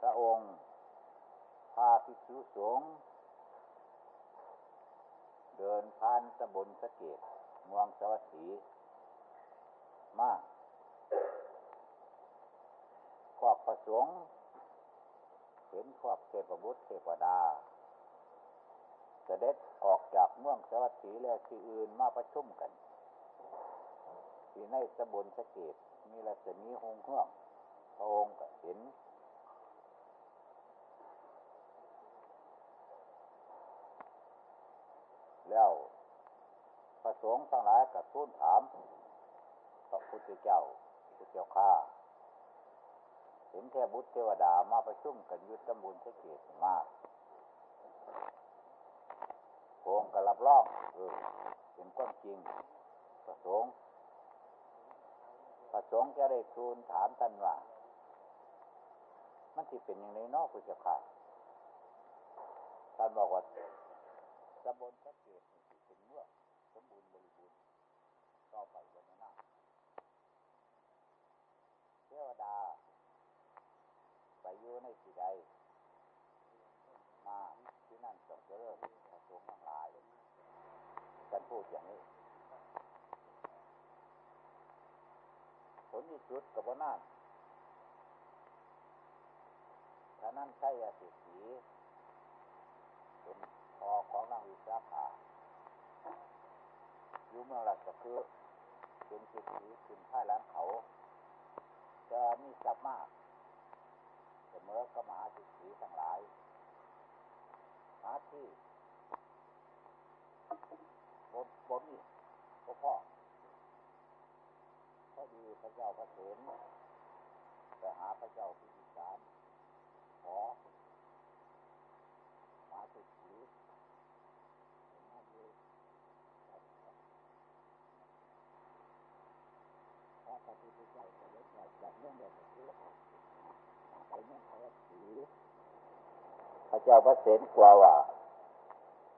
พระองค์พาภิกษุสงฆ์เดินผ่านตะบนสะเกดเมืองสวัสดีมาขอบประสงค์เห็นขอบเทพบุตรเทพดาเสด็จออกจากเมืองสวัสดีแล้วที่อื่นมาประชุมกัน ที่ในตะบนสะเกดมีรัศมีหงเฮืองพระองค์ก็เห็น แล้วพระ สงฆ์ทั้งหลายกับทูลถามพระพุทธเจ้าพุทธเจ้าข้าเห็นเทพบุตรเทวดามาประชุมกันยุทธบุญเทเกตมากพงกับรับรองเออเป็นความจริงพระสงฆ์พระสงฆ์จะได้ทูลถามท่านว่า มันที่เป็นอย่างไรนอกพุทธเจ้าข้าท่านบอกว่าตำบลสะเกดนี่สิเป็นเมืองสมบูรณ์บริบูรณ์ต่อไปวันหน้าเทวดา ไปอยู่ ในที่ใดมาที่นั่นต้องเจริญพระสงฆ์ทั้งหลายท่านพูดอย่างนี้ ผลที่สุดกับว่านั่นถ้านั่นใช่อาศิสีเป็นพอของนางวิสาขาอยู่เมืองราชคือเป็นสิทธิขึ้นท่ายหล้างเขา จะมีทรัพย์มาก เสมอก็มหาสิทธิทั้งหลายหาที่บนบนนี่พ่อพ่อพอดีพระเจ้าพระเถรไปหาพระเจ้าพิพิสารขอมหาสิทธิพระพุทธเจ้าจะเล็กใหญ่จากเรื่องเดียวกันไปเรื่องพระสี พระเจ้าพระเสนกลัวว่า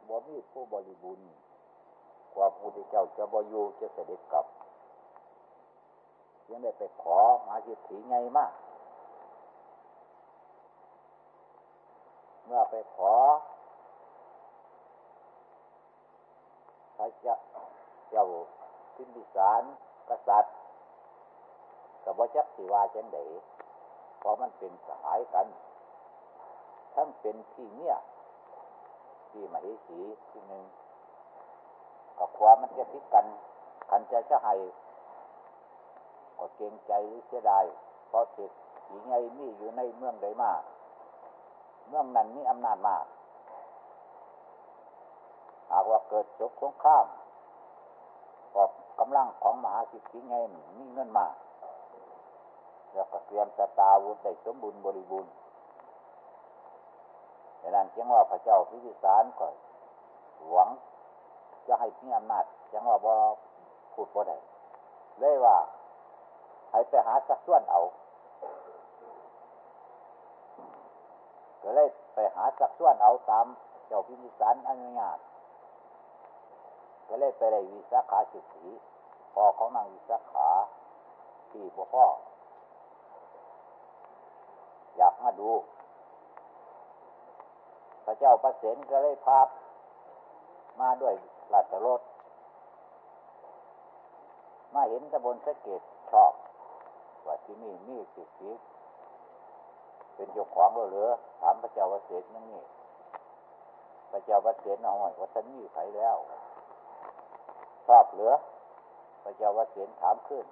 บ่มีผู้บริบูรณ์กว่าพระพุทธเจ้าจะบอยู่จะเสด็จกลับยังได้ไปขอมาสิทธิไงมาก เมื่อไปขอพระเจ้าเจ้าพิมพิสารกษัตริย์กับว่าจักสิวาจังไดเพราะมันเป็นสหายกัน ทั้งเป็นที่เนี่ยที่มเหสีที่หนึ่งกับความมันจะพิกันคันจะจะให้ก็เกรงใจหรือเสียดายเพราะเศรษฐีไงมีอยู่ในเมืองใดมาก เมืองนั้นมีอำนาจมาก หากว่าเกิดสกสงครามก็กำลังของมหาสิทธิไงมีเงินมาก แล้วก็เตรียมสตาวุธได้สมบูรณ์บริบูรณ์ นั้นจึงว่าพระเจ้าพิพิสารก็หวังจะให้มีอำนาจจึงว่าบ่พูดบ่ได้เลยว่า ให้ไปหาสักส่วนเอาก็เลยไปหาสักส่วนเอาตามเจ้าพิพิสารอนุญาตก็เลยไปได้วิสาขาสิทธิพ่อของนางวิสาขาที่พ่อ อยากมาดู พระเจ้าประเสนก็เลยพามาด้วยราชรถ มาเห็นตะบนสะเกดชอบ ว่าที่นี่มีสิทธิเป็นเจ้าของเราเหลือถามพระเจ้าประเสนนั่นนี่พระเจ้าประเสนเอาไว้ว่าฉันมีไผแล้วชอบเหลือพระเจ้าประเสนถามขึ้น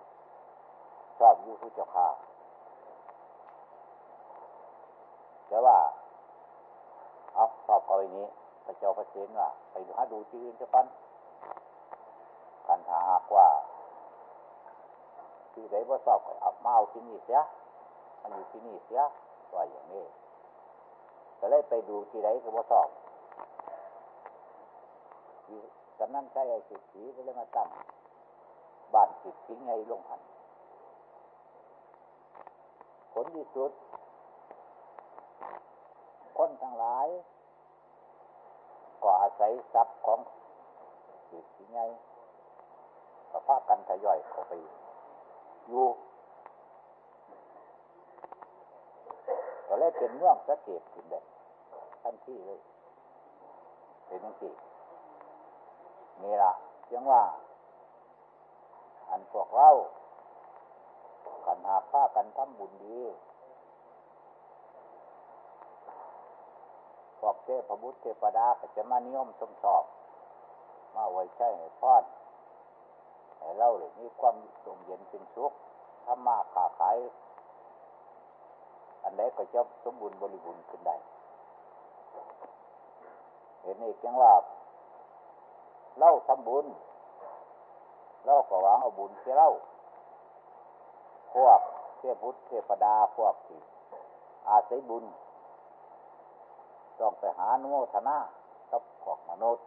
ชอบอยู่ผู้เจ้าข้าแต่ว่า เอาสอบเอาอย่างนี้พระเจ้าพระเสนว่าไปหาดูที่อื่นจะปันกันถาหากว่าที่ไหนว่าสอบก็เอามาเอาที่นี่เสียมันอยู่ที่นี่เสียว่าอย่างนี้ก็เลยไปดูที่ไหนก็ว่าสอบสำนักใช้ไอ้สิทธิก็เลยมาตั้งบ้านสิทธิไงลงหันผลที่สุด คนทั้งหลายก็อาศัยทรัพย์ของสิทธิไงก็พากันทยอยเข้าไปอยู่ก็เลยเป็นเมืองสะเกดขึ้นแบบทันที่เลย เป็นยังไงนี่ละยังว่า อันพวกเรากันหาผ้ากันทำบุญดีพวก เทพบุตรเทพดาก็จะมานิยมสมชอบ มาไว้ใช้ให้พอดให้เราเลยมีความสมเย็นเป็นสุขทำมาค้าขาย อันใดก็จะสมบูรณ์บริบูรณ์ขึ้นได้ เห็นอีกยังว่าเล่าทำบุญเล่าก็หวังเอาบุญที่เล่าพวกเทพพุทธเทพดาพวกที่อาศัยบุญ ต้องไปหาโนทนากับพวกมนุษย์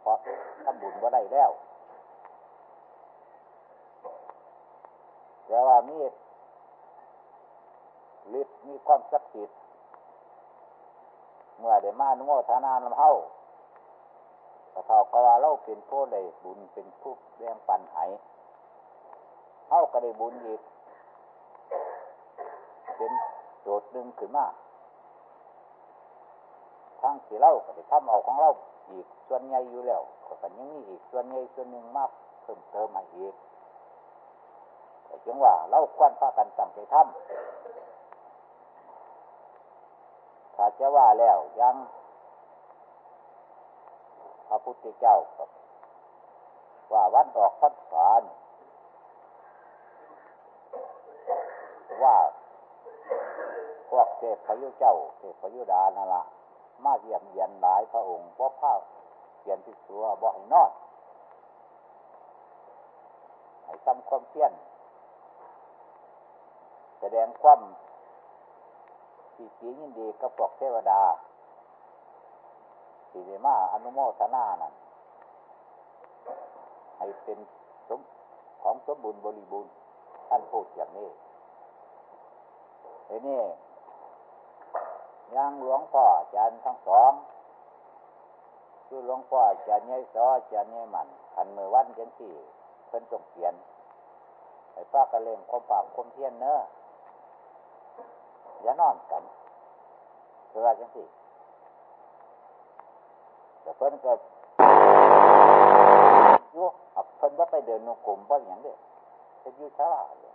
เพราะทำบุญว่าได้แล้ว แต่ว่ามีฤทธิ์มีความศักดิ์สิทธิ์เมื่อได้มานุโมทนานำเฮาพระเท่าก็ว่าเราเป็นผู้ได้บุญเป็นผู้แรงปันไหเฮาก็ได้บุญอีก เป็นโจทย์หนึ่งขึ้นมา ทั้งที่เราก็ได้ทำเอาของเราอีกส่วนใหญ่อยู่แล้วก็ยังมีอีกส่วนใหญ่ส่วนหนึ่งมากเพิ่มเติมมาอีกแต่จึงว่าเราควรพากันตั้งใจทำถ้าจะว่าแล้วยังพระพุทธเจ้ากับว่าวันออกพรรษาว่าพวกเทพพยุเจ้าเทพพยุดานั่นละ มาเยี่ยมเยียนหลายพระองค์เพราะภาพเขียนพิสัวบ่ให้นอนให้ทำความเพียรแสดงความสีสียินดีกับพวกเทวดาสีเดมาอนุโมทนานั่นให้เป็นสมของสมบูรณ์บริบูรณ์ท่านพูดอย่างนี้เฮ้นี่ ยังหลวงพ่ออาจารย์ทั้งสองคือหลวงพ่ออาจารย์ใหญ่สออาจารย์ใหญ่มันพันมือวันจันที่เพิ่นจงเขียนให้ป้ากระเลงความปากความเพียนเนอะอย่านอนกันเพื่อจังสิแต่เพิ่นก็ยุเพิ่นว่าไปเดินนกลมเพราะอย่างเดียวเป็นยุชาลาเลย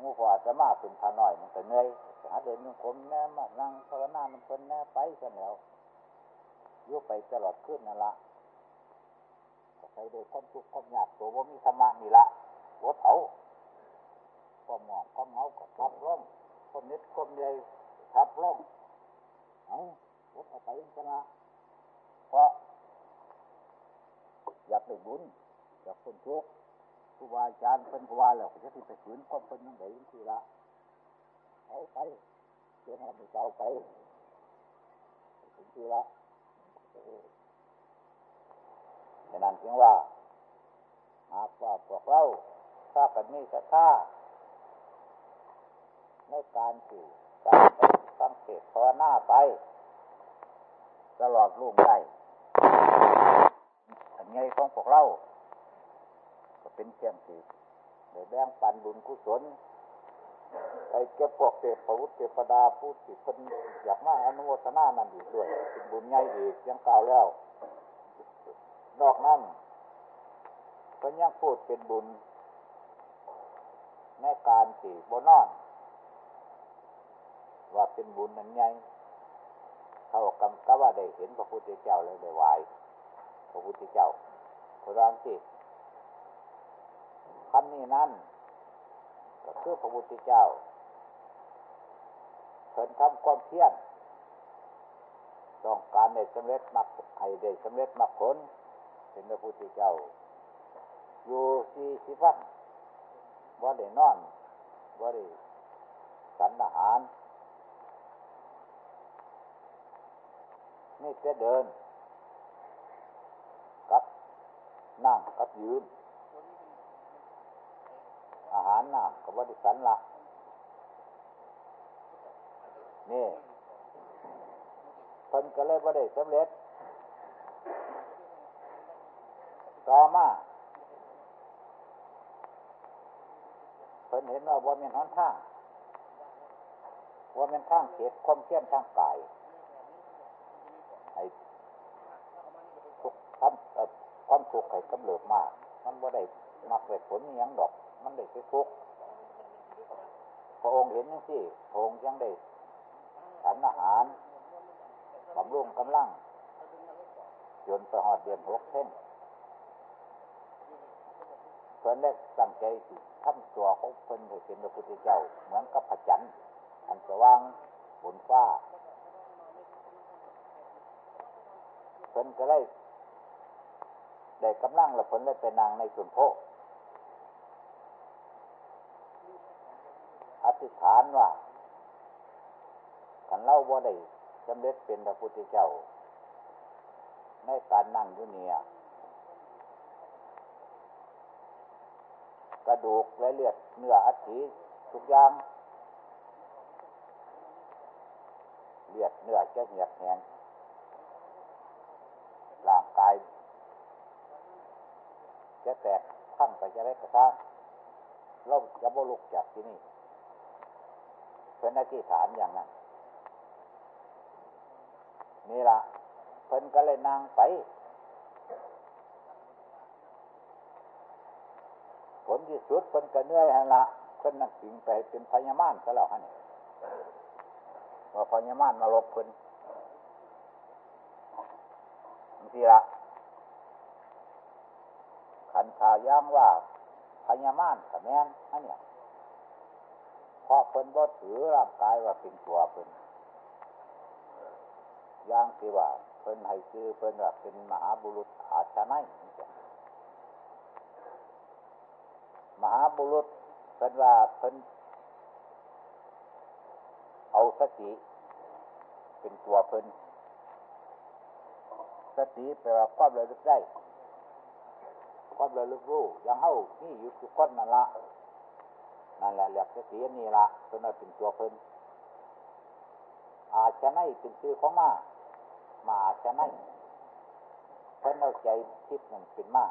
งูขวาจะมาเป็นพาน้อยมันก็เหนื่อย หาเดินนกลมแน่มานั่งภาวนามันเพิ่นแน่ไปซะแล้วยุไปตลอดขึ้นนั่นละไปโดยความทุกข์ความยากตัวว่ามีธรรมะนี่ละหัวเผาความหมองความเมาก็ทับล่องความนิดความใหญ่ทับล่องเอาลดเอาไปชนะเพราะอยากได้บุญอยากเป็นทุกข์ผู้วาอาจารย์เป็นผู้วาแล้วก็จะไปฝืนความเป็นยังไงยังทีละ เอาไปเจ้าหน้าที่เอาไปถึงทีละดังนั้นจึงว่าหากว่าพวกเราถ้ากันมีศรัทธาในการสื่อการสังเกตภาวนาไป ตลอดลุ่งได้อันไงของพวกเรา ก็เป็นเพียงสิได้แบ่งปันบุญกุศล ไปเก็บพวกเทพพระวุฒิเทพดาผู้ที่คนอยากมาอนุโมทนานั่นอีกด้วยเป็นบุญใหญ่อีกยังกล่าวแล้ว นอกนั้นก็ยังพูดเป็นบุญในการสี่บนอน ว่าเป็นบุญนั้นไงเท่ากับก็ว่าได้เห็นพระพุทธเจ้าแล้วได้ไหวพระพุทธเจ้าพระรามสิคำนี้นั้น ก็คือพระพุทธเจ้าเพิ่นทำความเพียรต้องการได้สำเร็จมรรคให้ได้สำเร็จมรรคผลเป็นพระพุทธเจ้า อยู่สี่สิบวันว่าได้นอนว่าได้สันอาหารนี่จะเดิน กับนั่งกับยืน อาหารน้ำกับวัดิสันละนี่เพิ่นก็เลยว่าได้สำเร็จ ต่อมาเพิ่นเห็นว่าบ่มีหนทางว่ามันข้างเขตความเพียรข้างกายไอ้ทุกท่านความทุกข์ไห้กำเริบมาก มันว่าได้มักได้ผลยังดอก มันได้ทุกข์พระองค์เห็นยังสิพระองค์ยังได้ฉันอาหารบำรุงกำลังจนไปหอดเดือนหกเท่นเพิ่นได้ตั้งใจสิทำตัวของเพิ่นให้เป็นพระพุทธเจ้า เหมือนกับพระจันทร์อันสว่างบนฟ้าเพิ่นก็ได้ได้กำลังและเพิ่นได้ไปนางในส่วนโพ ธิษฐานว่าขันเล่าว่าได้สำเร็จเป็นพระพุทธเจ้า ในการนั่งอยู่เนี่ยกระดูกและเลือดเนื้ออัฐิทุกอย่างเลือดเนื้อจะเหียดแหงร่างกาย จะแตกทั้งไปจะได้กระซ้างเราจะบลุกจากที่นี่ เป็นอธิษฐานอย่างนั้นนี่ละเพิ่นก็เลยนางไปผลที่สุดเพิ่นก็เหนื่อยฮะละเพิ่นนั่งสิงไปเป็นพญามารซะแล้วฮะนี่ว่าพญามารมาลบเพิ่นนี่ละขันขาวย่างว่าพญามารกับแม่นอันเนี้ย ราะเพิ่นบ่ถือร่างกายว่าเป็นตัวเพิ่นย่างที่ว่าเพิ่นให้ซื้อเพิ่นว่าเป็นมหาบุรุษอาชนะมหาบุรุษเพิ่นว่าเพิ่นเอาสติเป็นตัวเพิ่นสติแปลว่าความระลึกได้ ความระลึกรู้ยังเฮานี่อยู่ทุกคนนั่นละ นั่นแหละเรียกสตินี่ละเพิ่นว่าเป็นตัวเพิ่นอาชนะเป็นชื่อของมามาอาชนะเพิ่นเอาใจคิดนั่นเป็นมา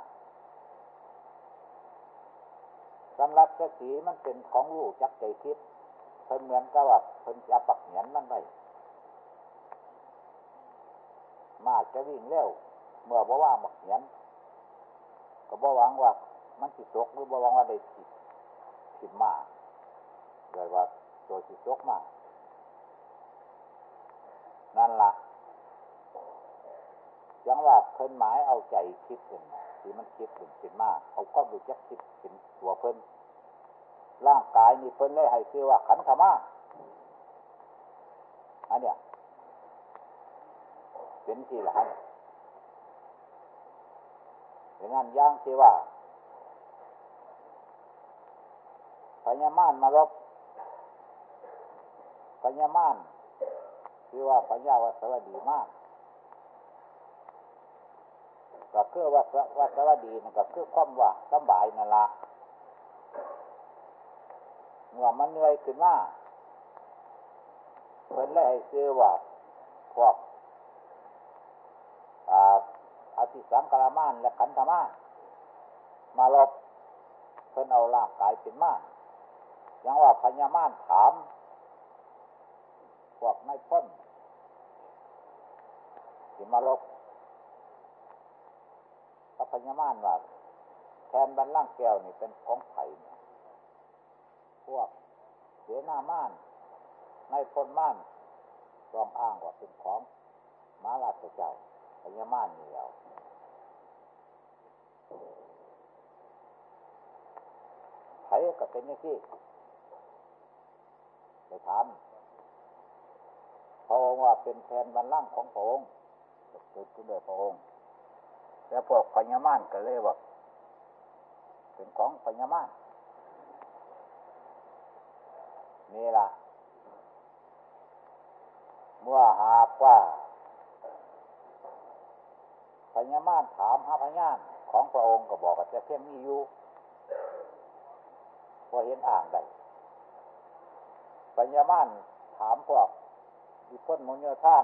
สำหรับสติมันเป็นของรู้จักใจคิดเพิ่นเหมือนกับว่าเพิ่นจะปักเหนียนมันไว้มาจะวิ่งเร็วเมื่อบ่ว่าบักเหนียนก็บ่หวังว่ามันสิตกหรือบ่หวังว่าได้สิ สิมาเลยว่าตัวสิตกมา นั่นละยังว่าเพิ่นหมายเอาใจคิดเป็นที่มันคิดเป็นเป็นมาเอาความรู้จักคิดเป็นตัวเพิ่นร่างกายนี่เพิ่นเลยให้ชื่อว่าขันธมาอันเนี้ยเป็นที่ละหันอย่างนั้นย่างที่ว่าพ ญามานมารบพญามานคือว่าพญาวัสวดีมากก็คือว่าวัสวดีนั่นก็คือความว่าสบายนั่นละเมื่อมันเหนื่อยขึ้นมาเพิ่นเลยให้ซื้อว่าพวกอธิสังกรามานและขันธมานมาลบเพิ่นเอาร่างกายเป็นมาน ยังว่าพญามานถาม พวกไม่พ้นที่มาลบพระพญามานว่าแทนบรรลังแก้วนี่เป็นของไผ่เนี่ยพวกเสนาม่านในพ้นม่านรองอ้างว่าเป็นของมาราชเจ้าพญามานนี่แล้วไผ่ก็เป็นอย่างที่ ไปถามพระองค์ว่าเป็นแทนบรรลังของพระองค์เกิดขึ้นโดยพระองค์ แล้วพวกพญามานก็เลยว่าเป็นของพญามานนี่ล่ะ เมื่อหากว่าพญามานถามหาพญานของพระองค์ก็บอกว่าจะเพียงมีอยู่พอเห็นอ่างได้ พญญามานถามพวกอีพ้นมุโยท่าน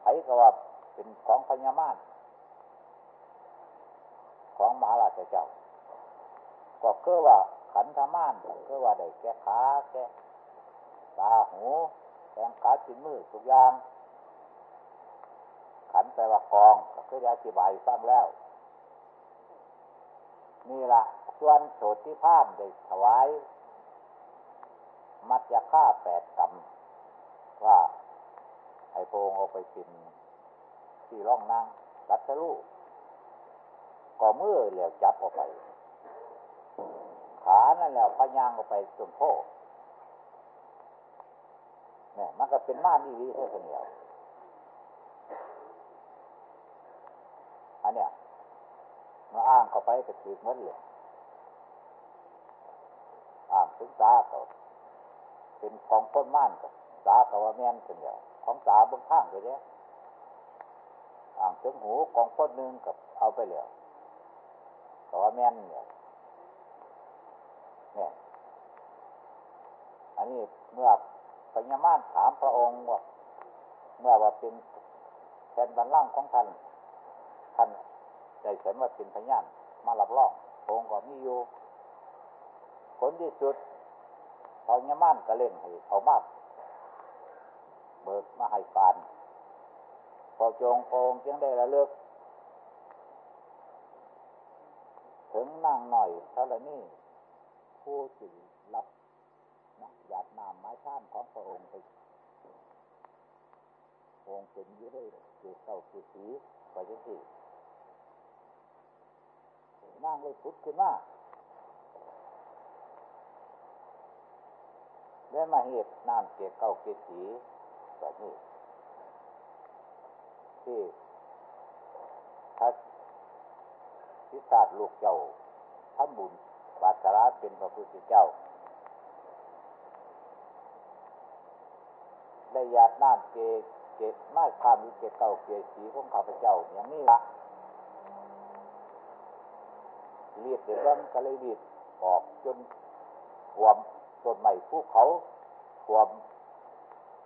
ไผกว่าเป็นของพญญามาน ของมหาราชเจ้า ก็คือว่าขันธมานก็คือว่าได้แก้ขาแก้ตาหูแขนขาจินมือทุกอย่าง ขันแปลว่ากองก็คืออธิบายฟังแล้วนี่ละส่วนโสดที่ภาพได้ถวาย มัดยาฆ่าแปดกรรมว่าให้โพงเอาไปกินที่ร่องนั่งรัตลูกก็เมื่อเหลียวจับออกไป ขานั่นแหละพยางออกไปส่วนโพเนี่ยมันก็เป็นม่านอีวีเท่าเดียวอันเนี้ยมื่ออ้างเข้าไปก็ถือเหมือนเลยอ้างถึงตาก็ เป็นของพ้นม่านกับตากว่าแม่นเป็นเดียวของตาบนข้างไปเนี่ยอ่างถึงหูกองพ้นหนึ่งกับเอาไปแล้วกว่าแม่นเนี่ยเนี่ยอันนี้เมื่อพญามารถามพระองค์ว่าเมื่อว่าเป็นแทนบันล่งของท่านท่านได้เห็นว่าเป็นพญานมาหลับล่ององค์ก็มีอยู่ผลที่สุด พญามารก็เล่นให้เขามากเบิกมาให้การพอจงโองจึงได้ระลึกถึงนั่งหน่อยเท่านี้ผู้สิรับนะหยาดน้ำไม้ท่านของพระองค์ไปองค์เป็นยืดได้เกิดเต่าเกิดสีไปจังที่นั่งเลยพุทธขึ้นมา ได้มาเหตุน้ำเกียเก้าเกียสีแบบนี้ที่ถ้าพิศาจลูกเจ้าท่านบุญปัสสาเป็นพระพุทธเจ้า ได้ยาดน้ำเกเกตมาความวิเกเก่าเกสีของข้าพเจ้า อย่างนี้ละเรียดเดือดก็เลยรีดออกจนขวม ต้นใหม่ภูเขาขวม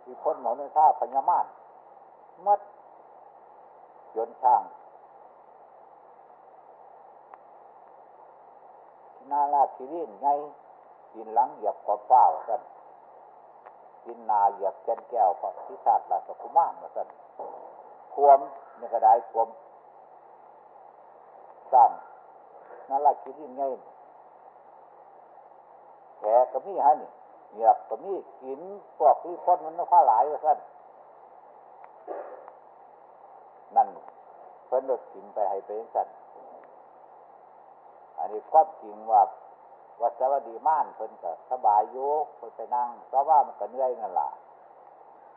ที่พ้นหมอนุชาพญามานมัดยนช่างนาลาคิรินไงกินหลังเหยียบกอเฝ้ากันกินนาเหยียบแกนแก้วพระพิศาจราชกุมารมาสั่นควมนี่ก็ได้ควมสร้างนาลาคิรินไง ลก็มีฮะนี่เหยียบก็มีกินพวกที่พ้นมันฟ้าหลายมาสั่นนั่นเพิ่นลดกินไปให้เป็นสั่นอันนี้ความจริงว่าวัสวดีม่านเพิ่นก็สบายอยู่เพิ่นไปนั่งเพราะว่ามันก็เหนื่อยนั่นล่ะ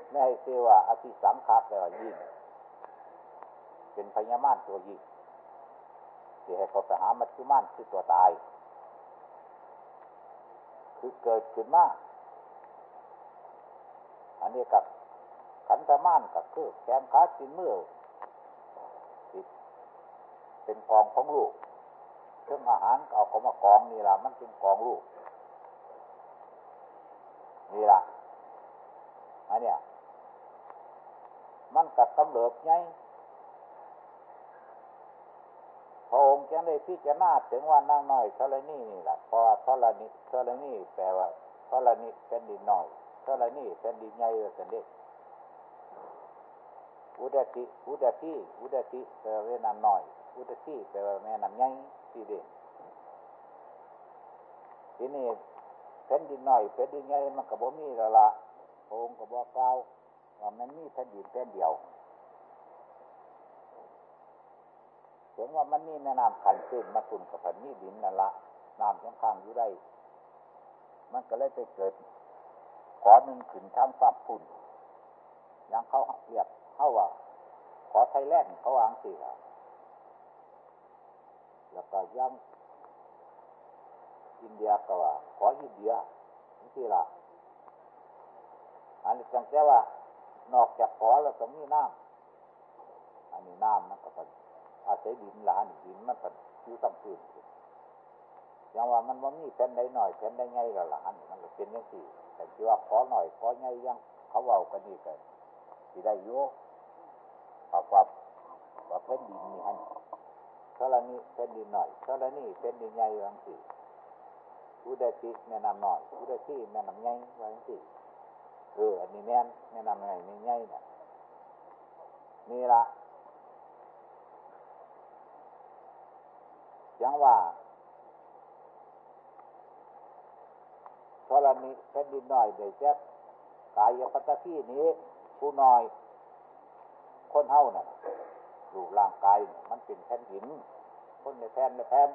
ไม่ให้เสียว่าอภิสังขารแปลว่ายิ่ง เป็นพญามารตัวยิ่งที่ให้เขาไปหามัจจุมานคือตัวตาย คือเกิดขึ้นมาอันนี้กับขันธม่านกับคือแขนขาจินมือเป็นกองของลูกเครื่องอาหารเอาเขามากองนี่ละมันเป็นกองลูกนี่ละอันเนี้ยมันกัดกำเริบไงพระองค์ จึงได้พิจารณาถึงว่านั่งน้อยเท่าไรนี่นี่แหละเพราะว่าเท่าไรนี่เท่าไรนี่แปลว่าเท่าไรนี่เป็นดินน้อยเท่าไรนี่เป็นดินใหญ่เป็นเด็กอุดติอุดติอุดติแปลว่าแม่น้ำน้อย อุดติแปลว่าแม่น้ำใหญ่ที่เด่นทีนี้แผ่นดินน้อยแผ่นดินใหญ่มันก็บ่มีละละพระองค์ก็บอกกล่าวว่ามันมีแผ่นดินแผ่นเดียว ถึงว่ามันมีแม่น้ำขันขึ้นมาตุนกับพันมีดินนั่นละน้ำยังข้างอยู่ได้ มันก็เลยไปเกิดขอหนึ่งขึ้นทางฝั่งพุ่นยังเขาเรียกเข้าว่า ขอไทยแลนด์เขาวางสิครับแล้วก็ยังอินเดียก็ว่า ขออินเดียนี่สิละอันนี้จังแต่ว่า นอกจากขอแล้วก็มีน้ำอันนี้น้ำมันก็เป็น อาศัยดินหละอันดินมันเป็นอยู่ตั้งพื้นอย่างว่ามันว่ามีแผ่นใดหน่อยแผ่นใดใหญ่ละละอันมันก็เป็นอย่างสี่ แต่ที่ว่าขอหน่อยขอใหญ่ยังเขาเอากันนี่กันที่ได้โยปากว่าว่าแผ่นดินนี่ฮันเท่านี้แผ่นดินหน่อยเท่านี้แผ่นดินใหญ่บางสี่อุดติแม่น้ำหน่อยอุดติแม่น้ำใหญ่บางสี่เอออันนี้แม่นแม่นำไงไม่ง่ายเนี่ยนี่ละ ยังว่าธรณีแผ่นดินหน่อยเดี๋ยวจะกายปัตตีนี้ ผู้น้อย คนเฮาน่ะรูปร่างกายมันเป็นแผ่นหิน คนในแผ่นในแผ่น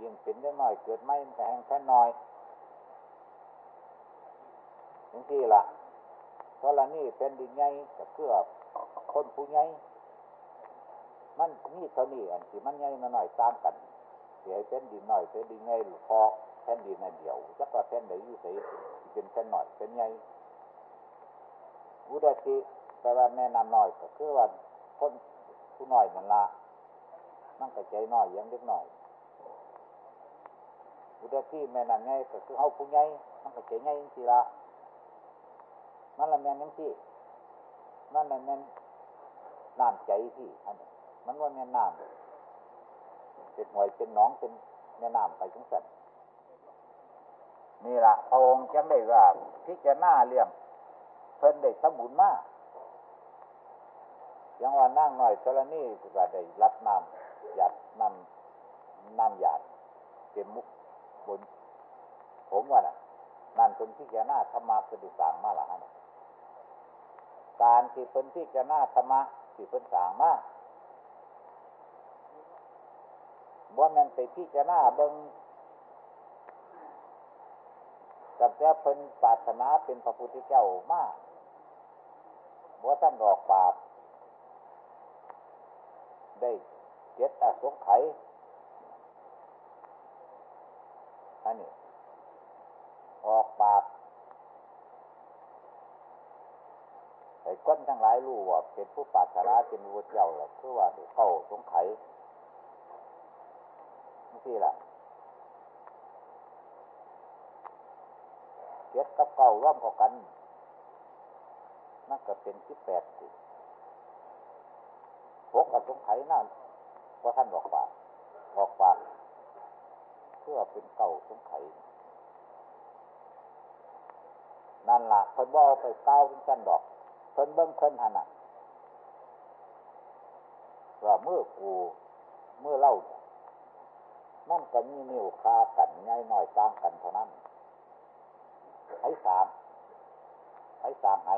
ยิ่งเป็นเล็กน้อยเกิดไม่แข็งแผ่นน้อยอย่างที่ล่ะธรณีเป็นดินใหญ่ก็เพื่อคนผู้ใหญ่ มันนี่เท่านี้อันที่มันใหญ่มาหน่อยตามกันเสียเป็นดินหน่อยเป็นดินใหญ่พอแผ่นดินในเดียวจักว่าแผ่นไหนอยู่ใส่เป็นแผ่นหน่อยเป็นใหญ่อุดติแปลว่าแม่นำหน่อยก็คือว่าคนผู้น้อยนั่นละมันก็ใจน้อยยังเล็กน้อยอุดติแม่นำไงก็คือเฮาผู้ใหญ่มันก็ใจใหญ่จริงๆละนั่นละแม่นยังที่นั่นละแม่นน้ำใจที่อันนี้ มันว่าแม่น้ำเป็นหวยเป็นหนองเป็นแม่น้ำไปจังสันนี่ละพระองค์จังได้ว่าพิจารณาเรื่องเพิ่นได้สมุนมากยังว่านั่งหน่อยธรณีก็ได้รับน้ำหยัดน้ำน้ำหยาดเต็มมุกบน ผมว่าน่ะ นั่นเป็นพิจารณาธรรมะเป็นสางมาละฮะการที่เป็นพิจารณาธรรมะที่เป็นสางมาก บ่แม่นไปพิจารณาเบิงกับแต่เพิ่นปรารถนาเป็นพระพุทธเจ้ามากบ่ท่านออกปากได้เจ็ดอสงไขอันนี้ ออกปากไอ้ก้นทั้งหลายรู้ว่าเป็นผู้ปรารถนาเป็นวุฒิเจ้าหรอกคือว่าเข้าสงไข ยนี่แหละเจ็ดกับเก้าร่วมกันกันนั่นก็เป็นสิบแปดสิหกกับสงไข่นั่นเพราะท่านบอกปากบอกปากเพื่อเป็นเก่าสงไข่นั่นละเพิ่นว่าไปเก้าเป็นสั้นดอกเพิ่นเบิ้งเพิ่นหันอะว่าเมื่อกูเมื่อเล่า มันก็มีนิ้วคากันง่ายหน่อยต่างกันเท่านั้นให้สามให้สามให้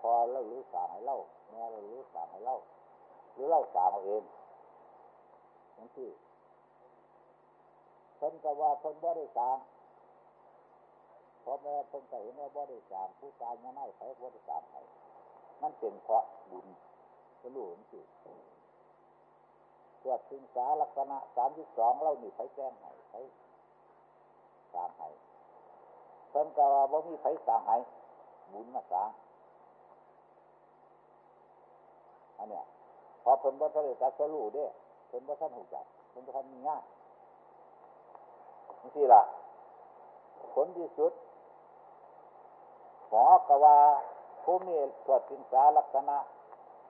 พอเรารู้สามให้เล่าแม่เรารู้สามให้เล่าหรือเล่าสามเอาเองนั่นที่เพิ่นก็ว่าเพิ่นบ่ได้สามพอแม่เพิ่นก็เห็นว่าบ่ได้สามผู้การยังไม่ไปบ่ได้สามให้นั่นเป็นเพราะบุญก็รู้นั่นสิ ตรวจศึกษาลักษณะสามที่สองเรานี่ไฟแจ้งให้ไฟสามให้เพิ่นก็ว่าบ่มีไฟสามให้บุญมาสาอันเนี้ยพอเพิ่นบ่ทะเลตัดสรู้เด้เพิ่นบ่ท่านหูจักเพิ่นบ่ท่านมีงานนี่สิล่ะผลที่สุดหมอกว่าผู้มีตรวจศึกษาลักษณะ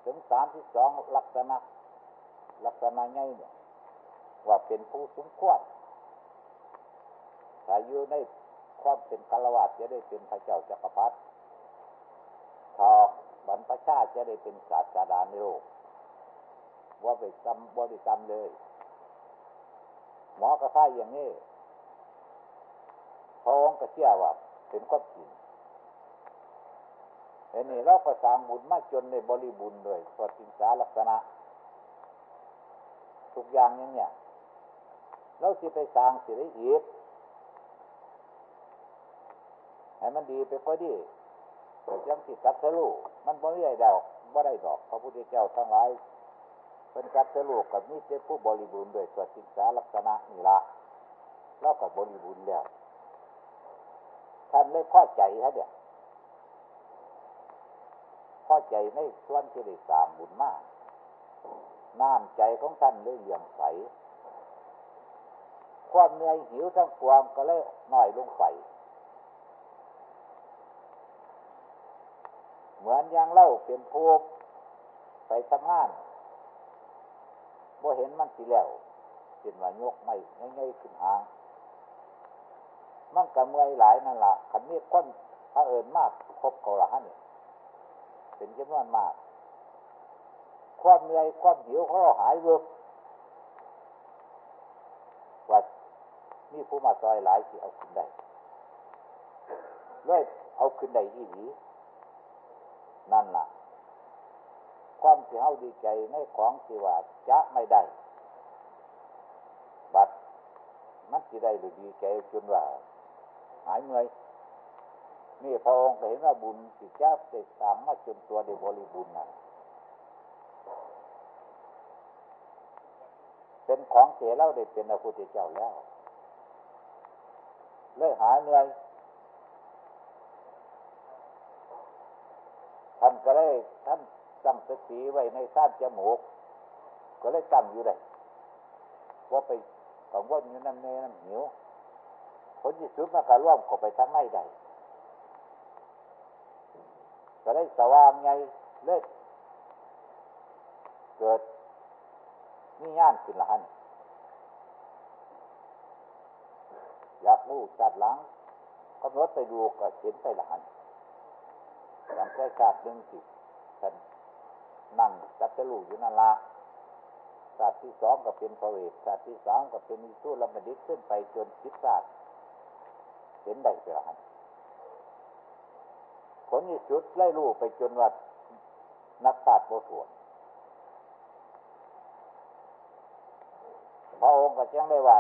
ถึงสามที่สองลักษณะ ลักษณะไงเนี่ยว่าเป็นผู้สมควรถ้าอยู่ในความเป็นคารวะจะได้เป็นพระเจ้าจักรพรรดิถ้าบรรพชาจะได้เป็นศาสดาในโลกว่าไปจำว่าไปจำเลย หมอกระซ่าอย่างนี้พระองค์ก็เชื่อว่าเป็นความจริงเห็นนี่เราก็สร้างบุญมาจนในบริบูรณ์เลยสวดสิงสาลักษณะ ทุกอย่างนี้เนี่ยเราสิไปสร้างสิได้อีกให้มันดีไปพอดีแต่ยังสิกัดสลูมันบ่ได้ดอกบ่ได้ดอกพระพุทธเจ้าทั้งหลายเป็นกัดสลูกับนี่เจผู้บริบูรณ์ด้วยสวดสิงสาลักษณะนี่ละเรากับบริบูรณ์แล้วท่านเลยพอใจฮะเดี๋ยพอใจในส่วนที่ได้สามบุญมาก น้ำใจของท่านเลยเหลี่ยมใสความเหนื่อยหิวทั้งปวงก็เลยน้อยลงไปเหมือนอย่างเล่าเป็นภูไปทำงานบ่เห็นมันสิแล้วเป็นว่ายกไม่ง่ายๆขึ้นหางมันกับเมื่อยหลายนั่นละขันนี้ก้นพระเอิญมากครบเขาละฮะนี่เป็นจำนวนมาก ความเหนื่อยความหิวเขาหายเวิบว่านี่ผู้มาซอยหลายที่เอาขึ้นได้เลยเอาขึ้นได้อีหลีนั่นล่ะ ความที่เฮาดีใจในของที่ว่าจะไม่ได้ บัดมันที่ได้หรือดีใจจนว่า หายเมื่อยนี่พระองค์เห็นว่าบุญที่เจ้าเสกสามมาจนตัวได้บริบูรณ์นะ เป็นของเสียแล้วได้เป็นพระพุทธเจ้าแล้วเลยหายเหนื่อยท่านก็เลยท่านตั้งสติไว้ในท่านจมูก ก็เลยตั้งอยู่ได้ว่าไปกังวลอยู่น้ำเนน้ำหิวผลที่สุดมันก็ร่วมเข้าไปทั้งในได้ก็ได้สว่างไงเลิศเกิด นี่ย่านขึ้นละหันอยากรู้จัดหลังกำหนดไปดูก็เห็นไปละหันอย่างแค่ชาติหนึ่งสิฉันนั่งจัดจะรู้อยู่นั่นละชาติที่สองก็เป็นพระเวทชาติที่สามก็เป็นอิสุลมดิษขึ้นไปจนคิดชาติเห็นได้ไปละหันผลที่สุดไล่รู้ไปจนว่านักศาสตร์โบสวน พระองค์ก็จังได้ว่า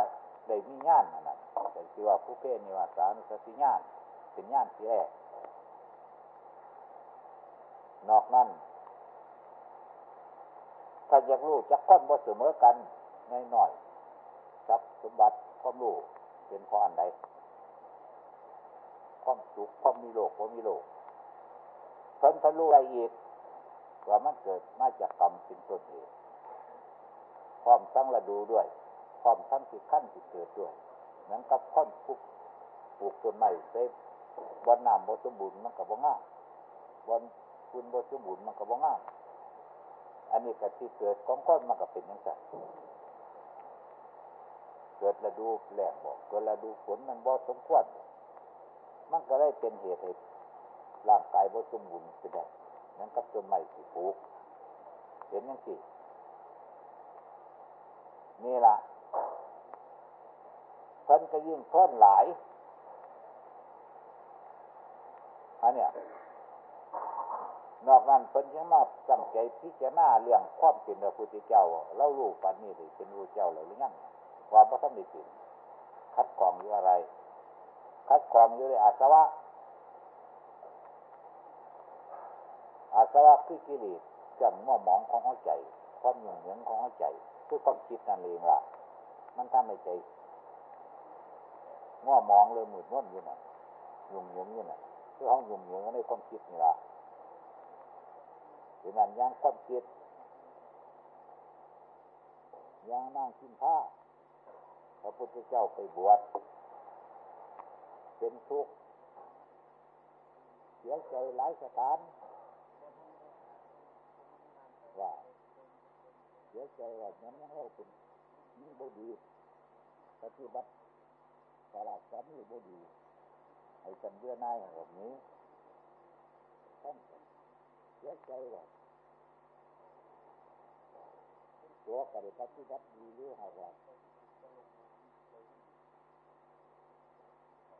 ได้มีญาณนั่นแต่คือว่าผู้เพศนิวาสานุสติญาณเป็นญาณที่แรกนอกนั้นถ้าอยากรู้จักคนบ่เสมอกันน้อยหน่อยทรัพย์สมบัติความรู้เป็นเพราะอันใดความสุขความมีโลกความมีโลกเพิ่นทะลุอะไรอีกว่ามันเกิดมาจากกรรมเป็นต้นเหตุพร้อมทั้งระดูด้วย พร้อมทั้งสิขั้นสิเกิดด้วยนั้นกับค้อนปุกปลูกต้นไม้เซฟบนน้ำบนสมบูรณ์มันกับบ่ง่ายบนคุณบนสมบูรณ์มันกับบ่ง่ายอันนี้ก็ที่เกิดของค้อนมันก็เป็นอย่างไรเกิดระดูแหลกบอกเกิดระดูฝนมันบ่สมควรมันก็ได้เป็นเหตุให้ร่างกายบ่สมบูรณ์ไปได้นั้นกับต้นไม้ที่ปลูก เห็นยังสินี่ล่ะ พิ่นก็ยิ่งเพิ่นหลายอันเนี้ยนอกนั้นเพิ่นยังมาตั้งใจพิจารณาเรื่องความเป็นพระพุทธเจ้าเล่าลูกปันนี้เลยเป็นพระเจ้าเลยหรือยังความพระธรรมดิจิคัดกรองอยู่อะไร คัดกรองอยู่ในอาสวะอาสวะคือกิเลสจำมั่วหมองของหัวใจ ความหยุ่งเหยิงของหัวใจ คือความคิดนั่นเองล่ะ มันทำให้ใจ มั่วมองเลยหมุดม้วนอยู่น่ะหยุ่งเหยิงอยู่น่ะคือห้องหยุ่งเหยิงในความคิดนี่ล่ะเป็นนั้นย่างความคิดย่างนั่งกินผ้าพระพุทธเจ้าไปบวชเป็นทุกข์เสียใจหลายสถานว่าเสียใจว่านั้นยังเราเป็นยิ่งบดีปฏิบัติ สาระสามีบดีให้กันเบื่อหน้าแบบนี้ท่านเสียใจว่าตัวกันปฏิบัติดีหรือหากว่า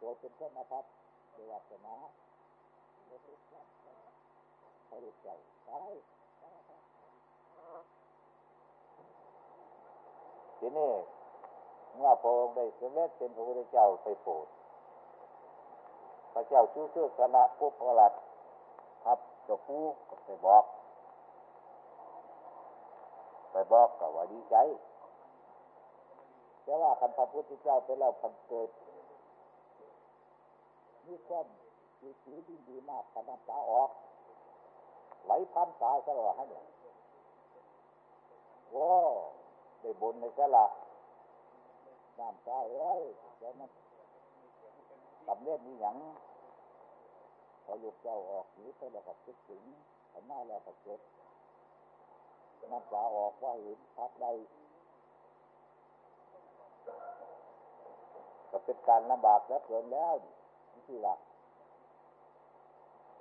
ตัวเป็นคนพัดเดวัสนาเดวัสนาเขาลุกใจตายทีนี้ เมื่อพระองค์ได้สำเร็จเป็นพระพุทธเจ้าไปโปรดพระเจ้าชื่อชื่อคณะผู้ประหลัดครับเจ้าผู้ก็ไปบอก ไปบอกก็ว่าดีใจแต่ว่าคันพระพุทธเจ้าไปแล้วพันเกิดมีความดีดีดีมากขนาดตาออก ไหลพันตาสลอให้เนี่ยโอ้ได้บุญในสละน้ำตาเอ้ยแล้วมันสำเร็จมีอย่างพอลูกเจ้าออกหนีไปแล้วก็คิดถึงทำหน้าแล้วก็เกิดน้ำตาออกว่าเห็นพักใดก็เป็นการลำบากแล้วเกินแล้วนี่คือหละ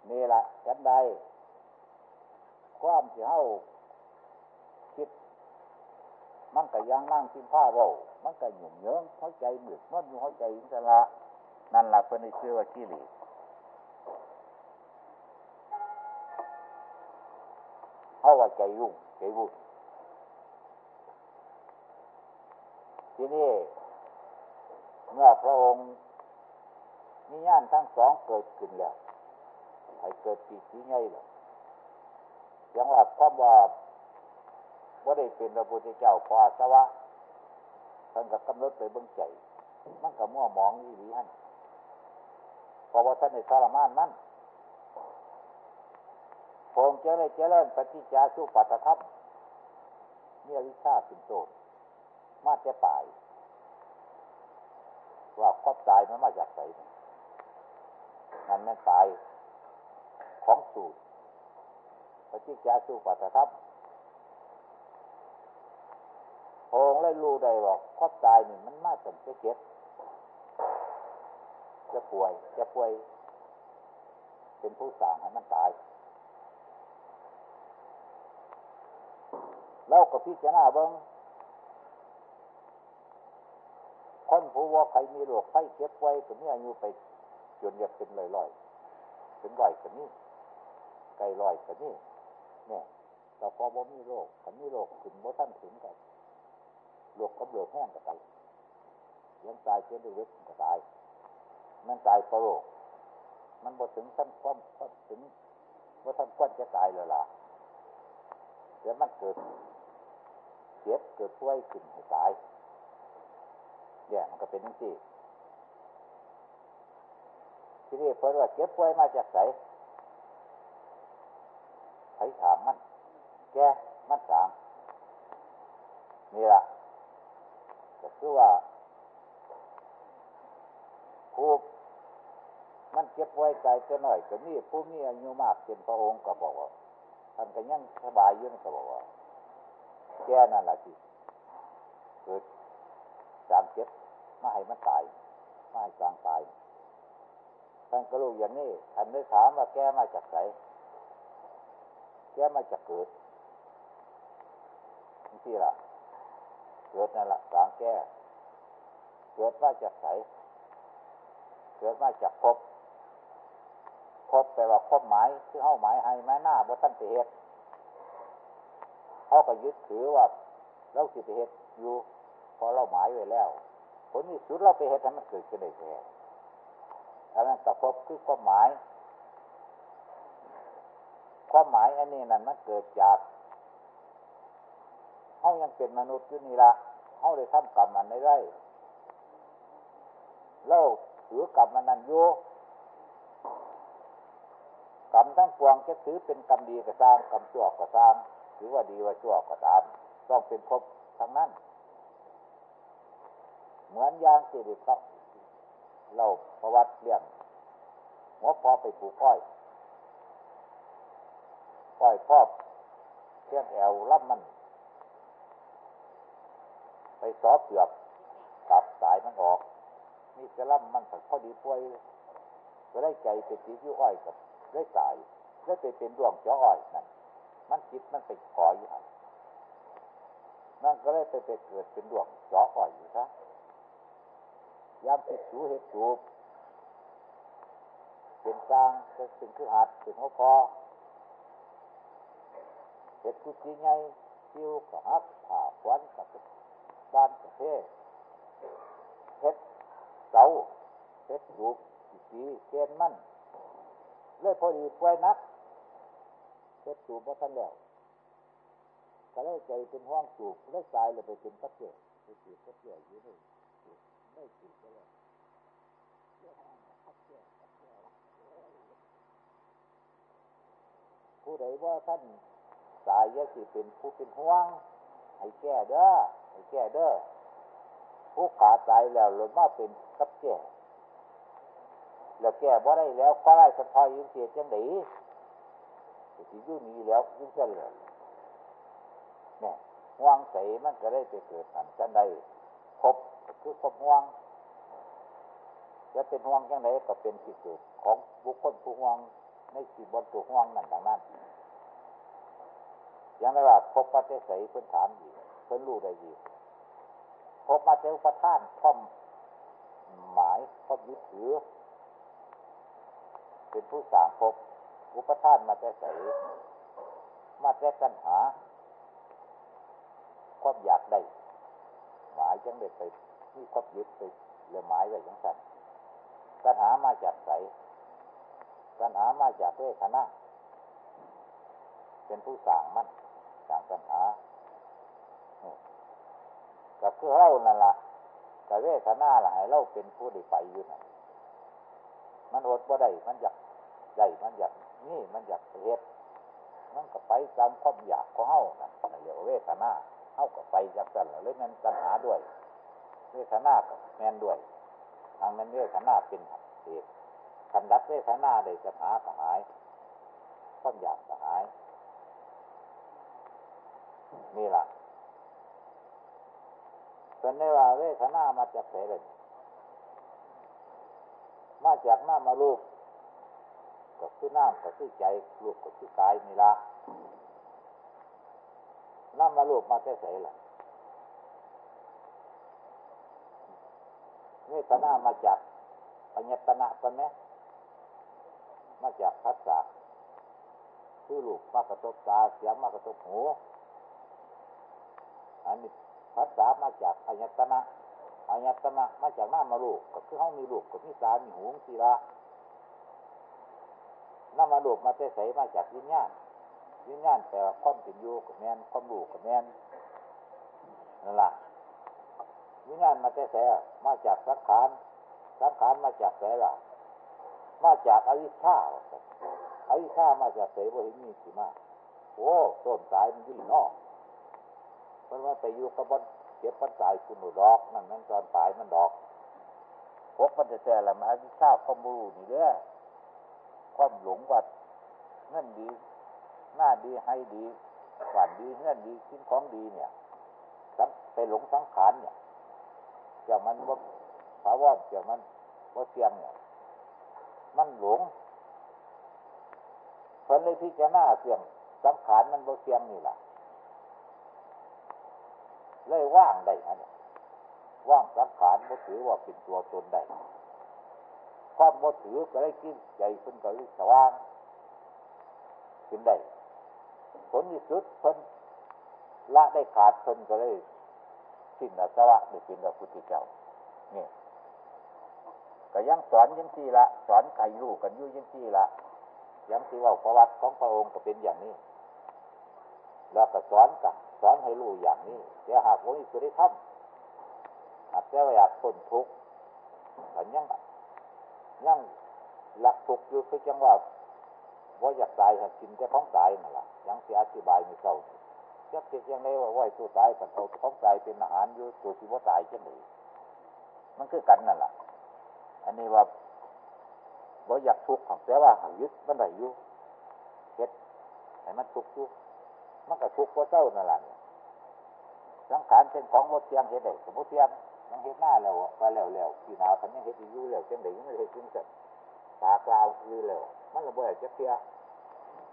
นี่ละฉันใด ความที่เฮาคิด มันก็ยังนั่งกินผ้าเบา มันก็หยุ่งเยิ้งเข้าใจมึกมันอยู่เข้าใจอิสระนั่นหละเป็นเชื่อว่ากิเลสเขาะว่าใจยุ่งใจวุ่นทีนี้เมื่อพระองค์มีญาณทั้งสองเกิดขึ้นแล้วให้เกิดปีติไงล่ะยังว่าคำว่าว่าได้เป็นพระพุทธเจ้าพอสวะ ท่านกับกำหนดไปเบื้องใจมันกับมั่วมองนี่หรือฮั่นเพราะว่าท่านในทรมานมันพงเจริญเจริญปฏิจจาสุปัตทัพเนี่ยวิชาสินโตมาจะตาย ว่าครอบตายมันมาจากไหนนั่นแม่ตายของสูตรปฏิจจาสุปัตทัพ พงเลยรู้ได้ว่าครอบตายนี่มันมาจากจะเก็บจะป่วย จะป่วย เป็นผู้สั่งให้มันตายแล้วก็พิจารณาเบิ้งคนผู้ว่าใครมีโรคไข้เก็บไว้ก็นี่อายุไปจนเรียบเป็นลอยๆเป็นลอยกันนี่ไกลลอยกันนี่เนี่ยแต่พอบ่มีโรคขันมีโรคถึงบ่ท่านถึงกัน โรคกำเริบแห้งก็ตายยังตายเจ็บเล็กก็ตาย มันตายเพราะโรคมันบ่ถึงท่านความถึงว่าท่านควรจะตายเลยล่ะเดี๋ยวมันเกิดเจ็บเกิดป่วยขึ้นให้ตายเนี่ยมันก็เป็นทั้งที่ที่นี่เพิ่นว่าเจ็บป่วยมาจากไหนใครถามมัน แกมันสามนี่ละ ก็คือว่าผู้มันเจ็บป่วยใจจะหน่อยก็มีผู้มีอายุมากเป็นพระองค์ก็บอกว่าท่านก็ยังสบายยู่ก็บอกว่าแกนั่นแหละที่เกิดจามเจ็บมาให้มันตายมาให้กลางตายท่านก็รู้อย่างนี้ท่านได้ถามว่าแกมาจากไหนแกมาจากเกิดนี่ล่ะ เกิดนั่นแหละกลางแก้เกิดมาจากไหนเกิดมาจากพบ พบแปลว่าพบหมายคือเฮ้าหมายให้แม่หน้าบ่ท่านเเหตุเขาก็ยึดถือว่าเราสิไปเหตุอยู่พอเราหมายไว้แล้ว ผลที่สุดเราไปเหตุให้มันเกิดขึ้นได้แท้อันนั้นกรพบคือความหมาย ความหมายอันนี้นั่นมันเกิดจาก เขายังเป็นมนุษย์อยู่นี่ละเขาได้ทำกรรมอันได้เล่าถือกรรมอันนั้นอยู่กรรมทั้งปวงจะถือเป็นกรรมดีก็สร้างกรรมชั่วก็สร้างถือว่าดีว่าชั่วก็ตาม ต้องเป็นภพทั้งนั้น เหมือนยางเสิริครับเราประวัติเรื่องหัวพอไปปลูกอ้อยอ้อยพอบเทียนแอวรับมัน ไปซอเปลือกกับสายมันออกนี่จะล่ำมันสักพอดีป่วยก็ได้ใจไปตียิ้วอ้อยกับได้ตายได้ไปเป็นดวงเจ้าอ้อยนั่นมันจิตมันไปขออยู่หันนั่นก็เลยไปไปเกิดเป็นดวงเจาะอ่อยอยู่ซะยามติดสูเหตุสูบเป็นกลางเป็นคือหัดเป็นหัวคอเห็ดกุจิไงคิวกับฮักผ่าควันกับ บ้านกับเพศเห็ดเสาเห็ดสูบสีเกณฑ์มั่นเลยพอดีป่วยนักเช็ดสูบว่าท่านแล้วก็เลยใจเป็นห้องสูบเลยตายเลยไปเป็นพัดเจ้าไปสูบพัดเจ้าอยู่นี่ไม่สูบก็เลยผู้ใดว่าท่านตายยะสิเป็นผู้เป็นห่วง ให้แก้เด้อ แก้เด้อผู้ขาตายแล้วหรือมาเป็นกับแก่แล้วแก้บ่ได้แล้วก็ได้สะพายยิ่งเสียจังไดสิยุ่นี้แล้วยุ่งเช่นเลยเนี่ยห่วงใสมันก็ได้ไปเกิดนั่นกันใดพบคือพบห่วงจะเป็นห่วงยังไงก็เป็นสิเกิดของบุคคลผู้ห่วงในสิบนตัวห่วงนั่นดังนั้นยังไงว่าพบปัจจัยเพิ่นถามอีก เพิ่นรู้ได้อีกพบมาเจอประท่านข้อมหมายข้อมยึดถือ เป็นผู้สางพบอุปทานมาแต่ใสมาแต่ปัญหา ความอยากได้ หมายจังเด็ดไปนี่ความยึดไปเรือหมายไว้ยังสั่นปัญหามาจากใสปัญหามาจากเวทนาเป็นผู้สั่งมันสั่งปัญหา ก็คือเล่านั่นละกับเวทนาละให้เล่าเป็นผู้ได้ไปอยู่นั่นมันอดบ่าได้มันอยากได้มันอยากนี่มันอยากเหตุมันก็ไปตามความอยากของเฮานั่นเรียกว่าเวทนาเฮาก็ไปจากกันแล้วเลยมันปัญหาด้วย เวทนาก็แมนด้วย ทางนั้นเวทนาเป็นเหตุคันดับเวทนาได้ปัญหาก็หายความอยากก็หาย นี่ล่ะ เป็นได้ว่าเวทนามาจากไหนเลยมาจากหน้ามาลูกก็คือน้ำก็คือใจลูกก็คือกายนี่ละน้ำมาลูกมาแต่ใส่ละเวทนามาจากปัญญตนะกันไหมมาจากพัสสะคือลูกมากระทบตาเสียงมากระทบหูอันนี้ พัสสะมาจากอัญตนะอัญตนะมาจากหน้ามาลูกก็คือเขามีลูกก็มีตามีหูมีละหน้ามาลูกมาแต่ใสมาจากวิญญาณวิญญาณแปลว่าความเป็นอยู่กับแมนความรู้กับแมนนั่นแหละวิญญาณมาแต่ใสมาจากสังขารสังขารมาจากแสละมาจากอวิชาอวิชามาจากเสบหิมีสิมาโอ้ต้นสายมันยิ่งนอก มันว่าไปอยู่กับบนเก็บปันสายคุณดอกนั่นนั่นตอนปลายมันดอกพกมันจะแส่ละมาอวิชชาความรู้นี่เด้อความหลงว่านั่นดี หน้าดีให้ดีหวานดีนั่นดีกินของดีเนี่ยไปหลงสังขารเนี่ยจะมันว่าภาวะจะมันว่าเสียงเนี่ยมันหลงเพิ่นเลยพิจารณาเสียงสังขารมันบ่เสียงนี่แหละ เลยว่างได้ฮะเนี่ยว่างสังขารบ่ถือว่าเป็นตัวตนได้ความบ่ถือก็ได้กินใจเพิ่นก็เลยสว่างขึ้นได้ผลที่สุดเพิ่นละได้ขาดเพิ่นก็เลยสิ้นอสวะได้เป็นพระพุทธเจ้านี่ก็ยังสอนยังที่ละ สอนใครรู้กันยุ่ยังที่ละยังที่ว่าประวัติของพระองค์ก็เป็นอย่างนี้ แล้วก็สอนกัน สอนให้รู้อย่างนี้แต่หากว่ามีสุริธรรมหากแต่ว่าอยากทนทุกข์ก็ยังยังหลักทุกข์อยู่คือจังว่าว่าอยากตายห้กินแต่ของตายนั่นแหละยังเสียอธิบายไม่เข้าจะเกิดยังไงว่าไหวตัวตายแต่เอาของตายเป็นอาหารอยู่ตัวที่ว่าตายจะไหนมันคือกันนั่นแหละอันนี้ว่าบ่าอยากทุกข์ของแต่ว่าหายึดมันไหนอยู่เฮ็ดให้มันทุกข์อยู่ มันก็ทุกข์เพราะเจ้านั่นแหละสังขารเป็นของบ่เทียงเฮ็ดได้สมมติเทียงยังเฮ็ดหน้าแล้วว่าแล้วแล้วพี่นาพันยังเฮ็ดอยู่แล้วจังไดยังไม่เฮ็ดจริงสักตากลาวคือแล้วมันระเบิดจะเทีย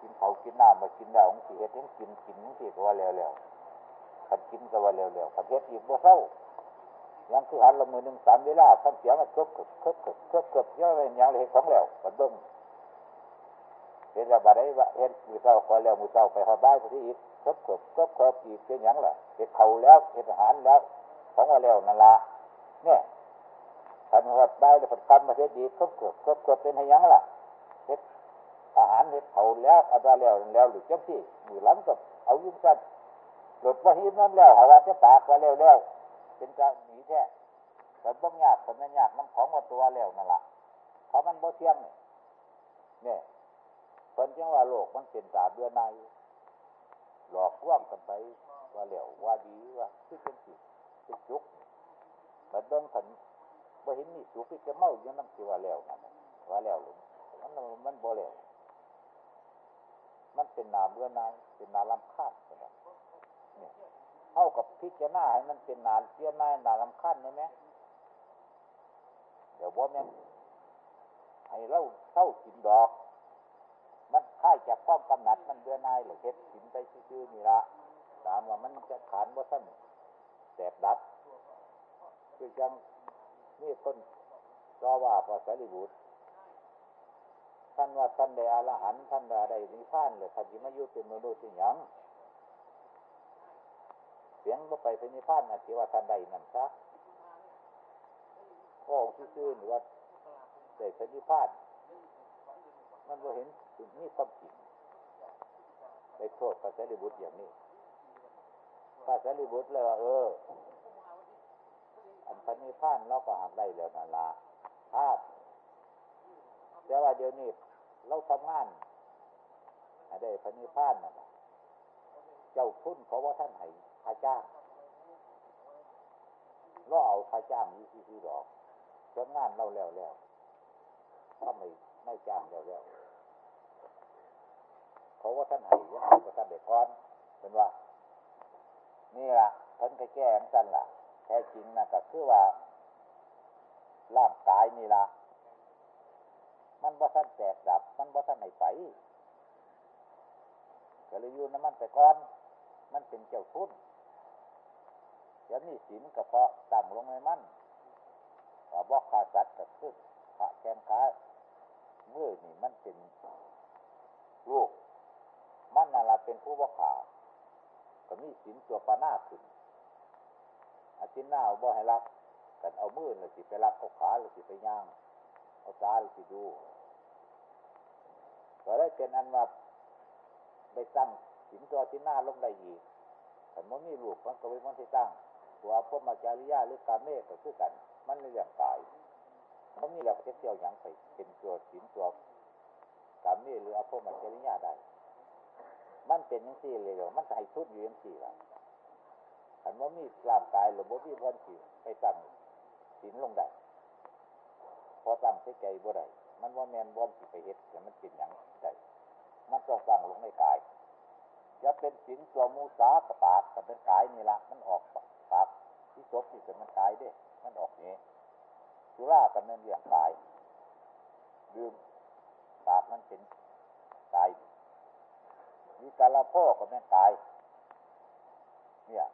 กินเขากินน้ำมากินแล้วของสิเฮ็ดยังกินกินยังสิก็ว่าแล้วแล้วขันกินก็ว่าแล้วแล้วขันเฮ็ดอีกบ่เศร้ายังคือหันละมือหนึ่งสามเวลาทำเสียงมันเคิบเคิบเคิบเคิบเคิบเคิบเยอะเลยยังเลยของแล้วกันเบิ้ง เห็นระบาดได้ว่าเห็นมือเศร้าคอยแล้วมือเศร้าไปหอบ้านที่อีกคิบเคิบคิบเคิบอีกเป็นยังล่ะเห็ดเขาแล้วเห็ดอาหารแล้ว ของว่าแล้วนั่นละเนี่ยขันหอดบ้านแล้วผัดคันมาเฮ็ดดีคิบเคิบคิบเคิบเป็นให้ยังล่ะเห็ดอาหารเห็ดเขาแล้วอาบาแล้วแล้วหรือจังที่มือหลังกับเอายุ่งสั้นหลุดว่าหินนั่นแล้วหาว่าจะปากว่าแล้วแล้วเป็นเจ้าหนีแท้แต่บ้องยากคนนั้นยากน้ำของว่าตัวแล้วนั่นละเพราะมันโบเทียงเนี่ย คนจังว่าโลกมันเป็นตาเบื่อในหลอกล่วงกันไปว่าเหลวว่าดีว่าคือเป็นสิเป็นจุกแต่เบิ้งขันบ่เห็นนี่สุกที่จะเมาอย่างนั้นคือว่าแล้วนั่นว่าแล้วหรือมันมันบ่แล้วมันเป็นนาเบื่อในเป็นนาลำคาดนะเนี่ยเท่ากับพิจารณาให้มันเป็นนานเสียนายนาลำคันใช่ไหมเดี๋ยวว่าแม่นให้เราเศร้ากินดอก ค่ายจากความกำหนัดมันเบื่อหน่ายหรือเฮ็ดกินไปซื่อๆนี่ละตามว่ามันจะขานว่าท่านแสบดัด คือจังนี่คนรอว่าพอสารีบุตรท่านว่าท่านได้อรหันท่านได้นิพพานเลยท่านยิมายุเป็นมนุษย์สิยังเสียงว่าไปเป็นนิพพานนะที่ว่าท่านได้นั่นซะพ่อซื่อๆหรือว่าได้เป็นนิพพานมันก็เห็น ถึงนี่ความจริงไปโทษพระสารีบุตรอย่างนี้พระสารีบุตรเลยว่าเออ อันพันนิพานเราก็หักได้แล้วนั่นละภาพแต่ว่าเดี๋ยวนี้เราทำงานได้พันนิพานนั่นะเจ้าคุณเขาว่าท่านให้ค่าจ้างเราเอาค่าจ้างยี่สิบดอกจนงานเราแล้วแล้วถ้าไมไม่จ้างแล้วแล้ว เขาว่าท่านห้ยังเอาท่านเด็กก้อนเป็นว่า นี่ล่ะท่านก็แก้งสั้นล่ะแท้จริงนะก็คือว่า ร่างกายนี่ละมันบ่าท่านแตกดับ มันบ่าท่านไหนไปก็เลยอยู่น้ำมันไปก่อน มันเป็นเจ้าทุนเดี๋ยวนี้สินก็เพาะตั้งลงในมันว่าบ่ขาสัตว์กับคือขะแขนขาเมื่อนี่มันเป็นลูก มันนั่นละเป็นผู้บ่ขาก็มีสินตัวปานาขึ้นอาทิตย์หน้าบ่ให้รักกันเอามือเลยสิไปรักเขาขาเลยสิไปย่าง เอาตาเลยสิดูก็ได้เป็นอันว่าได้ตั้งสินตัวที่หน้าลงได้อีกแต่มันมีลูกมันก็เป็นมันที่ตั้งตัวพวกมาจาริยาหรือกาเมฆก็คือกัน มันในเรื่องกายมันมีแบบเที่ยวอย่างไปเป็นตัวสินตัวกาเมฆหรืออาพวกมาจาริยาได้ มันเป็นยังสี่เลยมันใส่ทุดอยู่ยังสี่ละขันว่ามีร่างกายหรือบ่มีวันสิไปตั้งศีลลงได้พอตั้งใช้ใจบ่ได้มันว่าแมนบอนสิไปเฮ็ดแต่มันเป็นอย่างได้มันต้องตั้งลงในกายจะเป็นศีลตัวมูสากระปากกับเป็นกายนี่ละมันออกปากที่ศพที่เป็นมันกายเด้มันออกนี้สุรากันนั่นเรื่องกายดื่มปากมันเป็นกาย มีการละพ่อกับแม่กาย เนี่ย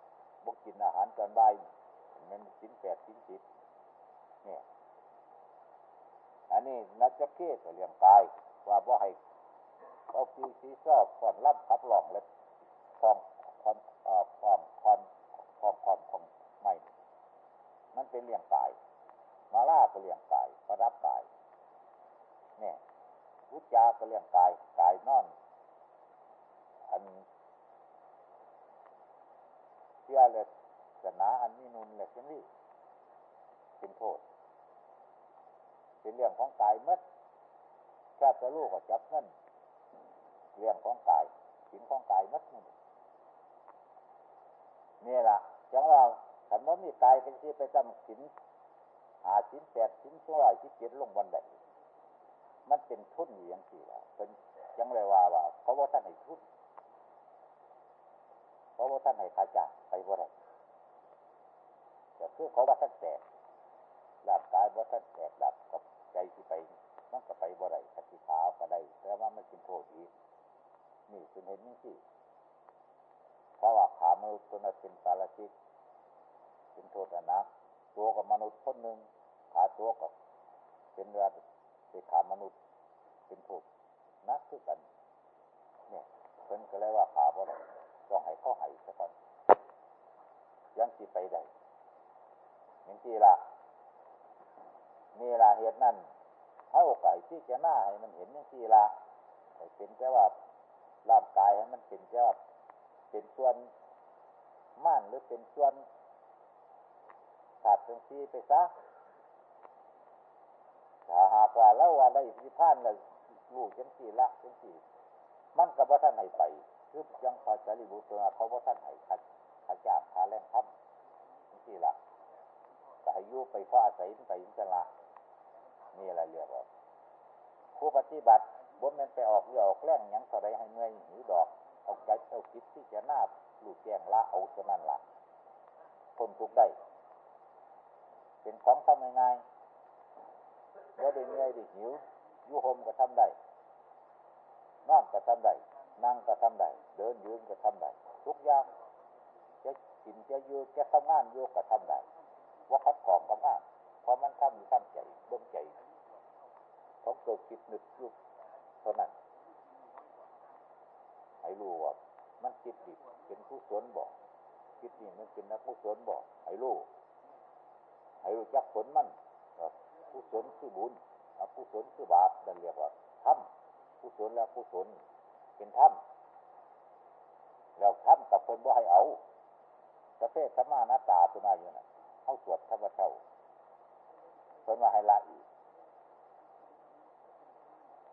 บกกินอาหารตอนบ่ายมันสินแปดสินสิบเนี่ยอันนี้นักจะเกศเรื่องกาย ว่าบ่ให้เอาปีสีซอบก่อนรับขับหลองเล็บคองคอนเอ่อความคอนความความของไม่ มันเป็นเรื่องกาย มาล่าก็เรื่องกายประรับกายเนี่ยวุจจาก็เรื่องกาย กายนอน อันเชื่อเลยสนาอันนี้นุนเลยเช่นนี้เป็นโทษ เป็นเรื่องของกายมัดแค่จะลูกก็จับเงินเรื่องของกายสินของกายมัดนี่นี่แหละจังว่าขันว่ามีกายเป็นที่ไปจำสินหาสินแปดสินร้อยสิบเจ็ดลงวันใดมันเป็นทุนอยู่อย่างสี่ละเป็นยังเลยว่าว่าเขาว่าท่านให้ทุน เขาะว่าท่านให้ขาจาไปบ่ได้แต่คือเขาว่าท่านแตกร่างกายว่าท่านแตกดับกับใจที่ไปมันก็ไปบ่ได้คติขาวก็ได้แต่ว่ามันเป็นโทษอีนี่เป็นเห็นนี่สิเพราะว่าขามือตัวนั้นเป็นปาราชิกเป็นโทษนะตัวกับมนุษย์คนหนึ่งขาตัวกับเป็นเรือเป็นขามนุษย์เป็นโทษนักคือกันเนี่ยเพิ่นก็เลยว่าขาบ่ได้ ต้องให้เข้าให้สักคนยังสิไปได้อย่างที่ละนี่ละเหตุนั้นให้โอกาสที่จะหน้าให้มันเห็นย่างที่ละให้เป็นแค่ว่าร่างกายให้มันเป็นแค่ว่าเป็นส่วนม่านหรือเป็นส่วนขาดตรงซีไปซะถ้าหากว่าแล้วว่าได้พิพานเลยลูกจังสี่ละจังสี่ มันกับว่าท่านให้ไป คือยังพอจะรีบุตรเขาว่าท่านให้ขัดขัดจาบขาแรงทับจังสี่ละแต่ให้ยุไปเพราะอาศัยไปอินทละนี่อะไรเรียกว่าผู้ปฏิบัติบนมันไปออกเรือออกแรงยังเท่าไรให้เงยหิวดอกเอาใจเอาคิดที่จะหน้าหลูกแกงละเอาเท่านั้นละคนทุกได้ เป็นของทำง่ายๆว่าได้เงยได้หิวยุหมก็ทำได้นอนก็ทำได้ นั่งก็ทำได้ เดินยืนก็ทำได้ ทุกอย่างจะกินจะยืนจะทำงานอยู่ก็ทำได้ ว่าคัดของกับงานเพราะมันทำอยู่ทำใจเบื้องใจของเกิดคิดนึกยุบเท่านั้นให้รู้ว่ามันคิดดีเป็นผู้สนบอกคิดนี่มันเป็นนักผู้สนบอกให้รู้ให้รู้จักผลมันผู้สนคือบุญผู้สนคือบาปนั่นเรียกว่าทำผู้สนแล้วผู้สน เป็นธรรมแล้วธรรมกับคนว่าให้เอาประเภทสมานาตาตัวนาอยู่น่ะเข้าสวดธรรมเท่าคนว่าให้ละอีก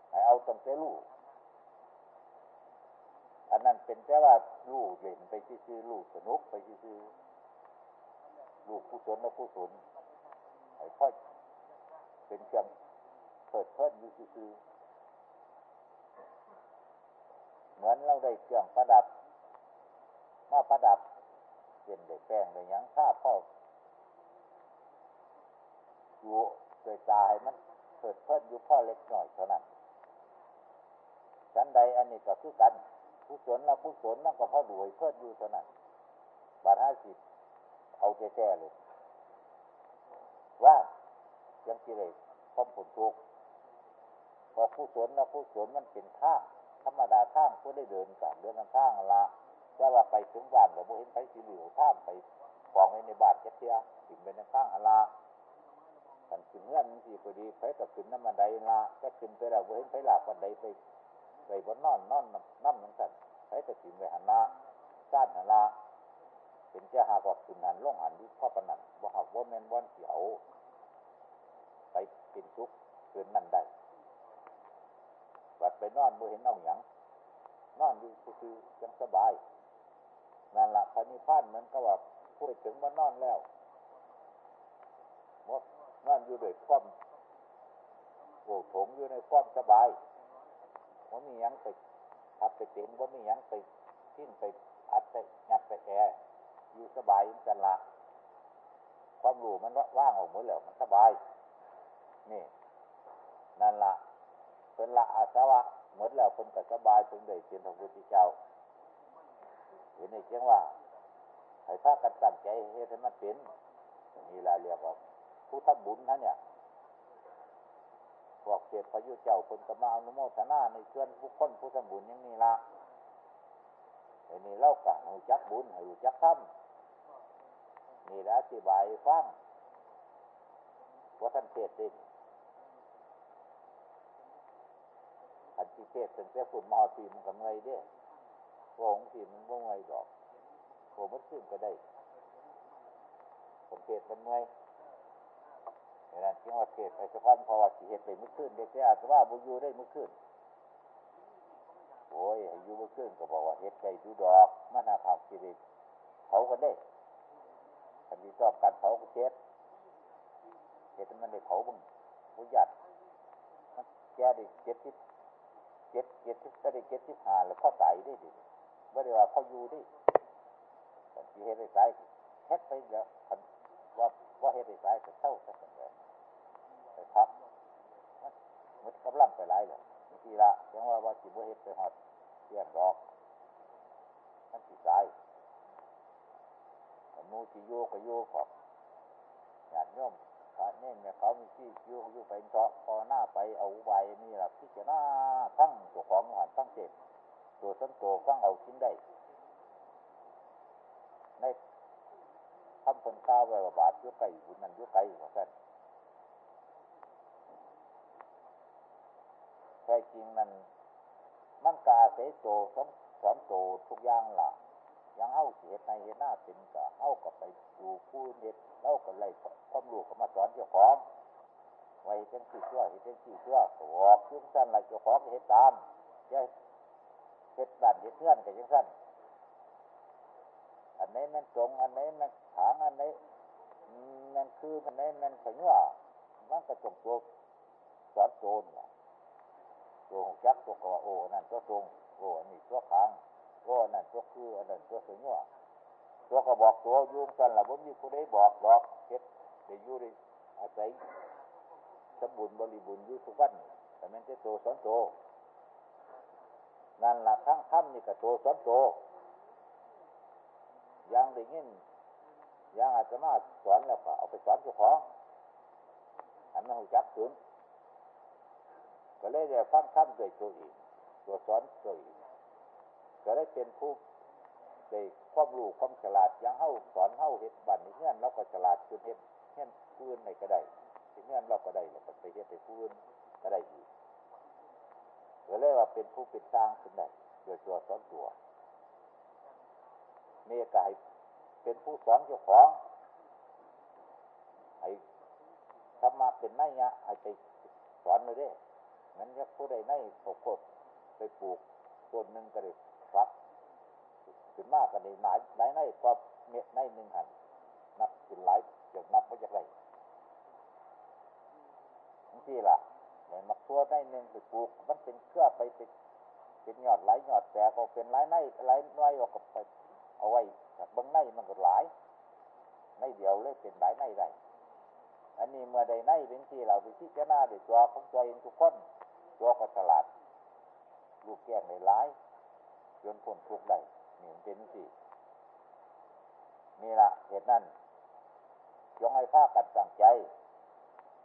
ให้เอาตั้งแต่ลูกอันนั้นเป็นแต่ว่าลูกเล่นไปซื่อลูกสนุกไปซื่อลูกผู้สนและผู้สนให้ค่อยเป็นเครื่องเพิดเพลินอยู่ซื่อ เหมือนเราได้เครื่องประดับ มาประดับเป็นได้แป้งได้ยังข้าพ่ออยู่โดยตายมันเพิดเพลินอยู่พ่อเล็กหน่อยเท่านั้นชั้นใดอันนี้ก็คือกันผู้สนและผู้สนนั่นก็พ่อรวยเพิ่นอยู่เท่านั้นบาทห้าสิบเอาแท้ๆเลย ว่ายังกิเลสพร้อมผลทุกพอผู้สนและผู้สนมันเป็นท่า ธรรมดาท่างผู้ได้เดินกันเดินทางละแต่ว่าไปถึงบ้านเราบ่เห็นไฟสีเหลืองท่ามไปกองไว้ในบ้านแค่เทียถึงเป็นข้างอลากันขึ้นเงื่อนมันสีพอดีไฟตะขึ้นน้ำมันไดละก็ขึ้นไปแล้วบ่เห็นไฟหลักวันใดไปไปบนนอนนอนน้ำนั่งกันไฟตะขึ้นไปหันละด้านหันละเป็นเจ้าหากว่าขึ้นหันล่องหันที่พ่อปนันบ่หักบ่าแมนบ่อนเสียวไปกินซุกคืนนั่นได้ วัดไปนอนบ่เห็นเอาหยังนอนอยู่คือยังสบายนั่นละพระนิพพานมือนกับว่าพูดถึงว่านอนแล้วมดนอนอยู่ด้วยความโอ้โถงอยู่ในความสบายว่ามียังไปทับไปเต็มว่ามียังไปทิ้นไปอัดไปยัดไปแออยู่สบายกันละความรู้มันว่างออกหมดแล้วมันสบาย นี่ นั่นละ เป็นละอาสวะเหมือนแล้วคนก็สบายเป็นได้เป็นพระพุทธเจ้าเห็นในเชียงว่าให้พากันตั้งใจเฮ็ดให้มันเป็นนี่ละเรียกว่าผู้ทำบุญท่านเนี่ยพวกเศษพยุเจ้าคนกมาอนุโมทนาในเชื่อนผู้คนผู้ทำบุญอย่างนี้ละไอ้นี่เล่ากะหูจักบุญให้หูจักทำนี่ละอธิบายฟังว่าท่านเทศเอง ที่เทศเป็นแต่ฝุ่นมอสีมันกับเงเด้วงสีมันบ่เงดอกโหมันขึ้นก็ได้ ผมเทศมันเงยเห็นไหมจึงว่าเทศไปสักพันพอว่าสีเหตุไปมื่อคืนเด็กแต่อาจจะว่าบุยูได้มื่อคืนโอ้ยอยู่มื่อคืนก็บอกว่าเหตุใจดูดอกมันหาผักกิเลสเผากันได้ขันที่ชอบการเผาก็เช็ดเช็ดมันได้เผาบึงผู้หยัดมันแก่ได้เจ็ดทิศ เจ็ดเจ็ดทิศได้เจ็ดทิศหาแล้วเข้าตายได้ดิไม่ได้ว่าเขาอยู่ดิขันที่เหตุได้ตายเฮ็ดไปแล้วขันว่าว่าเหตุได้ตายจะเท่ากันแบบไปพักมันกำลังไปไล่เลยบางทีละยังว่าว่าสิบว่าเหตุไปหอดเที่ยงดอกมันสิตายมูสิโยก็โยขอบหยาดโยม ระเน่นเนี่ยเขามีที่โยโยไปเจาะพอหน้าไปเอาใบนี่แหละที่จะหน้าทั้งตัวของหันทั้งเจ็บตัวส้นตัวฟังเอาชิ้นได้ ในทำคนก้าวไว้บาดยุไก่บุญนั้นยุไก่ว่าสั้นแท้จริงนั้นมันกาเสโตสอนสอนโตทุกอย่างล่ะ ยังเฮาเสียในเห็นหน้าเป็นกะเฮากับไปดูผู้เน็ตเล่ากันเลยความรู้ก็มาสอนเจ้าของไว้เป็นสี่ชั่วเห็นเป็นสี่ชั่วบอกยุ่งสั้นอะไรเจ้าของเห็นตามจะเห็ดบ้านเห็ดเพื่อนกันยังสั้นอันนี้มันตรงอันนี้มันถางอันนี้มันคืออันนี้มันสัญญามันกระจกตัวสอนโจรตัวจักตัวกว่าโอ้นั่นตัวตรงโอ้อันนี้ตัวขาง โอ้นั่นตัวคืออันนั้นตัวสัญญาตัวก็บอกตัวยุ่งกันละว่ามีผู้ใดบอกหรอกเฮ็ดได้อยู่ได้อาศัยสมบูรณ์บริบูรณ์อยู่ทุกวันแต่มันตัวสอนโตนั่นละทั้งถ้ำนี่กับตัวสอนโตยังได้ยินยังอาจจะมาสอนแล้วก็เอาไปสอนเจ้าของอันนั้นหูจักถึงก็เลยได้ฟังถ้ำด้วยตัวเองตัวสอนตัวเอง ก็ได้เป็นผู้ได้ความรู้ความฉลาดยังเข้าสอนเข้าเห็ดบันเงี้ยเราก็ฉลาดจนเห็ดเงี้ยพื้นในก็ได้เงี้ยเราก็ได้แล้วก็ไปเห็ดไปพื้นก็ได้อีกก็เลยว่าเป็นผู้เป็นสร้างขึ้นได้โดยตัวสอนตัวเมกายเป็นผู้สอนเจ้าของให้ธรรมะเป็นไนยะให้ไปสอนเลยเด้งั้นยักผู้ใดในปกดไปปลูกต้นหนึ่งก็ได้ ขึ้นมากกันในหลายหลายในก็เม็ดในหนึ่งหันนับขึ้นหลายจากนับไม่จากไรทั้งทีล่ะเหมือนมักตัวในหนึ่งไปปลูกมันเป็นเครือไปเป็นเป็นยอดไหลยอดแต่ก็เป็นหลายในหลายน้อยออกไปเอาไว้จากบางในมันก็หลายในเดียวเลยเป็นหลายในได้อันนี้เมื่อใดในเป็นที่เราไปที่จะหน้าเดือตัวของตัวเองทุกคนตัวก็ฉลาดลูกแก้งในหลายจนพ้นทุกได้ นี่มันเป็นสินี่ละเหตุนั้นยงให้ภาคกันตั้งใจ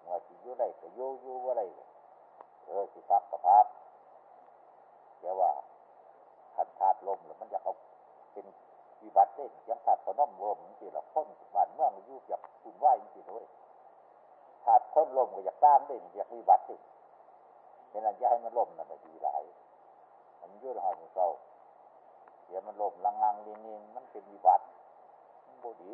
ว่าสิอยู่ได้ก็อยู่อยู่ว่าได้เออสิพักก็พักแต่ว่าขันขาดลมแล้วมันจะเอาเป็นวิบัติเด้ยังขาดขนมลมจริงๆหรอคนบ้านเมืองอยู่อยากคุณไหวจริงๆเลยขาดคนลมก็อยากตามได้อยากวิบัติสิเห็นนั้นจะให้มันลมนั่นดีหลาย มันยืดหอยมันเศร้า เดี๋ยวมันลมลังงังลินินมันเป็นวิบัติมันบดี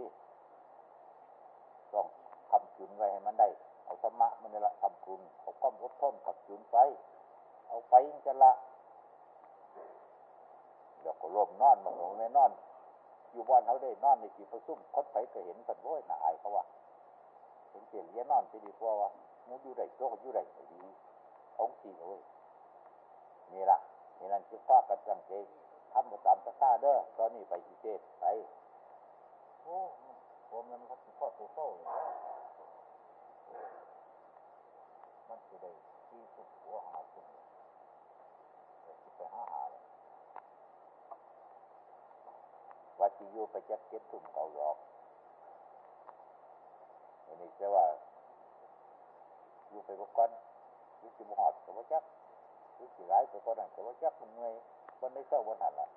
ต้องทำจุนไว้ให้มันได้ เอาธรรมะมันนี่ละทำจุนเอาความอดทนขับจุนไป เอาไปจะละเดี๋ยวก็ลมนอนมันลงในนอน อยู่บ้านเขาได้นอนในกี่ประซุ่มคดไปก็เห็นสันโว้ยน่าอายเขาว่าเห็นเสียเลี้ยนอนไปดีกว่าว่ามูอยู่ได้ตัวก็อยู่ได้ดีองสีเอ้ยนี่ละนี่นั่นคือข้ากันจังเจ ทำมาตามตะข้าเด้อตอนนี้ไปที่เจดไปโอ้ผมมันเขาพ่อตัวโซ่เลยมันจะได้ที่สุดหัวหาสุดจะไปหาหาเลยว่าที่อยู่ไปจักเก็บทุ่มเก่าหยอกอันนี้จะว่าอยู่ไปบกกันยู่ที่มหอดกับว่าจักยู่ที่ร้ายไปก็นั่นกับว่าจักมันเงย มันไม่เข้าวันหันละ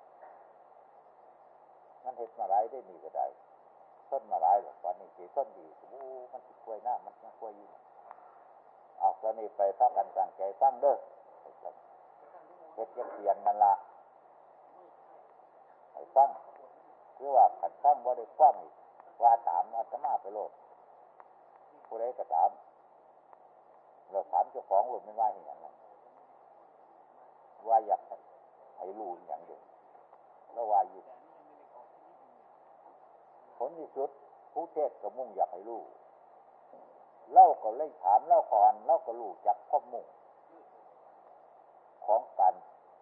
มันเห็ดมาไร้ได้มีก็ได้ต้นมาไร้หรอกวันนี้สีต้นดีโอ้มันติดกล้วยหน้ามันยังกล้วยยู่เอาตอนนี้ไปพักกันต่างใจฟังเด้อเห็ดยังเสียนมันละให้ฟังคือว่าขันฟังบ่าได้ฟังว่าถามอาตมาไปโลดผู้ใดก็ถามเราถามเจ้าของหลุดไม่ว่าอย่างนั้นว่าอยาก ให้รู้อย่างเดียวแล้วว่าอยู่ผลที่สุดผู้เทศก็มุ่งอยากให้รู้เล่าก็เลยถามเล่าก่อนเล่าก็รู้จักข้อมุ่งของการ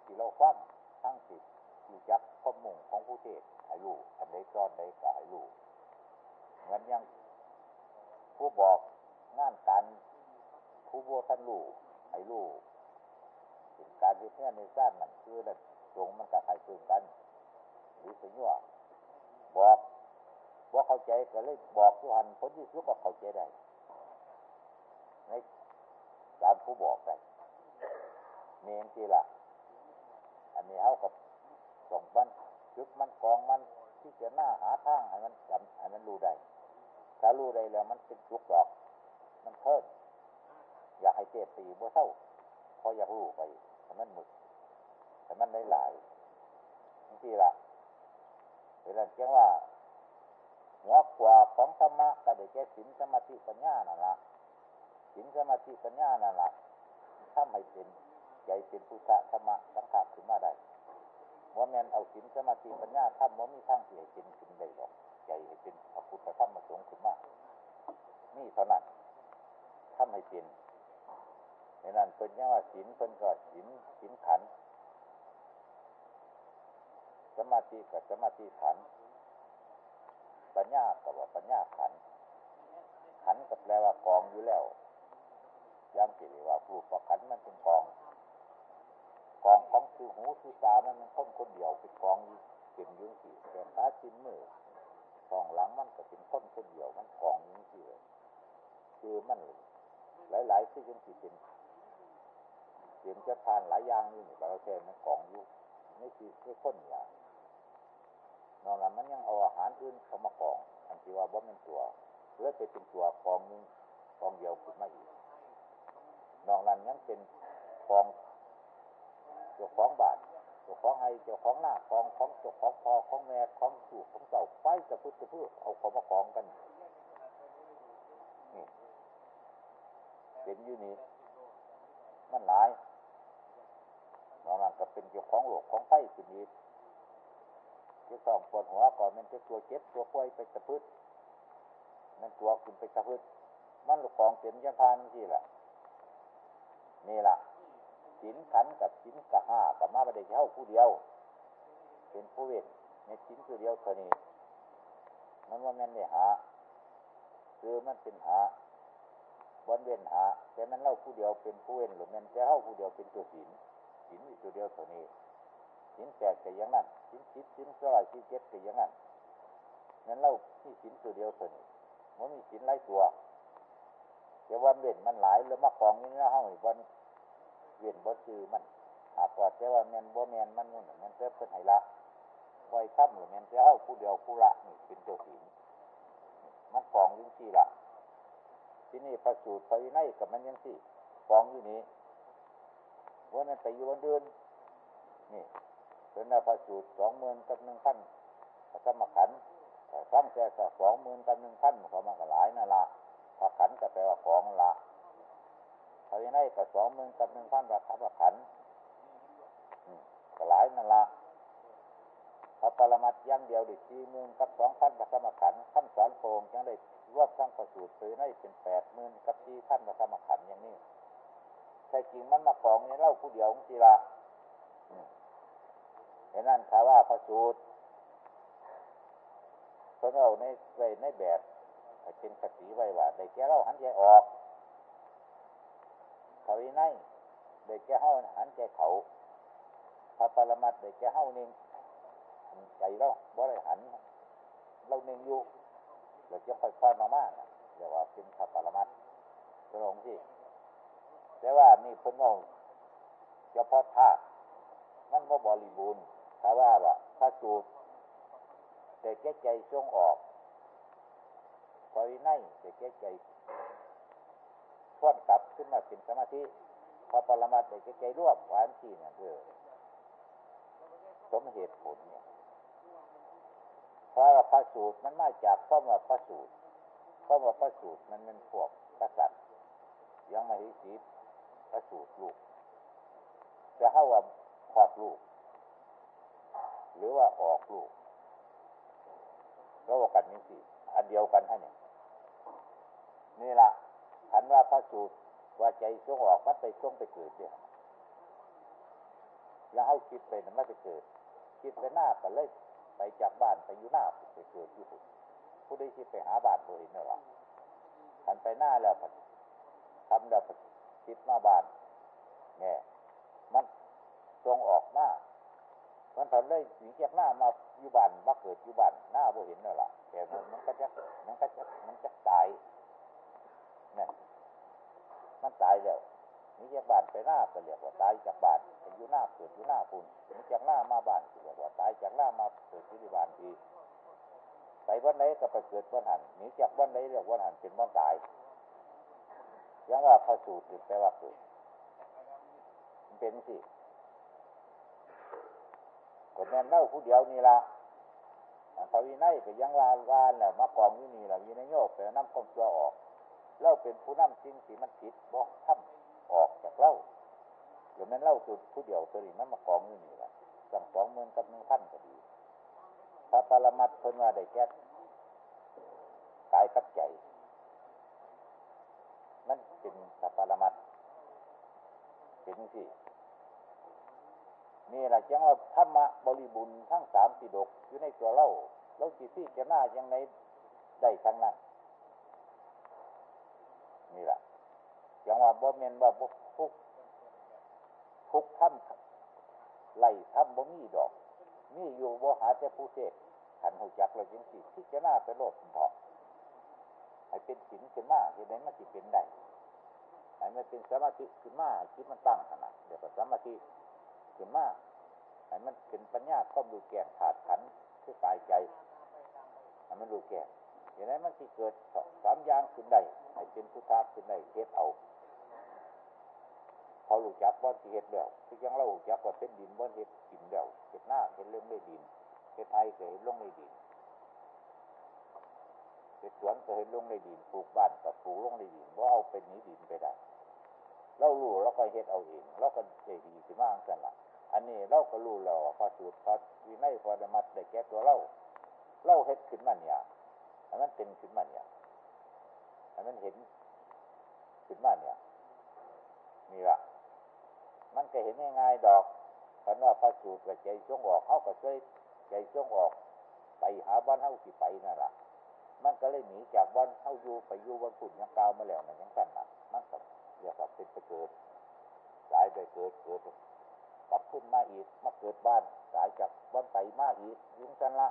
ที่เราฟังทั้งสิบรู้จักข้อมุ่งของผู้เทศให้รู้อันใดซ้อนใดก็ให้รู้เหมือนยังผู้บอกงานการผู้บัวท่านรู้ให้รู้เป็นการยึดเนี่ยในสร้างมันคือนั่น ตรงมันกับใครคืนกัน หรือสัญญาบอกว่าเข้าใจก็เลยบอกทุกหันผลที่สุดก็เข้าใจได้ในตามผู้บอกไปเนียงทีละอันนี้เอากับส่งมันจุดมันกองมันที่จะหน้าหาทางให้มันจำให้มันรู้ได้ถ้ารู้ได้แล้วมันเป็นจุกดอก มันเพิ่มอยากให้เจตีบัวเท่าพออยากรู้ไปมันหมึก ให้มันได้หลายบางทีละเวลาเจ้าว่าหัวขวาของธรรมะก็ได้แก่สินสมาธิปัญญานั่นละสินสมาธิปัญญานั่นละถ้าไม่เป็นใจเป็นพุทธธรรมะสังขารขึ้นมาได้ว่าแมนเอาสินสมาธิปัญญาถ้ามันมีทางที่ให้เป็นขึ้นได้หรอกใจให้เป็นพระพุทธธรรมมาสงขึ้นมานี่เท่านั้นทำให้เป็นในนั้นเป็นยังว่าสินเป็นก็สินสินขัน สมาธิกับสมาธิขัน ปัญญากับว่าปัญญาขัน ขันกับแปลว่ากองอยู่แล้วยังสิริว่าปลูกประขันมันเป็นกองของคือหูคือตามันมันคนคนเดียวเป็นกองเป็นยุ่งสี่แขนขาชิ้นมือกองหลังมันก็เป็นคนคนเดียวมันกองยุ่งสี่เลยคือมันหลายๆที่ยังสิเป็นเปลี่ยนจะทานหลายอย่างนี่นี่เราแค่มันกองอยู่ไม่คือไม่คนอย่าง นอกนั้นมันยังเอาอาหารอื่นเข้ามากองอันที่ว่าว่ามันตัวเพื่อไปเป็นตัวกองนึงกองเดียวขึ้นมาอีกนอกนั้นยังเป็นกองเจ้าของบาทเจ้าของไห้เจ้าของหน้ากองของเจ้าของพอของแม่ของสูกของเจ้าไฟจะพึ่งจะพึ่งเอาเขามากองกันนี่เป็นอยู่นี่มันหลายนอกนั้นก็เป็นเจ้าของโลกของไฟสินี ที่สองปวดหัวก่อนมันจะตัวเจ็บตัวป่วยไปตะพืชมันตัวคุณไปตะพืชมันลูกของเต็มยังทานที่แหละนี่แหละสินขันกับสินกับห้ากับมาประเดี๋ยวผู้เดียว เป็นผู้เวทในสินตัวเดียวเท่านี้มันว่ามันไม่หา คือมันเป็นหาบนเว้นหาแต่มันเล่าผู้เดียวเป็นผู้เว้นหรือมันจะเล่าผู้เดียวเป็นตัวสินสินอยู่ตัวเดียวเท่านี้ สินแปดก็อย่างนั้นสินสิบสินสลายสินเจ็ดก็อย่างนั้นนั้นเล่าที่สินตัวเดียวเท่านี้มันมีสินหลายตัวแต่วันเว้นมันหลายแล้วมากองนี่นะเฮาอีกวันเว้นบ่คือมันหากว่าแต่ว่าแมนบ่แมนมันนู่นมันเจ้าเพิ่นให้ละไว้ค่ำหรือแมนจะเฮาผู้เดียวผู้ละนี่เป็นตัวสินมันกองยิ่งสี่ละที่นี่พระสูตรพระวินัยกับมันยังสี่กองอยู่นี้ว่ามันไปอยู่วันเดือนนี่ เป็นพระสูตรสองหมื่นกับหนึ่งพันพระกรรมขันครั้งแค่สองหมื่นกับหนึ่งพันเขามันก็หลายนั่นละพระขันก็แปลว่าของละพระวินัยก็สองหมื่นกับหนึ่งพันพระขันพระขันก็หลายนั่นละพระปรมัตยังเดียวดิสี่หมื่นกับสองพันพระกรรมขันขั้นสอนโพงยังได้รวบทั้งประสูตรซื้อให้เป็นแปดหมื่นกับสี่พันพระกรรมขันอย่างนี้ใช่จริงมันมาของนี่เล่าผู้เดียวของศิลา เห็นนั่นคาว่าพระสูตรเขาเอาในไว้ในแบบเป็นคติไว้ว่าได้แก่เราหันใจออกเขาวินัยได้แก่เฮาหันใจเขาพระปรมัตได้แก่เฮานิ่งใจเราบ่ได้หัน เราเน่งอยู่เราจะค่อยๆมามาเรียกว่าเป็นพระปรมัตตระองค์ที่แต่ว่านี่เพิ่นเอาเฉพาะธาตุมันก็บริบูรณ์ ถ้าว่าว่าถ้าจูบแต่แก้ใจช่วงออกคอยในแต่แก้ใจทวนกลับขึ้นมาเป็นสมาธิพอปรมาแต่แก้ใจรวบหวานที่เนี่ยคือสมเหตุผลเนี่ยพราะว่าพระสูตรมันมาจากข้อมาพระสูตรข้อมาพระสูตรมันเป็นพวกกษัตริย์ยังไม่ได้สีพระสูตรลูกจะเข้าว่าคลอดลูก หรือว่าออกลูกระหว่างกันนี้สิอันเดียวกันท่านเนี่ยนี่ละขันว่าพระสูตรว่าใจช่วงออกมันไปช่วงไปเกิดเนี่ยแล้วให้คิดไปมันจะเกิด คิดไปหน้าก็เลยไปจากบ้านไปอยู่หน้าไปเกิดที่ผุดผู้ได้คิดไปหาบ้านตัวเองนี่หรอขันไปหน้าแล้วทำแล้วคิดมาบ้านเนี่มันตรงออกหน้า มันทำได้หนีจากหน้ามาอยู่บ้านมาเกิดอยู่บ้านหน้าบ่เห็นนี่หรอแต่มันมันก็จะมันก็จะมันจะตายเนี่ยมันตายแล้วนี่จากบ้านไปหน้าก็เรียกว่าตายจากบ้านไปอยู่หน้าเกิดอยู่หน้าคุณนี่จากหน้ามาบ้านเรียกว่าตายจากหน้ามาเกิดที่บ้านทีไปวันไหนก็ไปเกิดวันหันนี่จากวันไหนเรียกวันหันเป็นวันตายยังว่าพระสูตรแปลว่าเกิดเป็นสิ ก็แม่นเล่าผู้เดียวนี่ละพระวินัยก็ยังวานวานแหละมากองอยู่นี่แหละวินัยโยกแต่น้ำความตัวออกเล่าเป็นผู้นำจริงสิมันผิดบอกทำออกจากเล่าหรือแม่นเล่าสุดผู้เดียวตัวนี้มันมากองอยู่นี่แหละสองสองหมื่นกับหนึ่งพันก็ดีพระปรมัตเพิ่นว่าได้แก้กายกับใจ มันเป็นพระปรมัตเป็นสิ นี่แหละจังว่าธรรมะบริบูรณ์ทั้งสามสิดกอยู่ในตัวเราเราจิตที่จะหน้ายังไงได้ทั้งนั้นนี่แหละจังว่าบ่เมนว่าบุกทุกทุกท่านไล่ทำบ่มีดอกมีอยู่บ่หาแต่ผู้เสพขันหูจักเราจังสิพิจารณาไปโลดเถาะให้เป็นศีลขึ้นมาเห็นไหมมันสิเป็นได้ให้มันเป็นสมาธิขึ้นมาคิดมันตั้งขนาดเดี๋ยวก็สมาธิ ขึ้นมาให้มันเป็นปัญญาข้อมดูแก่ขาดขันคือกายใจให้มันดูแก่เห็นไหมมันสิเกิดสามอย่างขึ้นได้ให้เป็นพุทธะขึ้นได้เฮ็ดเอาพอรู้จักว่าเฮ็ดแล้วคือยังเรารู้จักว่าเป็นดินว่าเฮ็ดกินแล้วเฮ็ดหน้าเฮ็ดเรื่องไม่ดินเฮ็ดไทยเฮ็ดลงในดินเฮ็ดสวนเฮ็ดลงในดินปลูกบ้านก็ปลูกลงในดินว่าเอาเป็นนี้ดินไปได้ เรารู้เราก็เฮ็ดเอาเองเราก็ใจดีสิมากกันละอันนี้เราก็รู้แล้วพอสูตรพอวินัยพอธรรมะได้แก้ตัวเราเราเฮ็ดขึ้นมาเนี่ยอันนั้นเป็นขึ้นมาเนี่ยอันนั้นเห็นขึ้นมาเนี่ยนี่ละมันก็เห็นง่ายๆดอกคันว่าพระสูตรกับใจช่วงออกเขาก็เคยใจช่วงออก ไปหาบ้านเฮาสิไปนั่นละมันก็เลยหนีจากบ้านเฮาอยู่ไปอยู่บนฝุ่นยังกาวมาแล้วนะยังกันนะมันก็ เรียกว่าเป็นไปเกิด สายไปเกิดเกิดกลับขึ้นมาอีกมาเกิดบ้าน สายจากบ้านไปมาอีกยิ่งกันละ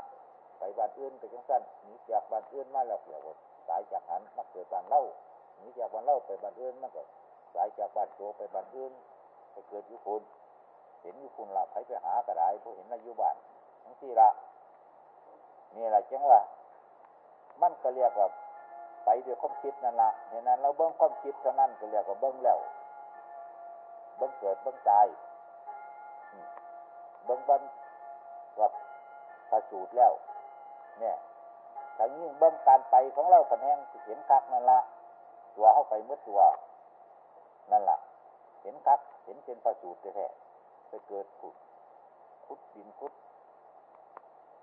ไปบ้านอื่นไปจังสั้นหนีจากบ้านอื่นมาแล้วเกี่ยวสายจากหันมาเกิดบ้านเล่าหนีจากบ้านเล่าไปบ้านอื่นมันก็สายจากบ้านโตไปบ้านอื่นไปเกิดยู่คุณเห็นยู่คุณละไปไปหากระไดพวกเห็นนอยู่บ้านทั้งที่ละนี่แหละจังว่า มันก็เรียกว่า ไปด้วยความคิดนั่นละเห็นนั้นเราเบิ้งความคิดเท่านั้นก็เรียกว่าเบิ้งแล้ว เบิ้งเกิดเบิ้งตายเบิ้งบันว่าประสูตรแล้ว เนี่ยถ้ายิ่งเบิ้งการไปของเราผันแห้งเห็นคักนั่นละตัวเข้าไปมืดตัว นั่นละเห็นคักเห็นเป็นประสูตรแท้ไปเกิดขุดขุดดินขุด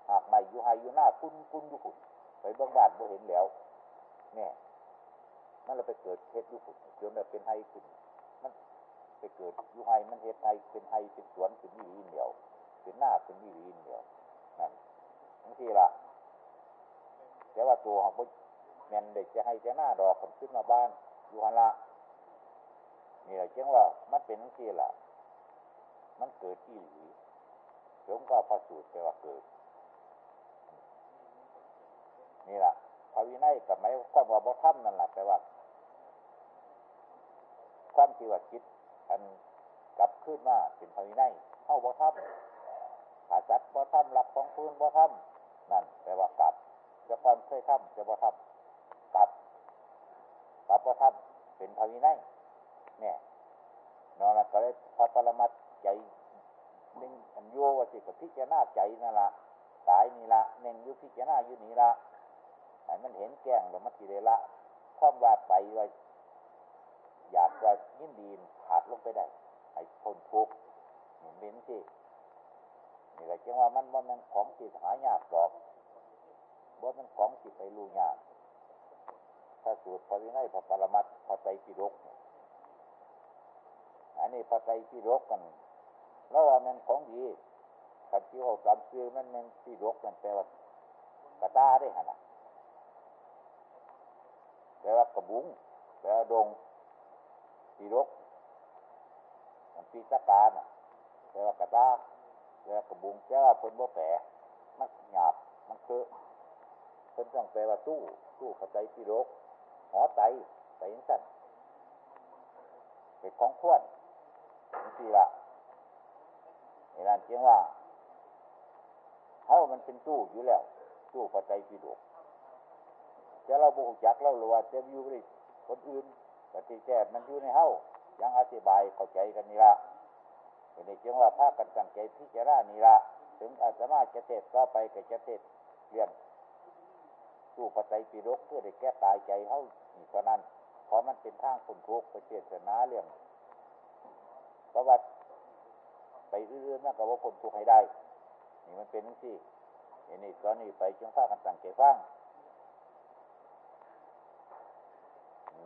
หากไม่อยู่ไฮอยู่หน้าคุ้นคุ้นอยู่ขุดไปเบื้องบ้านบ่เห็นแล้ว เนี่ยมันเราไปเกิดเฮ็ดอยู่ขุดจนแบบเป็นไฮขึ้นมันไปเกิดยูไฮมันเฮ็ดไฮเป็นไฮเป็นสวนเป็นยี่ลีนเดียว เป็นหน้าเป็นยี่ลีนเดียวนั่นทั้งที่ละแต่ว่าตัวของแมนเด็กจะให้จะหน้าดอกคนขึ้นมาบ้านอยู่หันละนี่แหละจังว่ามันเป็นทั้งที่ละมันเกิดที่หลีสมกับพระสูตรแปลว่าเกิด นี่แหละ พระวินัยกับไม่ความว่าบ่ท่นั่นแหละแปลว่า ความที่ว่าคิดอันกลับขึ้นมาเป็นพระวินัยเข้าบ่ท่ผาจัดบ่ท่หลักของพื้นบ่ท่นั่นแปลว่ากลับจะความเคยท่จะบ่ท่กลับกลับบ่ท่เป็นพระวินัยเนี่ยนอนก็เลยพระปรมัตใจหนึ่งอันโยวาสิกับพิจารณาใจนั่นละกายนี่ละเน่งยุพิจารณาอยู่นี่ละ ให้มันเห็นแก้งแล้วมันทีเดละข้อมว่าไปว่าอยากว่ายินดีขาดลงไปได้ให้พ้นทุกข์เห็นเป็นที่นี่แหละจังว่ามันว่ามันของจิตหายากหรอกว่ามันของจิตไปรู้ยากถ้าสูตรพระวินัยพระปรมัตพระไตรปิฎกอันนี้พระไตรปิฎกกันแล้วว่ามันของดีขันที่เขาตามซื้อมันมันปิฎกมันแปลว่ากระตาได้ขนาด แปลว่ากระบุงแปลว่าดงปีรกมันปีตะการอะแปลว่ากระตาแปลว่ากระบุงแปลว่าเพิ่นบ่แปลมันหยาบมันคือเพิ่นต้องแปลว่าตู้ตู้เข้าใจปีรกหอไตไตยังสั่นเป็นของขวัญนี่สิละในนั้นเชียงว่าเฮามันเป็นตู้อยู่แล้ว ตู้ปัจจัยปีรก จะเราบุกจักเราหรือว่าจะอยู่กับคนอื่นปฏิแจมันอยู่ในเฮายังอธิบายเข้าใจกันนี่ละเป็นในจังว่าภาคกันตั้งใจพิจารณานี่ละถึงอาจจะมาจะเทศก็ไปกับจะเทศเรียนสู้ปัจจัยปีรกเพื่อได้แก้ตายใจเฮานี่เท่านั้นเพราะมันเป็นทางคนทุกข์ไปเจตนาเรื่องประวัติไปเรื่อยๆนั่นก็ว่าคนทุกข์ให้ได้ นี่มันเป็นที่อันนี้ตอนนี้ไปจังภาคกันตั้งใจฟัง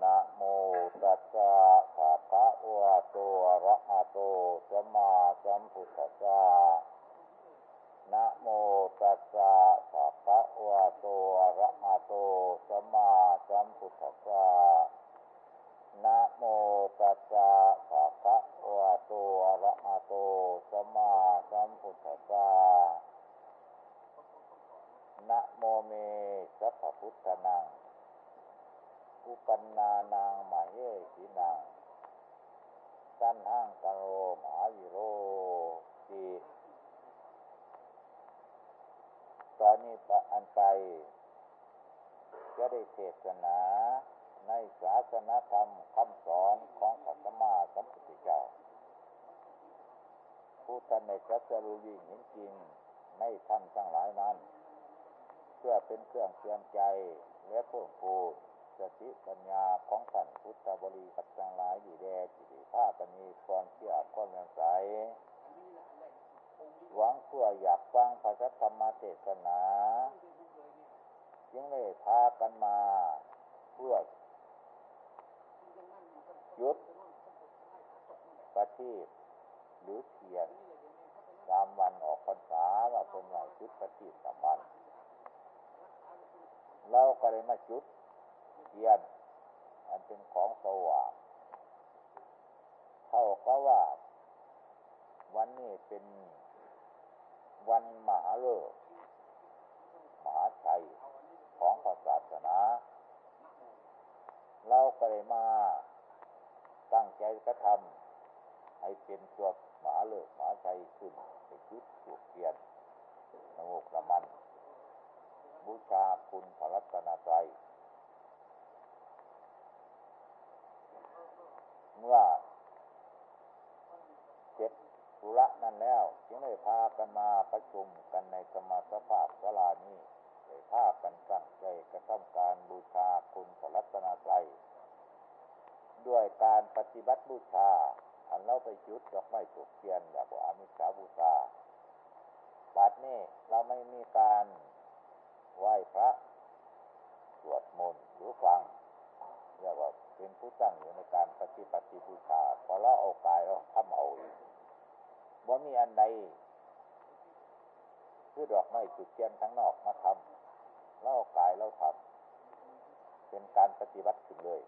นะโมตัสสะภะคะวะโตอะระหะโตสัมมาสัมพุทธัสสะนะโมตัสสะภะคะวะโตอะระหะโตสัมมาสัมพุทธัสสะนะโมตัสสะภะคะวะโตอะระหะโตสัมมาสัมพุทธัสสะนะโมเมสัพพุทธนัง อุปันนานังมาเยสินังสันหังกโรมหาวิโรติตอนนี้ปะอันไป จะได้เทศนาในศาสนธรรมคำสอนของพระสัมมาสัมพุทธเจ้า ผู้ท่านในพระสรุยิ่งเห็นจริงในธรรมทั้งหลายนั้น เพื่อเป็นเครื่องเตือนใจและเพิ่มพูน สติปัญญาของท่านพุทธบริษัททั้งหลายอยู่แดจิตภากันมีความเชื่อความเมใสหวังเพื่ออยากฟังพระธรรมเทศนาจึงเลยพากันมาเพื่อยุดปฏิบหรือเทียนตามวันออกพรรษาว่าเป็นวันจุดปฏิบสามวันเราก็เลยมาจุด เทียนอันเป็นของสว่างเท่ากับว่า วันนี้เป็นวันมหาฤกษ์มหาชัยของพระศาสนา เราก็เลยมาตั้งใจกระทำให้เป็นตัวหมาเลิกหมาชัยขึ้นในชุดถูกเทียนนโมกระมัน บูชาคุณพระรัตนตรัย เมื่อเจ็ดสุระนั่นแล้ว จึงได้พากันมาประชุมกันในสมาสภาพสลานี้ได้พากันตั้งใจกระทำการบูชาคุณพระรัตนตรัยด้วยการปฏิบัติบูชา อันเราไปจุดดอกไม้ถูกเทียนแบบว่าอามิสาบูชาบัดนี้เราไม่มีการไหว้พระ สวดมนต์หรือฟังเรียกว่า เป็นผู้ตั้งอยู่ในการปฏิบัติบูชาพอเราเอากายเราทำเอาว่ามีอันใดคือดอกไม้จุดเทียนทั้งนอกมาทำเราเอากายเราทำเป็นการปฏิบัติขึ้นเลย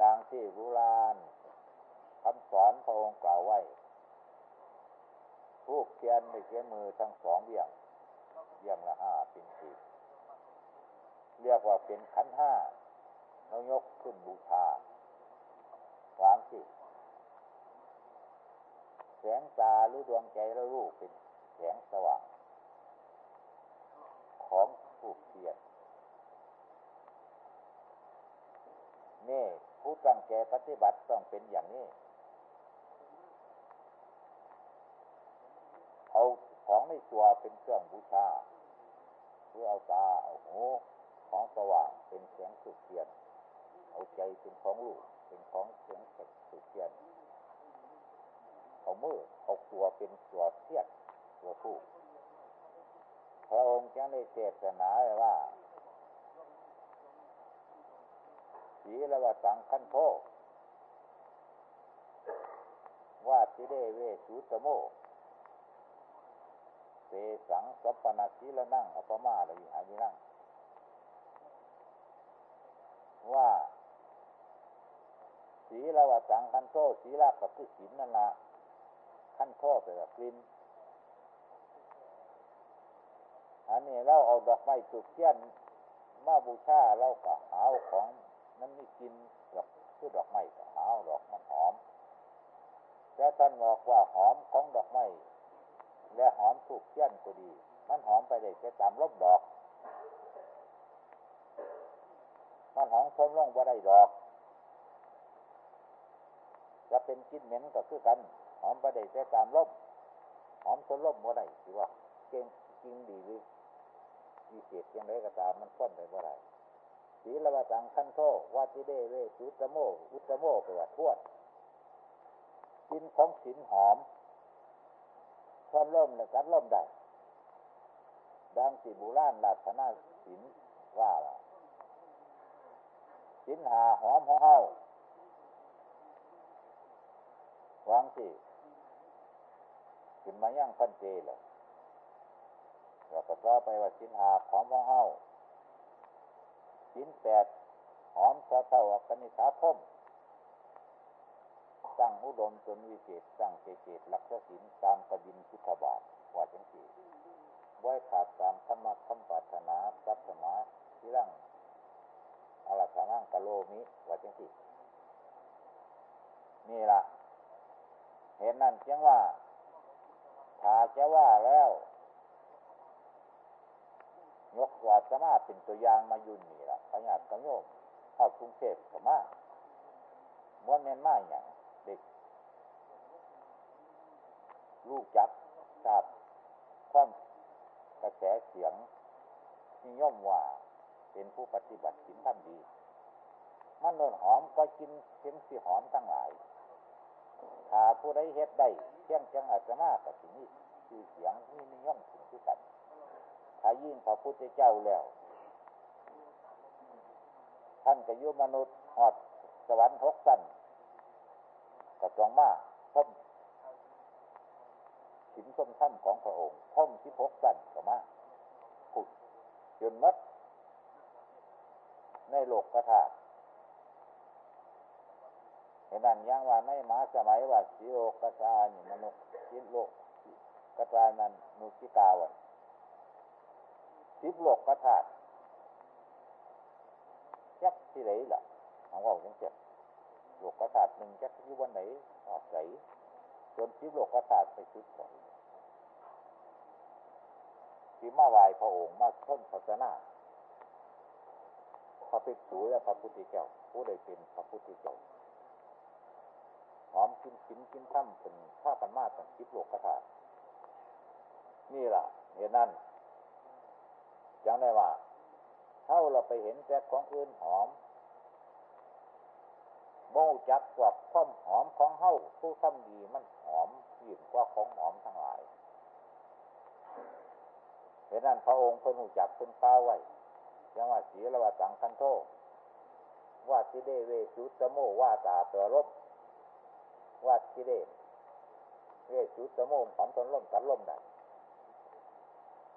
รางที่รุรานคำสอนพระองค์กล่าวไว้ทูกเทียนในเทียนมือทั้งสองเบี่ยงเบี่ยงละห้าเป็นสิบเรียกว่าเป็นขันห้า เรายกขึ้นบูชาวางสิแสงตาหรือดวงใจรารู้เป็นแสงสว่าง ของทูกเทียนนี่ผู้ตั้งใจปฏิบัติต้องเป็นอย่างนี้ เอาของในตัวเป็นเครื่องบูชา เพื่อเอาตา เอาหู ของสว่างเป็นแสงสุดเทียน เอาใจเป็นของรูปเป็นของเสียงสุดเทียนเอามือเอาตัวเป็นตัวเทียนตัวผู้พระองค์จึงได้เทศนาไว้ว่าสีละวสังคันโทว่าสิเดเวสุตโมเตสังสัปนาสีละนั่งอปมาละยิหายินั่งว่า สีละวสังคันโทสีละก็คือศีลนั่นละขั้นโทไปแบบกลิ่นอันนี้เราเอาดอกไม้จุดเทียนมาบูชาเราก็หาวของมันไม่กินดอกคือดอกไม้ก็หาวดอกมันหอมแต่ท่านบอกว่าหอมของดอกไม้และหอมถูกเทียนก็ดี มันหอมไปได้แค่ตามลบดอก มันหอมชมลงว่าได้ดอก จะเป็นกินเหม็นก็คือกัน หอมไปได้แค่ตามลบหอมชนลบว่าได้สิว่าเก่งจริงดีหรือมีเศษยังไงก็ตามมันค้นไปว่าไรศีละวสังคันโทวัติเดเวสุตโม อุตโมไปว่าทวดกินของสินหอมทอนล่มและกัดล่มได้ดังสิบุร่านลาธนาสินว่าล่ะสินหาหอมของเฮา วางสิขึ้นมาย่างพันเจเลยแล้วก็ต่อไปว่าสินหาหอมขอเฮาสินแปดหอมเท่าเท่ากันิสาพมตตั้งอุดมจนวิเศษตั้งเจเจตลักษศิลตามกบินพุทธบาทว่าจังสีไหว้ขาดตามธรรมะคำปรารถนาสัตมาที่ร่างอรัชนั่งกะโลมิว่าจังสีนี่ล่ะ เห็นนั่นจังว่าถ้าจะว่าแล้วยกวาสมาเป็นตัวอย่างมายุ่นนี่ละพญาติกโยมเข้ากรุงเทพกับมาม้วนแม่นมาอย่างเด็ก ลูกจับทราบความกระแสเสียงนิยมว่าเป็นผู้ปฏิบัติสินทำดี มันนนหอมก็กินเสียงสีหอมทั้งหลาย ถ้าผู้ใดเฮ็ดได้เที่ยงจังอาจจะมากกับสิ่งนี้คือเสียงนี่นิยมสิ่งที่กันถ้ายิ่งพระพุทธเจ้าแล้ว ท่านก็ยุมนุษย์หอดสวรรค์หกสั้นก็จองมาพ้มสินส้มท่ำของพระองค์พ้มที่พกสั้นก็มาผุดจนมัดในโลกกระถา เห็นนั่นยังว่าในมาสมัยว่าสิโลกระจายมนุษย์สิโลกกระจานั้นนุสิกาวันสิบโลกกระถายักที่ไหนล่ะของเราจังเจ็บโลกกระถาหนึ่งจักอยู่วันไหนออกใสจนสิบโลกกระถาไปสุดก่อนที่มาไหวพระองค์มาท่นศาสนาพระภิกษุและพระพุทธเจ้าผู้ใดเป็นพระพุทธเจ้า หอมกินกินกินถ้ำเป็นข้ากันมากเป็นสิบโลกกระถานี่ล่ะเหตุนั้นยังได้ว่าเท่าเราไปเห็นแต่ของอื่นหอมโมจักกว่าความหอมของเฮ้าผู้ทำดีมันหอมยิ่งกว่าของหอมทั้งหลายเหตุนั้นพระองค์เพิ่นหูจักเพิ่นฟ้าไว้ยังว่าสีละว่าสังคันโทว่าทิเดเวสุตโมว่าตาเปรบ ว่าทิเดเวสุตโมหอมตนล่มตัดล่มได้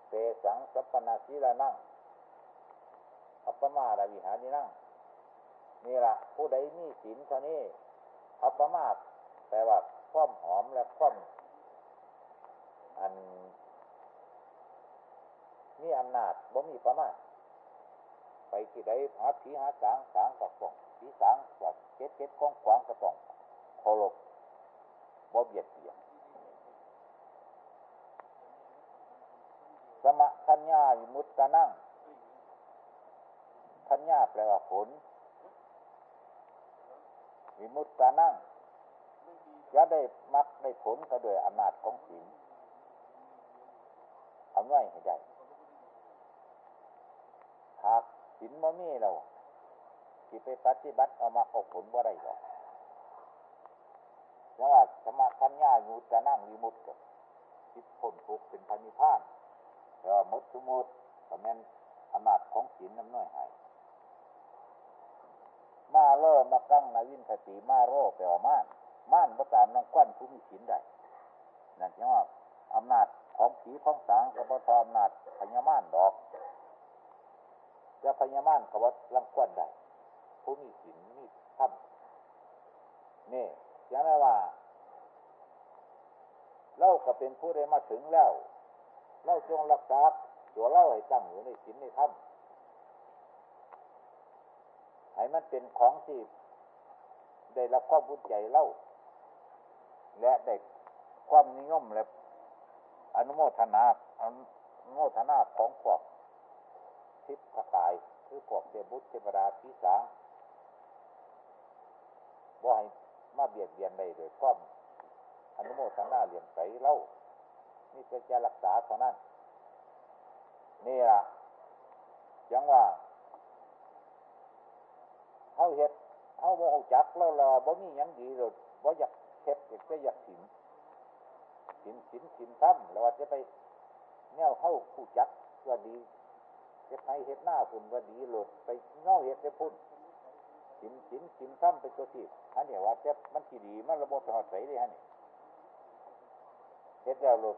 เปสังสัปนาสีละนั่งอัปปมาราวิหานี่นั่งนี่ละผู้ใดมีศีลเท่านี้อัปปมาแปลว่าความหอมและความอันมีอำนาจบ่มีประมาทไปที่ใดหาผีหาสางสางกับป่องผีสางกว่าเจ็ดเจ็ดของขวางกระป่องเคาร บ่เบียดเบียนสมะทัญญาวิมุตตะนั่งทัญญาแปลว่าผลวิมุตตะนั่งจะได้มักได้ผลก็โดยอำนาจของศีลเอาง่ายให้ได้หากศีลบ่มีเราที่ไปปฏิบัติเอามาเอาผลบ่ได้หรอก เพราะว่าสมาทัญญาวิมุตตะนั่งวิมุตกับคิดพ้นทุกข์เป็นพันิพานแต่ว่ามุตสมุตก็แม่นอำนาจของศีลน้ำน้อยหายมาโลมากั้งนาวินคติมาโรแปลว่าม่านม่านประการน้องกวันผู้มีศีลได้นั่นจึงว่าอำนาจของผีของสางกับพออำนาจพญามานดอกจะพญามานกับวัดลังกวันได้ผู้มีศีลมีธรรมนี่ อย่างนั้นว่าเล่าก็เป็นผู้ได้มาถึงแล้วเล่าจงรักษาตัวเล่าให้ตั้งอยู่ในศีลในธรรมให้มันเป็นของที่ได้รับความบุญใจเล่า และได้ความนิยมและอนุโมทนาอนุโมทนาของพวกทิพย์กาย คือพวกเทบุตรเทวดาพิสาว่าให้ มาเบียดเบียนได้โดยความอนุโมทนาเลียนใสเล่านี่จะจะรักษาเท่านั้น นี่ล่ะยังว่าเฮาเฮ็ดเฮาบ่ฮู้จักแล้วล่ะบ่มีหยังดีเลยบ่อยากเฮ็ดอยากจะอยากสินสินสินสินทำแล้วว่าจะไปแนวเฮาผู้จักว่าดีเฮ็ดให้เฮ็ดหน้าพุ่นว่าดีโลดไปเงาเฮ็ดไปพุ่น สินสินสินทำไปตัวที่อันนี้ว่าจะมันสิดีมันระบบหอดใสเลยฮะนี่เฮ็ดแล้วโลด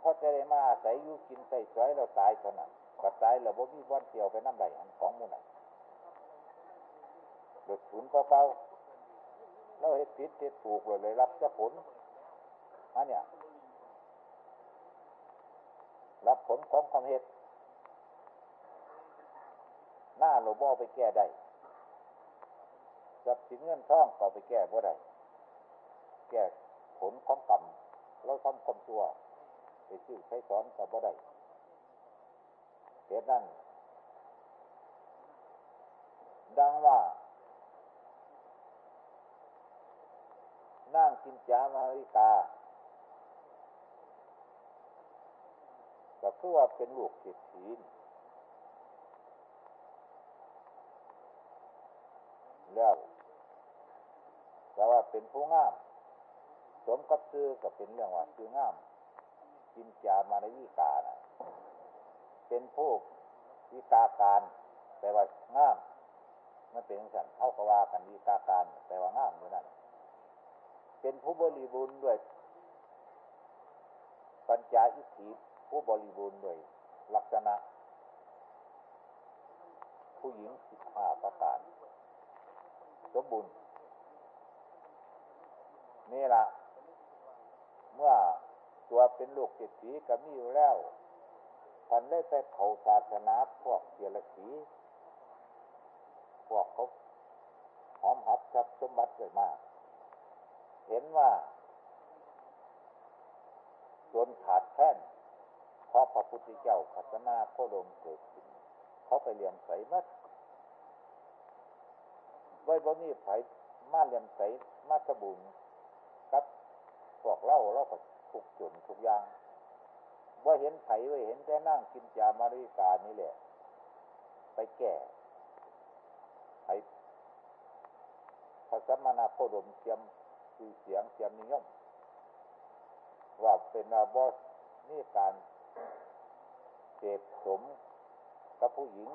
พอจะได้มาอาศัยอยู่กินใส่สวยแล้วตายเท่านั้นก็ตายแล้วบ่มีวันเที่ยวไปน้ำใดอันของมูนั้นหลุดศูนย์เปล่าเราเห็ดผิดเห็ดถูกเลยเลยรับจะผลอันเนี้ยรับผลของความเหตุหน้าเราบ่ไปแก้ได้ ทรัพย์สินเงินทองก็ไปแก้บ่ได้แก้ผลของกรรมเราทำความชั่วไปชื่อใช้สอนกับบ่ได้เหตุนั้น ดังว่านั่งกินจามาริกาก็คือว่าเป็นลูกเศรษฐีแล้ว เป็นผู้งาม สมกับซื้อก็เป็นเรื่องว่าซื้องาม กินจามาในวิกานะเป็นผู้วิกาการแปลว่างามมันเป็นสันเท่ากับว่ากันวิกาการแปลว่างามอยู่นั่นเป็นผู้บริบูรณ์ด้วย ปัญญาอิทธิผู้บริบูรณ์ด้วย ลักษณะ ผู้หญิงสิบห้าประการสมบูรณ์ นี่ละเมื่อตัวเป็นลูกเศรษฐีก็มีอยู่แล้วพันได้ไปเขาศาสนาพวกเจรสีพวกเขาหอมหับทรัพย์สมบัติเกิดมาก เห็นว่าจนขาดแค้นเพราะพระพุทธเจ้าขัตนาโคดมเกิดขึ้นเขาไปเรียนใสมัดไว้บ่มีไผมาเรียนใสมาสบุญ พวกเล่าเราก็ทุกจุนทุกอย่างว่าเห็นไผว่าเห็นแต่นั่งกินจามาริกานี่แหละ ไปแก่ไผพระสัมมานาโคดมเทียมคือเสียงเทียมนิยม ว่าเป็นอาบอสนี่การเสพสมกับผู้หญิง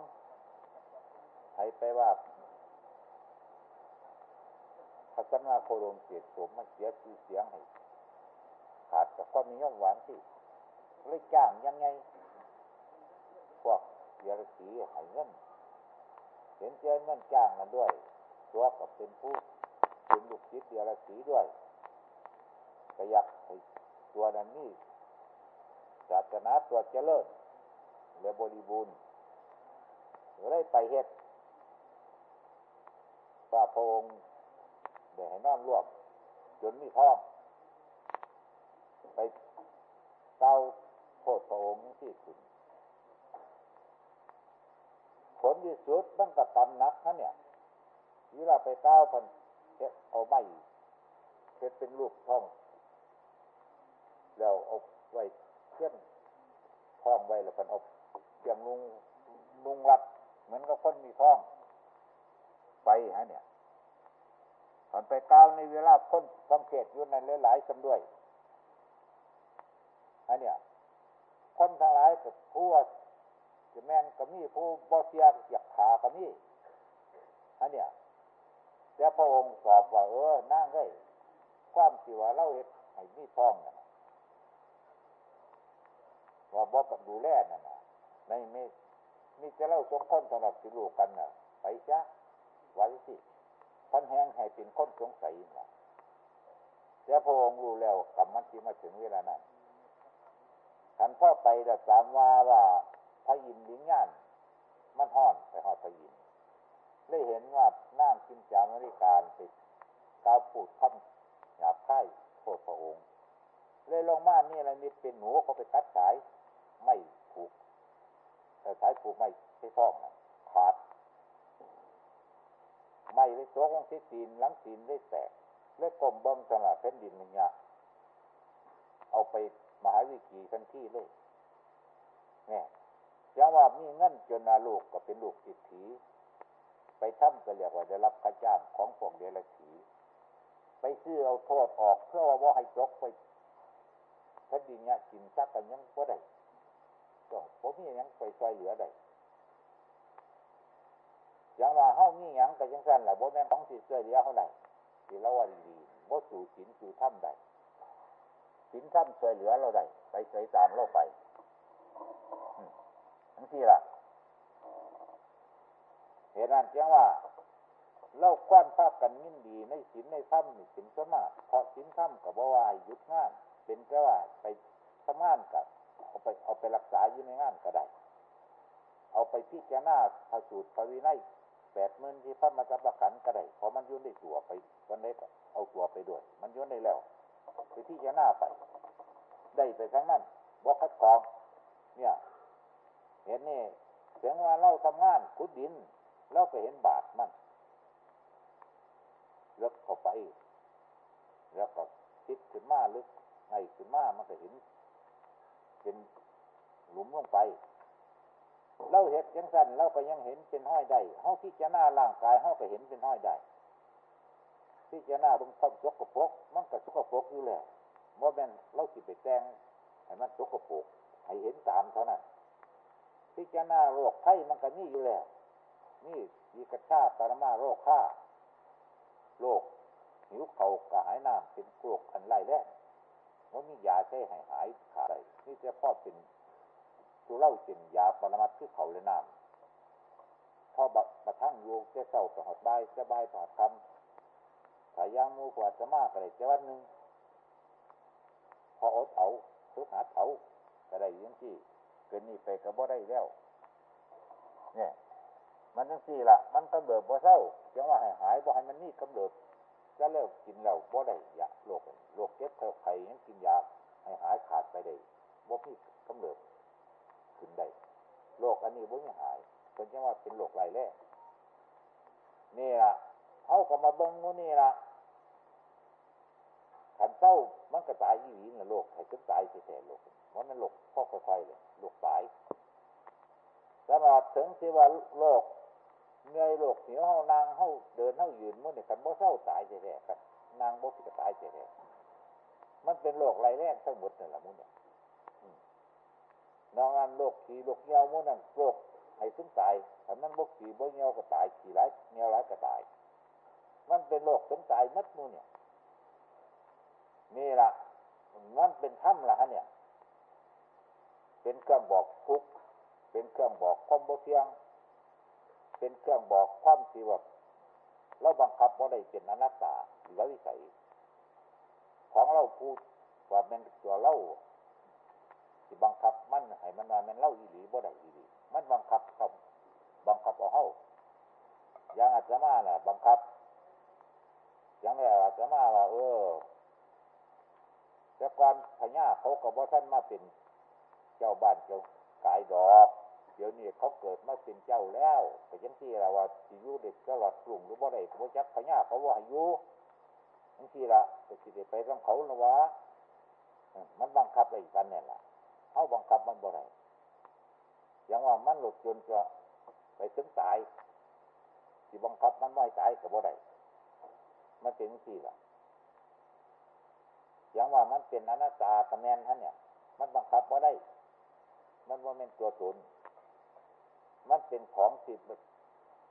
ให้ไปว่าพระสัมมาโคดมเสพสมมาเสียชื่อเสียงให้ ขาดกับความนิยมหวังที่เลยจ้างยังไง พวกเยรสีให้เงินเห็นเจนเงินจ้างกันด้วย ตัวกับเป็นผู้เป็นลูกศิษย์เยรสีด้วยก็อยากให้ตัวนั้นนี่ศาสนาตัวเจริญและบริบูรณ์เลยไปเฮ็ดป่าพงเดี๋ยวให้นอนรวบจนมีท้อง ไปเก้าโทษพระองค์ที่สุดผลที่สุดมันก็กำนักนะเนี่ยเวลาไปก้าวพันเฮ็ดเอาไม้เฮ็ดเป็นรูปท้อง แล้วเอาไว้เชื่อมท้องไว้แล้วพันเอาเสียงลุงลุงรัดเหมือนกับคนมีท้อง ไปฮะเนี่ยผ่นไปก้าวในเวลาพ้นสังเกตอยู่ในหลายๆสำด้วย อันเนี้ยคนทั้งหลายกับผู้จะแม่นก็มีผู้บ่เสียอยากขาก็มีอันเนี้ยแต่พระองค์สอบว่าเออนั่งได้ความสิว่าเล่าเห็ดให้มีท้องนะว่าบ่ดูแลนั่นนะในไม่มีจะเล่าสงคนสำหรับสิลูกกันน่ะ ไปซะไว้สิพันแห้งให้เป็นคนสงสัยนะแต่พระองค์รู้แล้วกรรมมันที่มาถึงเวลานั้น ขันพ่อไปแต่สามว่าว่าพระยินลิ้งงาน มันห่อนไปหอดพระยินได้เห็นว่านั่งกินจามริการติดกาวปูดคำหยาบไข่โทษพระองค์เลยลงมาเนี่ยอะไรมีเป็นหนูเขาไปตัดสายไม่ผูกแต่สายผูกไม่ใช่ช่องนะขาดไม่เลยโซ่ของที่ตีนหลังตีนได้แตกเลยกลมเบิ้งสลับเส้นดินหนึ่งเนี่ยเอาไป มหาวิกีทันที่เลยเนี่ยยังว่ามีเงินจนนาลูกก็เป็นลูกติดถี ไปทำก็เรียกว่าได้รับค่าจ้างของพวกเดรัจฉีไปซื้อเอาโทษออกเพื่อว่าว่าให้จกไปแผ่นดินเนี่ยกินซักกันยังก็ได้ก็ผมมียังไปช่วยเหลือได้อย่างว่าเฮ้ามียังก็ยังสั้นแหละบ่แม่นของสิช่วยเหลือเฮาได้ที่เราว่าดีๆบ่สู่ศีลสู่ธรรมได้ ศีลธรรมช่วยเหลือเราได้ไปใส่ตามเราไปทั้งที่ล่ะเหตุนั้นจังว่าเล่าก้อนภาคกันยินดีในศีลในธรรมนี่สินสมาเพราะศีลธรรมกับว่าว่าหยุดงาน เป็นแค่ว่าไปทำงานกับเอาไปเอาไปรักษาอยู่ในงานก็ได้ เอาไปพิจารณาพระสูตรพระวินัยแปดหมื่นที่พระมาจับประกันก็ได้เพราะมันยุ่นได้ตัวไปวันนี้เอาตัวไปด้วย มันยุ่นได้แล้ว ไปพิจารณาไป ได้ไปทั้งนั้นบอกคัดกรอง เนี่ย เห็นนี่เสียงว่าเราทำงานขุดดินเราไปเห็นบาทมันลึกเข้าไป แล้วก็คิดขึ้นมาลึกในขึ้นมามันก็เห็นเป็นหลุมลงไปเราเห็นยังสั้นเราก็ยังเห็นเป็นห้อยได้เฮาพิจารณาร่างกายเฮาก็เห็นเป็นห้อยได้ พิจารณาตรงความสกปรกมันก็สกปรกอยู่แล้วว่าแม่นเราสิไปแจ้งให้มันสกปรกให้เห็นตามเท่านั้นพิจารณาโรคไข้มันก็นี่อยู่แล้ว นี่ยีกระชาปรมาโรคข้าโรคหิวเขากระหายน้ำเป็นโรคอันไล่แรงว่ามียาใช้ให้หายขาดนี่จะพ่อเป็นตัวเล่าจินยาปรมัดที่เขาเลยน้ำพอบักประทั่งโยกจะเศร้าประหดบายสบายปอดคำ ถ้ายามูกวาจะมากอะไรจะวันหนึ่งพออดเอาทุกหาเถาก็ได้ยังที่เกินนี่ไปก็บ่ได้แล้ว เนี่ย มันทั้งสี่ละมันกำเริบบ่เศร้าจังว่าให้หายบ่ให้มันนี่กำเริบจะเลิกกินแล้วบ่ได้ยาโรคโรคเก็บเท่าไข่ยังกินยาให้หายขาดไปได้บ่มีกำเริบขึ้นได้โรคอันนี้บ่มีหายเป็นจังว่าเป็นโรคไรแรกนี่ล่ะเขาก็มาเบิ้งนู้นนี่ล่ะ ขันเศร้ามันก็ตายยี่หลีนะโรคให้ถึงตายแท้ๆโรคมันนั่นโรคพ่อค่อยๆเลยโรคตายตลอดถึงที่ว่าโรคเงยโรคเหนียวเฮานางเฮาเดินเฮายืนมื่อนี่กันบ่เศร้าตายแท้ๆกันนางบ่ผิดตายแท้ๆมันเป็นโรคไรแรกทั้งหมดนั่นแหละมุ่นเนี่ยนองอันโรคขี่โรคเหี่ยวมุ่นนั่นโรคให้ถึงตายถ้ามันบ่ขี่บ่เหี่ยวก็ตายขี่ไรเหี่ยวไรก็ตาย มันเป็นโรคถึงตายมัดมุ่นเนี่ย นี่ล่ะมันเป็นถ้ำละฮะเนี่ย เป็นเครื่องบอกทุกเป็นเครื่องบอกความบ่เที่ยง เป็นเครื่องบอกความที่ว่าเราบังคับว่าได้เป็นอนัตตาหรือวิสัย ของเราพูดว่าเป็นตัวเล่าที่บังคับมันให้มันมามันเล่าอีหลีบ่ได้อีหลีมันบังคับเขาบังคับเอาเฮาอย่างอาจจะมาน่ะ บังคับอย่างไรอาจจะมาว่าเออ แต่ก่อนพญาเขากับว่าท่านมาเป็นเจ้าบ้านเจ้ากายดอกเดี๋ยวนี้เขาเกิดมาเป็นเจ้าแล้วแต่ยังที่เราว่าสิยุเด็กตลอดกลุ่มหรือว่าอะได้เขาจักพญาเขาว่าอายุยังที่ละแต่สิเด็ไปทำเขาละวะมันบังคับอะไรกันเนี่ยล่ะเขาบังคับมันบ่ได้อย่างว่ามันหลุดจนจะไปถึงตายที่บังคับมันไม่ตายกับบ่ได้มันเป็นที่ละ อย่างว่ามันเป็นอนัตตากระแมนท่านเนี่ย มันบังคับว่าได้ มันว่าเป็นตัวตนมันเป็นของสิบ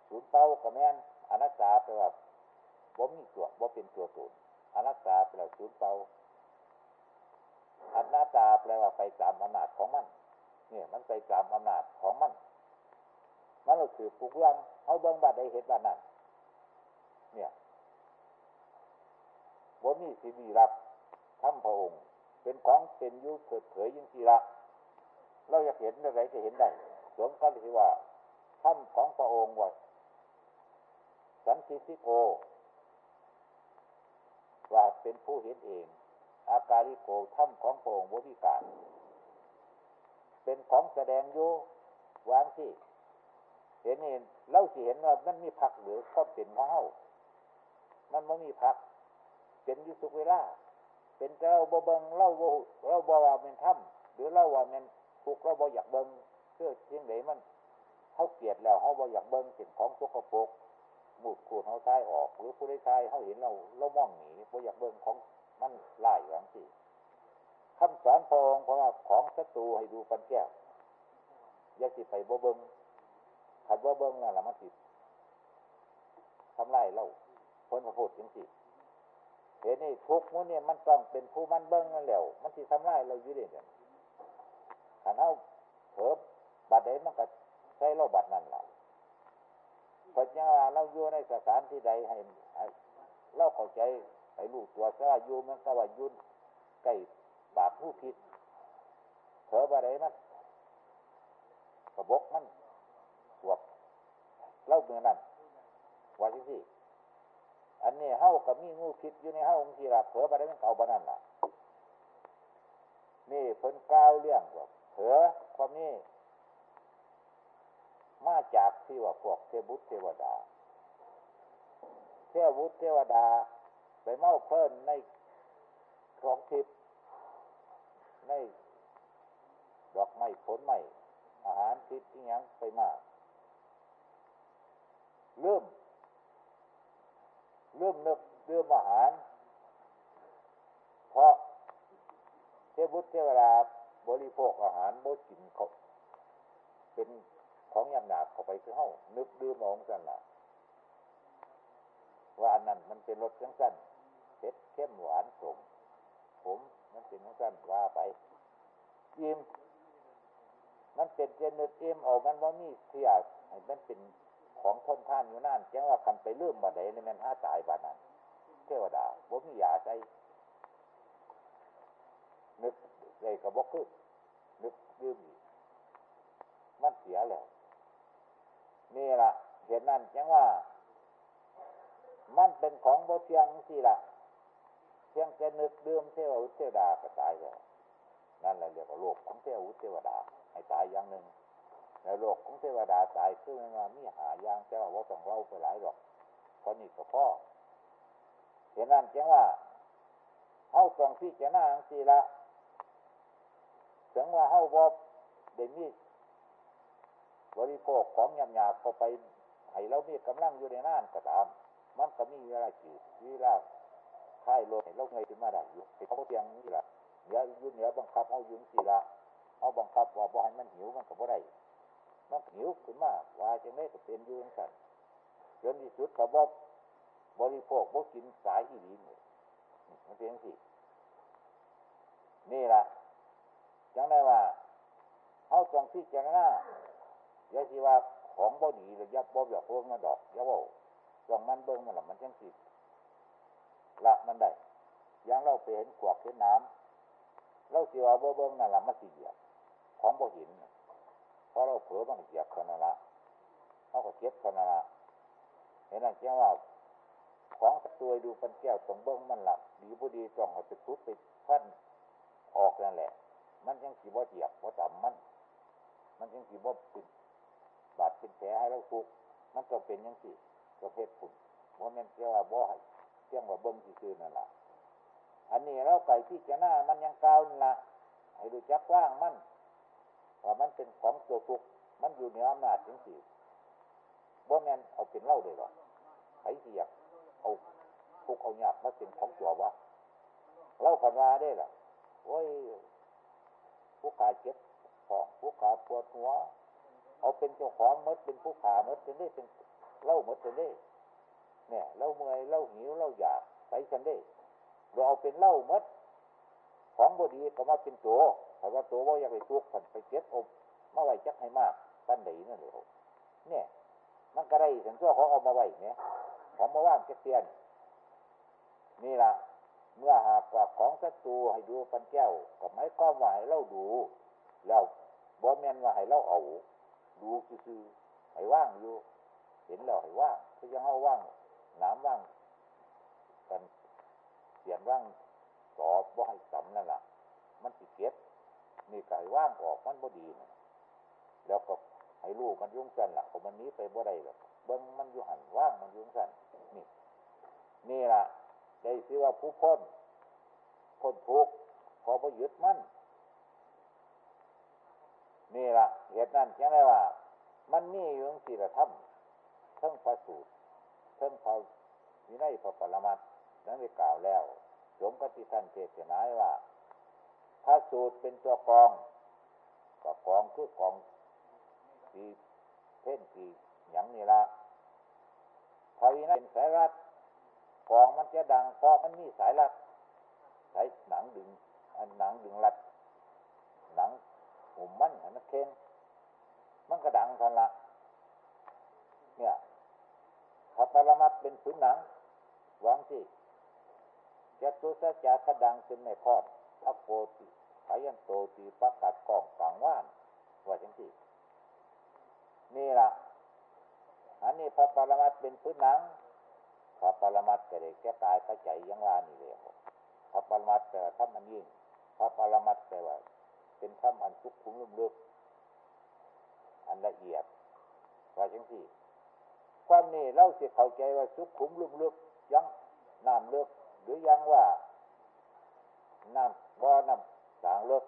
ศูนย์เป้ากระแมนอนัตตาแปลว่าบ่มีตัวบ่เป็นตัวตนอนัตตาแปลว่าศูนย์เป้าอนัตตาแปลว่าไปตามอำนาจของมัน เนี่ย มันไปตามอำนาจของมันมันก็คือผูกเรื่องเขาเบิ้งบัดได้เห็นบัดนั้นเนี่ยบ่มีสิมีรับ ทำพระองค์ เป็นของเป็นยุเกิดเผยยิ่งทีละเราอยากเห็นอะไรจะเห็นได้สมกันที่ว่าทำของพระองค์ว่าสันติสิโกว่าเป็นผู้เห็นเอง อาการิโกถ้ำของพระองค์บริการ เป็นของแสดงอยู่วางที่เห็นเองเล่าสิเห็นว่ามันมีพักหรือความเป็นของเฮามันไม่มีพัก เป็นยุสุเวลา เป็นเจ้าบ่เบิงเล่าบ่เล่าบ่ว่าเป็นถ้ำหรือเล่าว่าเป็นทุกเราบ่อยากเบิงเพื่อเชียงไหนมันเขาเกลียดแล้วเขาบ่อยากเบิงเป็นของสกปรกหมุดขูดเขาทายออก หรือผู้ใดทายเขาเห็นเราเรามองหนีบ่อยากเบิงของมันไล่หลังสิคำสอนพระองค์เพราะว่าของศัตรูให้ดูปันแก้วอย่าสิไปบ่เบิงขัดบ่เบิงนั่นแหละมันติทำลายเราคนพระพุทธจริง เห็นนี่ทุกมุเนี่ยมันต้องเป็นผู้มันเบิ้งนั่นแหละมันที่ทำลายเราอยู่เด่นขันเท้าเถิบบัดเดมันก็ใช้เราบัดนั่นแหละพพญาเราอยู่ในสถานที่ใดให้เราเข้าใจให้รู้ตัวซะอยู่มันก็ว่ายุ่นใกล้ปากผู้ผิดเถออะไรมันกระบกมันสวบเล่าเมื่อนั้นว่าที่สิ อันนี้เฮากับมีงูผิดอยู่ในเฮาองค์ที่ละเถออะไรมันเก่าบ้านั่นล่ะ นี่เพิ่นกล่าวเรื่องว่าเถอความนี้มาจากที่ว่าพวกเทบุตรเทวดา เทวุตรเทวดา ไปเมาเพิ่นในของทิพย์ในดอกไม้ผลไม้อาหารทิพย์ที่ยังไปมากเริ่ม เริ่มนึกเรื่องอาหาร เพราะเทวุตรเทวดาบริโภคอาหารบ่กินเขาเป็นของยำหนาเข้าไปคือเฮ้านึกดื่มองกันละว่าอันนั้นมันเป็นรสจังสั้นเผ็ดเข้มหวานสมผมมันเป็นจังสั้นว่าไปอิ่มมันเป็นเจนึกอิ่มเอามันว่ามีเสียให้มันเป็น ของทนท่านอยู่นั่นจังว่าคันไปเรื่มบาดใดในแมันห้าตายบาดนั้นเทวดาบ่มียาใจนึกเลยกับบกขึ้นนึกดื่มอีกมันเสียแล้วนี่ละเห็นนั่นจังว่า มันเป็นของโบเทียงสิละเพียงจะนึกดื่มเทวอุเทวดาก็ตายแล้วนั่นแหละเรียกว่าโลกของเทวอุเทวดา ให้ตายอย่างหนึ่ง ในโลกของเทวดาตายคือมันมามีหายางแต่ว่าว่าต้องเล่าไปหลายหรอกเพราะนี่ก็พ่อเห็นนั่นจังว่าเฮาต้องพิจารณาสิละถึงว่าเฮาบ่ได้มีบริโภคของยำยาเข้าไปให้เรามีกำลังอยู่ในน่านก็ตาม มันก็มีเวลาจีเวลาค่ายรถให้เราเงยขึ้นมาได้อยู่เขาเตียงนี่แหละเดี๋ยวยุ่นเหนือบังคับเขายุ่งสิละเอาบังคับว่าบ่ให้มันหิวมันก็บ่ได้ มันหิวขึ้นมาว่าจะไม่ก็เป็นยุ่งสั่นจนที่สุดเขาบอกบริโภคบ่กินสายอีหลีนี่มันเป็นสินี่ล่ะจังได้ว่าเขาจงพิจารณาอย่าสิว่าของบ่ดีเลยยับบ่อยากพวกมันดอกยับบ่จองมันเบิ้งมันละมันจังสิละมันได้ยังเราไปเห็นขวากเห็นน้ำเราสิว่าบ่เบิ้งนั่นละมันสิเหยียบของบ่หิน เพราะเราเผลอมันเหยียบคนนั้นละเขาก็เจ็บคนนั้นละเห็นนั่นเจ้าว่าของตัวดูเป็นแก้วตรงเบิ้งมันหลับดีบ่ดีจ้องเอาไปทุบไปพันออกนั่นแหละ มันยังสีบ่เหยียบบ่ต่ำมัน มันยังสีบ่ปิดบาดเป็นแผลให้เราทุกมันต้องเป็นยังสิประเภทฝุ่นว่ามันเรียกว่าบ่ให้เรียกว่าเบิ้งซื่อนั่นแหละอันนี้เราไก่ที่จะหน้ามันยังกาวนั่นละให้ดูจักว่างมัน ว่ามันเป็นของตัวทุกมันอยู่เหนืออำนาจจริงๆบ่แม่นเอาเป็นเล่าเลยหรอไอ้เสียกเอาทุกเอาหยาบมาเป็นของตัววะเล่าพันวาได้หรอโอ้ยผู้ขาเจ็บของผู้ขาปวดหัว เอาเป็นเจ้าของมดเป็นผู้ขามดเป็นได้เป็นเล่ามดเป็นได้เนี่ยเล่าเมื่อยเล่าหิวเล่าอยากไปฉันได้ เราเอาเป็นเล่ามดของบดีก็มาเป็นตัว แต่ว่าตัวว่าอยากไปทุกข์ผันไปเก็บอบมาไว้จักให้มากปั้นไหนนั่นเลยเนี่ย มันก็ได้ถึงตัวเขาเอามาไว้เนี่ยของมาว่างเตียน นี่ละเมื่อหากว่าของศัตรูให้ดูปันแก้วกับไม้ก้อมว่าให้เล่าดูแล้วบ่แมนว่าให้เล่าเอา ดูคือให้ว่างอยู่ เห็นแล้วให้ว่างคือยังเอาว่างน้ำว่างกันเสียนว่างสอบว่าให้สำนั่นแหละมันสิเก็บ นี่ไก่ว่างออกมันบ่ดีนะแล้วก็ให้ลูกมันยุ่งสั่นละเขามันนี้ไปบ่ได้หรอกเบิ้งมันอยู่หันว่างมันยุ่งสั่นนี่ นี่ล่ะได้ชื่อว่าผู้พ้นพ้นทุกข์พอพยึดมันนี่ละเหตุนั้นจังได้ว่า มันมีอยู่สี่ละธรรมเทิงพระสูตรเทิงพระวินัยพระปรมัตนั้นได้กล่าวแล้วสมกับที่ท่านเทศนาว่า พระสูตรเป็นตัวกองก็กองคือกองสีเพ่นสีหยังนี่ละพระวินัยเป็นสายรัดกองมันจะดังเพราะมันมีสายรัดสายหนังดึงอันหนังดึงรัดหนังหุ่มมันมันเค้งมันกระดังทันละเนี่ยพระปรมัตเป็นผืนหนังหวังที่จะตุสัจจะดังเป็นไม่พอดอัปโปติ ขายันโตตีประกาศกล่องกลางว่านว่าจังที่นี่ล่ะอันนี้พระปรมัตเป็นพื้นหนัง พระปรมัตก็เลยแก้ตายกระใจยังว่านี่เลยพระปรมัตแปลว่ามันยิ่ง พระปรมัตแปลว่า เป็นธรรมอันสุกขุมลุ่มลึก อันละเอียด ว่าจังที่ความนี้เราเสียเข้าใจว่าสุกขุมลุ่มลึกยังน้ำลึกหรือยังว่าน้ำบ่อน้ำ สางเลิก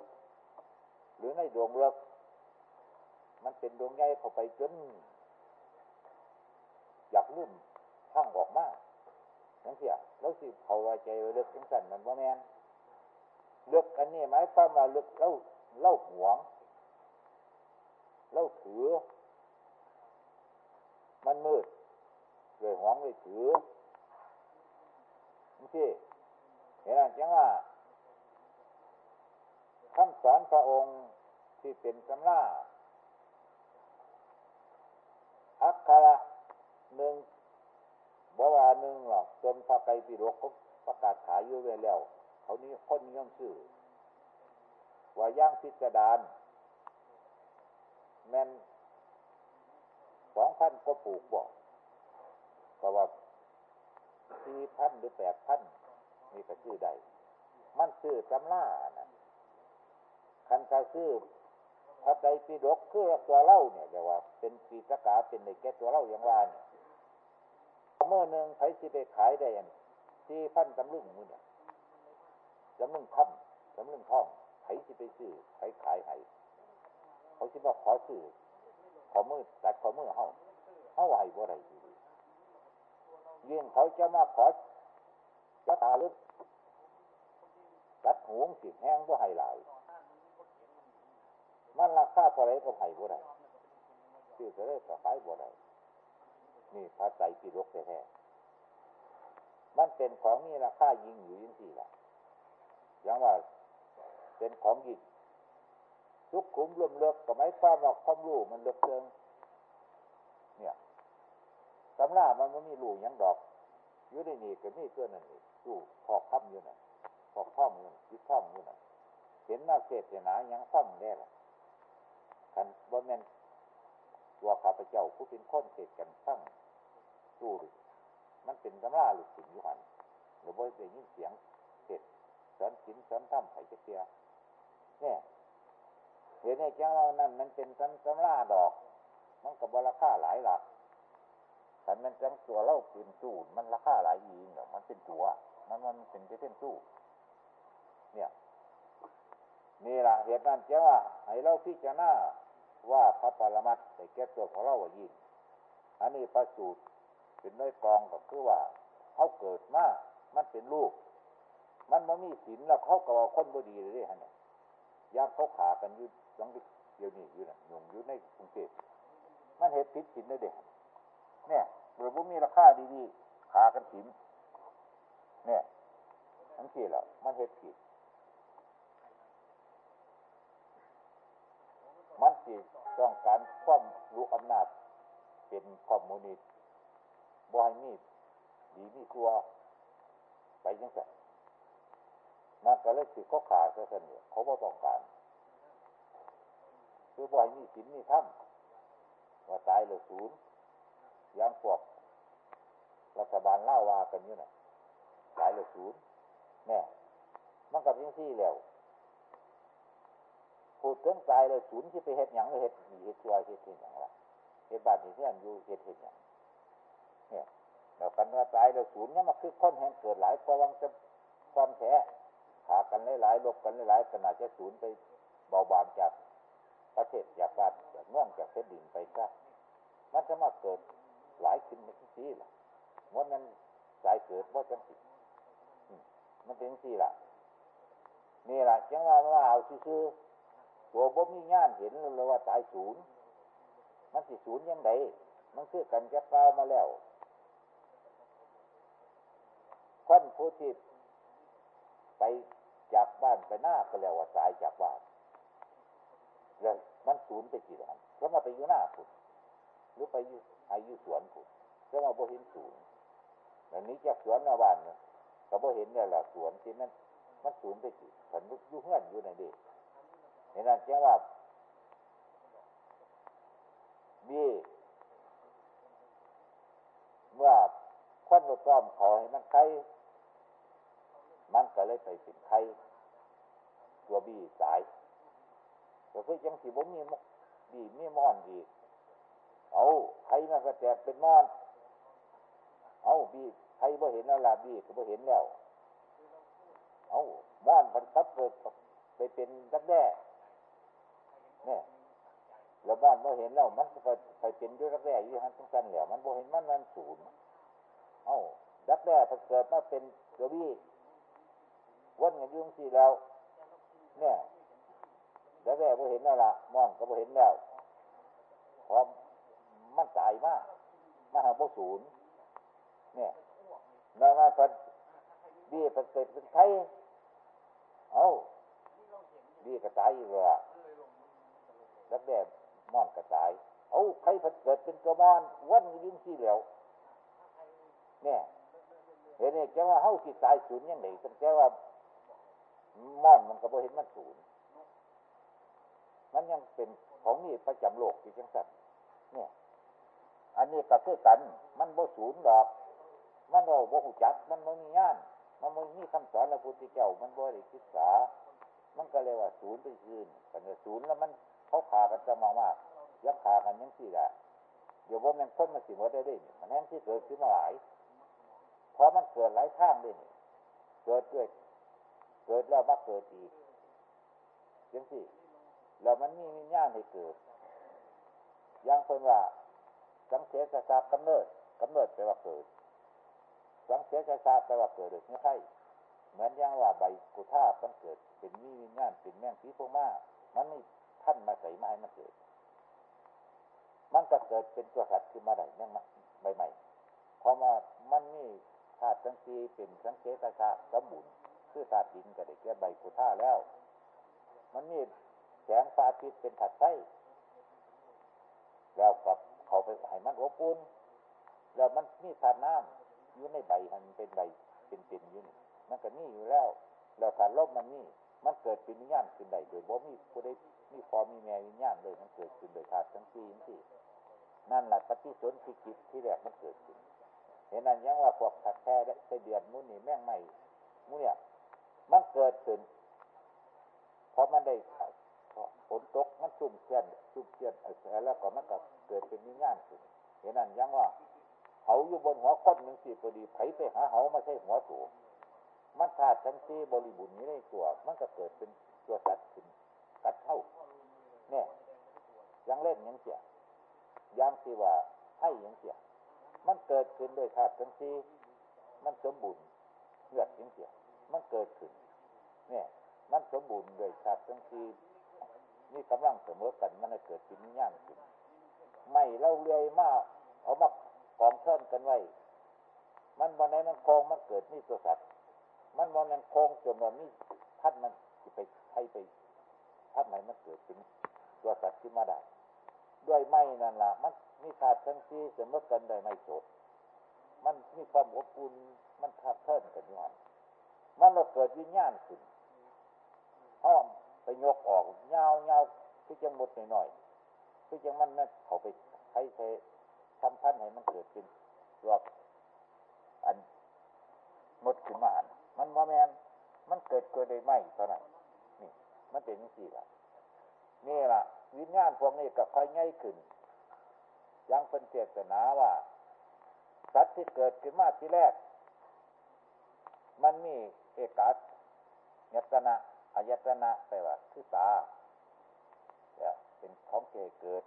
หรือในดวงเลิกมันเป็นดวงใหญ่เข้าไปจนอยากลุ่มทั้งออกมานั่นเสียแล้วสิเขาว่าใจเลิกจังสันมันว่าแมนเลิกอันนี้หมายความว่าเลิกเล่าเล่าหวงเล่าถือ มันมืดเลยหวงเลยถือนี่เห็นไหมจังว่า คำสอนพระองค์ที่เป็นสำราอักขระหนึ่งบว่าหนึ่งหรอกจนพระไกรปิฎกประกาศขายอยู่เลยแล้วเขานี้คนนิยมชื่อ ว่าย่างพิสดารแม่นสองพันก็ปลูกบอกก็ว่าสี่พันหรือแปดพันนี่ก็ชื่อใด มันชื่อตำล่านะ คันคาซื้อพระไตรปิฎกคือตัวเล่าเนี่ยเรียกว่า เป็นปีสกาเป็นในแก่ตัวเล่าอย่างว่าเนี่ยเมื่อหนึ่งไผสิไปขายได้ยันที่พันตำลึงมือเนี่ยตำลึงค่ำตำลึงท่องไผสิไปซื้อไผขายให้เขาคิดว่าขอซื้อขอมือตัดขอมือเฮาเฮาไหวบ่ได้ดียิ่งเขาจะมาขอจะตาลึกตัดหวงสิแห้งบ่ให้หลาย มันราคาเท่าไรก็ให้บ่ได้ซื้อเท่าไรก็ขายบ่ได้นี่พระใจปิฎกแท้ๆมันเป็นของมีราคายิ่งอยู่ยิ่งที่ละอย่างว่าเป็นของยิ่งทุกขุมรวมเลือกก็ไม่ความว่าความรู้มันเลือกเชิงเนี่ยตำรามันไม่มีรูยังดอกอยู่ในนี่ก็มีตัวนั่นนี่รูพอกค่ำอยู่น่ะพอกท่อมอยู่ยึดท่อมอยู่น่ะเห็นหน้าเศษหนายังฟังได้ละ คันบ่แม่นตัวข้าพเจ้าผู้เป็นคนเศษกันฟังรูมันเป็นตำราหรือสิ่งอยู่หันหรือบ่าได้ยินเสียงเศษสอนสินสอนถ้ำไผ่เจียเนี่ยเห็นไอ้เจ้านั่นมันเป็นตำตำราดอก มันกับบราคาหลายหลักแต่มันจังตัวเล่าเปืนตู้มันราคาหลายยีนเนาะมันเป็นตัว มันมันเป็นเส้นตู้เนี่ยนี่แหละเหตุนั้นเจ้าให้เราพิจารณา ว่าพระปรมัตใส่แก้ตัวของเราว่ายินอันนี้ประสูตรเป็นน้อยกองก็คือว่าเขาเกิดมามันเป็นลูก มันมันมีศีลแล้วเขาก็ว่าคนบดีเลยฮะเนี่ยยามเขาขากันยู่ยังเดี๋ยวนี้อยู่น่ะยงอยู่ในกรุงเทพมันเหตุผิดศีลเลยเด็กเนี่ยหรือว่ามีราคาดีๆขากันศีลเนี่ยทั้งที่แล้วมันเหตุผิด มันสิต้องการความรู้อำนาจ เป็นคอมมูนิสต์บอยมีดีมีกลัว ไปยังไงมันก็เลยสิเขาขาดซะเสนอเขาบ่ต้องการคือบอยมีสินมีถ้ำว่าตายเลยศูนย์ยังพวกรัฐบาลเล่าวากันอยู่น่ะตายเลยศูนย์เนี่ยมันกับยังที่แล้ว พูดถึงตายเลยศูนย์ที่ไปเห็ดหยังเห็ดมีเห็ดชัวเห็ดเห็ดหยังละเห็ดบาดนี่ที่อันอยู่เห็ดเห็ดหยังเนี่ยแล้วกันว่าตายเลยศูนย์เนี่ยมันคือคนแห่งเกิดหลายเพราะวังจะความแท้ขากันหลายๆลบกันหลายๆขนาดจะศูนย์ไปเบาบางจากประเทศจากบ้านจากเมืองจากเส้นดินไปซะมันจะมาเกิดหลายขึ้นในที่ล่ะว่ามันสายเกิดว่าจังสิมันเป็นสี่ล่ะนี่แหละจังว่าว่าเอาซื่อ ตัวบ่มีงานเห็นเลยว่าตายศูนย์มันสิศูนย์ยังไงมันคือกันจะเปล่ามาแล้วคนผู้ที่ไปจากบ้านไปหน้าก็แล้วว่าตายจากบ้านเลยมันศูนย์ไปกี่วันแล้วมาไปอยู่หน้าผุดหรือไปอยู่อายุสวนผุดจะมาบ่เห็นศูนย์อันนี้จากสวนมาบ้านก็บ่เห็นแล้วล่ะสวนที่นั่นมันศูนย์ไปสิผันยู่เฮือนอยู่ในเด็ก เห็นนั่นแจ้งว่าดีเมื่อคนรถซ้อมขอให้มันไข่มันก็เลยไปเป็นไข่ตัวบีสายก็คือจังสีบ่มีดีมีมอนดีเอาไข่มันก็แตกเป็นมอน เอาบีไข่บ่เห็นแล้วล่ะบีก็บ่เห็นแล้ว เอามอนมันครับเกิดไปเป็นดักแด้ เนี่ยแล้วบ้านบ่เห็นแล้วมันไปไปเป็นด้วยรักแร้ยู่หันทั้งกันแล้วมันบ่เห็นมันมันศูนย์เอ้ารักแร้พอเกิดมาเป็นเกบี้วันกันยุ่งสี่แล้ว เนี่ยรักแร้บ่เห็นแล้วล่ะมองก็บ่เห็นแล้วพร้อมมันตายมากมาหาบ่ศูนย์เนี่ยแล้วมาพันบี้พอเกิดเป็นไทยเอ้าบี้ก็ตายอยู่เลย รักแร้มอนกระจาย เอาใครเกิดเป็นกระมอนวันยิ่งสี่เหลวเนี่ยเห็นไหมจะว่าเฮาสิตายศูนย์ยังไงตั้งแต่ว่ามอนมันก็บ่เห็นมันศูนย์มันยังเป็นของนี่ประจำโลกที่จังสัตว์เนี่ย อันนี้ก็คือกัน มันบ่ศูนย์ดอก มันบ่บ่หูจัก มันบ่มีงาน มันบ่มีคำสอนพระพุทธเจ้า มันบ่ได้ศึกษา มันก็เลยว่าศูนย์ไปคืนกันศูนย์แล้วมัน เขาขากันจะมามากยักขากันยังสี่แหละเดี๋ยวว่ามันพ้นมาสิหมดได้ดิมันแห้งที่เกิดขึ้นมาหลายเพราะมันเกิดหลายข้างดิเกิดด้วยเกิดแล้วมาเกิดอีกยังสี่แล้วมันมีวิญญาณให้เกิดยังเป็นว่าสังเสริฐศาสตร์กำเนิดกำเนิดแปลว่าเกิด สังเสริฐศาสตร์แปลว่าเกิดโดยไม่ใช่เหมือนอย่างว่าใบกุท่ามันเกิด เป็นมีวิญญาณเป็นแมงสีพวกมามันไม่ ท่านมาใส่มาให้มันเกิด มันก็เกิดเป็นตัวสัตว์ขึ้นมาได้นั่นใหม่ๆเพราะว่ามันมีธาตุทั้งสี่เป็นสังเกตชาสมบูรณ์คือธาตุดินก็ได้แก่ใบกุท่าแล้ว มันมีแสงฟ้าทิศเป็นถัดไส้แล้วกับเขาไปให้มันอบอุ่นแล้วมันมีธาตุน้ำอยู่ในใบมันเป็นใบเป็นปิ่นอยู่นี่มันก็นี่อยู่แล้ว แล้วธาตุลมมันนี่มันเกิดเป็นวิญญาณขึ้นได้โดยบ่มีผู้ใด มีพอมีแม่วิญญาณเลยมันเกิดขึ้นโดยธาตุทั้งสี่ที่นั่นแหละปฏิสนธิจิตที่แรกมันเกิดขึ้นเห็นนั้นยังว่าพวกถักแท้ไส้เดือนมุนี่แม่งใหม่มุเนี่ยมันเกิดขึ้นเพราะมันได้ฝนตกมันซุ่มเชียนซุ่มเชียนแล้วก็มันก็เกิดเป็นวิญญาณขึ้นเห็นนั้นยังว่าเขาอยู่บนหัวคนหนึ่งสี่พอดีไผไปหาเขามาใช่หัวตัวมันธาตุทั้งสี่บริบูรณ์นี้ในตัว มันก็เกิดเป็นตัวสัตว์ขึ้นกัดเท่า เนี่ยยังเล่นยังเสียยังสิว่าให้ยังเสียมันเกิดขึ้นโดยธาตุทั้งสี่มันสมบูรณ์เลือดยังเสียมันเกิดขึ้น เนี่ย มันสมบูรณ์โดยธาตุทั้งสี่นี่กำลังเสมอกันมันเกิดเป็นนิยามขึ้นไม่เล่าเรื่อยมากเอามากองเทินกันไว้ มันวันไหนมันคองมันเกิดนี่ตัวสัตว์ มันวันนั้นคองจนว่ามีท่านมันไปให้ไปท่านไหนมันเกิดเป็น ตัวสัตว์ขึ้นมาได้ ด้วยไม่นั่นละมันมีธาตุทั้งที่เสมอกันได้ไม่สดมันมีความอบอุ่นมันทับเทินกันอยู่หันมันเราเกิดวิญญาณขึ้นห้อมไปยกออกเงาเงาคือจังหมดหน่อยๆคือจังมันนั่นเขาไปให้ใช้ทำพันให้มันเกิดเป็นรอบอันหมดขึ้นมาอันมันโมแมนมันเกิดเกิดได้ไหมตอนนั้นนี่ มันเป็นสี่ละ นี่ล่ะ วิญญาณพวกนี้กับค่อยง่ายขึ้น ยังเป็นเจตนาว่า สัตว์ที่เกิดขึ้นมาที่แรก มันมีเอกาศยตนะอายตนะแปว่าคือตาเป็นของเกิด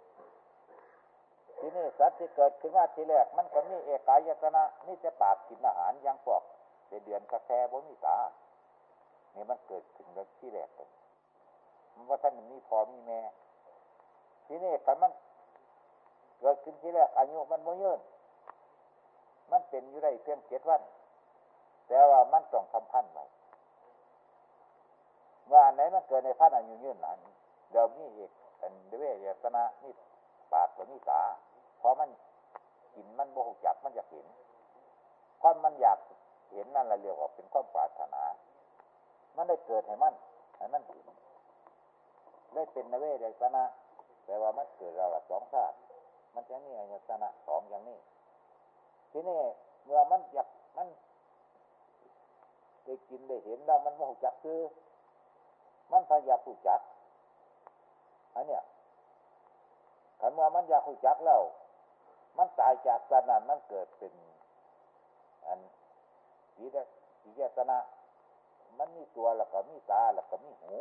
ที่นี้สัตว์ที่เกิดขึ้นมาทีแรก มันก็มีเอกายตนะนี่จะปากกินอาหารยังพวกเป็นเดือนกาแฟบ่มีตาเนี่ยมันเกิดขึ้นในที่แรกกัน มันว่าท่านมีพอมีแม่ ทีนี้คันมันเกิดขึ้นที่แรกอายุมันโมยืนมันเป็นอยู่ได้เพียงเจ็ดวัน แต่ว่ามันต้องทำพันไว้เมื่ออันไหนมันเกิดในพันอายุยืนนั้นเดี๋ยวมีอีกเป็นเดเวเยตนะนี่ปากกับนี่ตาพอมันกินมันโมหจักมันอยากเห็นความมันอยากเห็นนั่นแหละเรียกว่าเป็นความปรารถนา มันได้เกิดให้มันให้มันเห็น ได้เป็นนเวทยนะแปลว่ามันเกิดเราละสองชาติมันจะนี่อายตนะสองอย่างนี้ ทีนี้เมื่อมันอยากมันได้กินได้เห็นแล้วมันโมหจักคือ มันพยายามผูกจักอันเนี้ยขันว่ามันอยากผูกจักแล้วมันตายจากสนานมันเกิดเป็น อันสีแดสีแยตนะมันมีตัวแล้วก็มีตาแล้วก็มีหู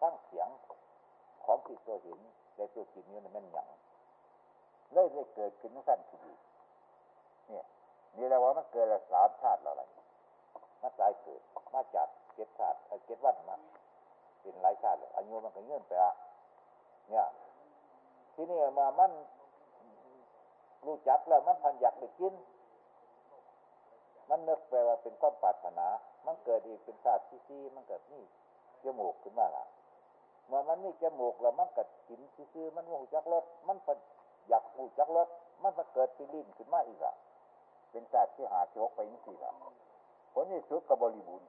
ฟังเสียงของที่ตัวเห็นได้ตัวกินอยู่ในมันหยังเลยได้เกิดขึ้นสั้นขึ้นอีกเนี่ยนี่แหละว่ามันเกิดละสามชาติอะไรมาตายเกิดมาจัดเก็ดชาติเก็ดวันมาเป็นหลายชาติเลยอายุมันก็เงื่อนไปอะเนี่ย ที่นี่มามันรู้จักแล้วมันพันอยากไปกิน มันนึกไปว่าเป็นความปรารถนา มันเกิดอีกเป็นชาติที่ซีมันเกิดนี่จมูกขึ้นมาละ เมื่อมันนี่จมูกแล้วมันกิดกินซื้อมันหูจักรสมันอยากหูจักรสมันจะเกิดปีลิ้นขึ้นมาอีกอะเป็นชาสติที่หาโชคไปนี่สิละผลที่สุดกับบริบูรณ์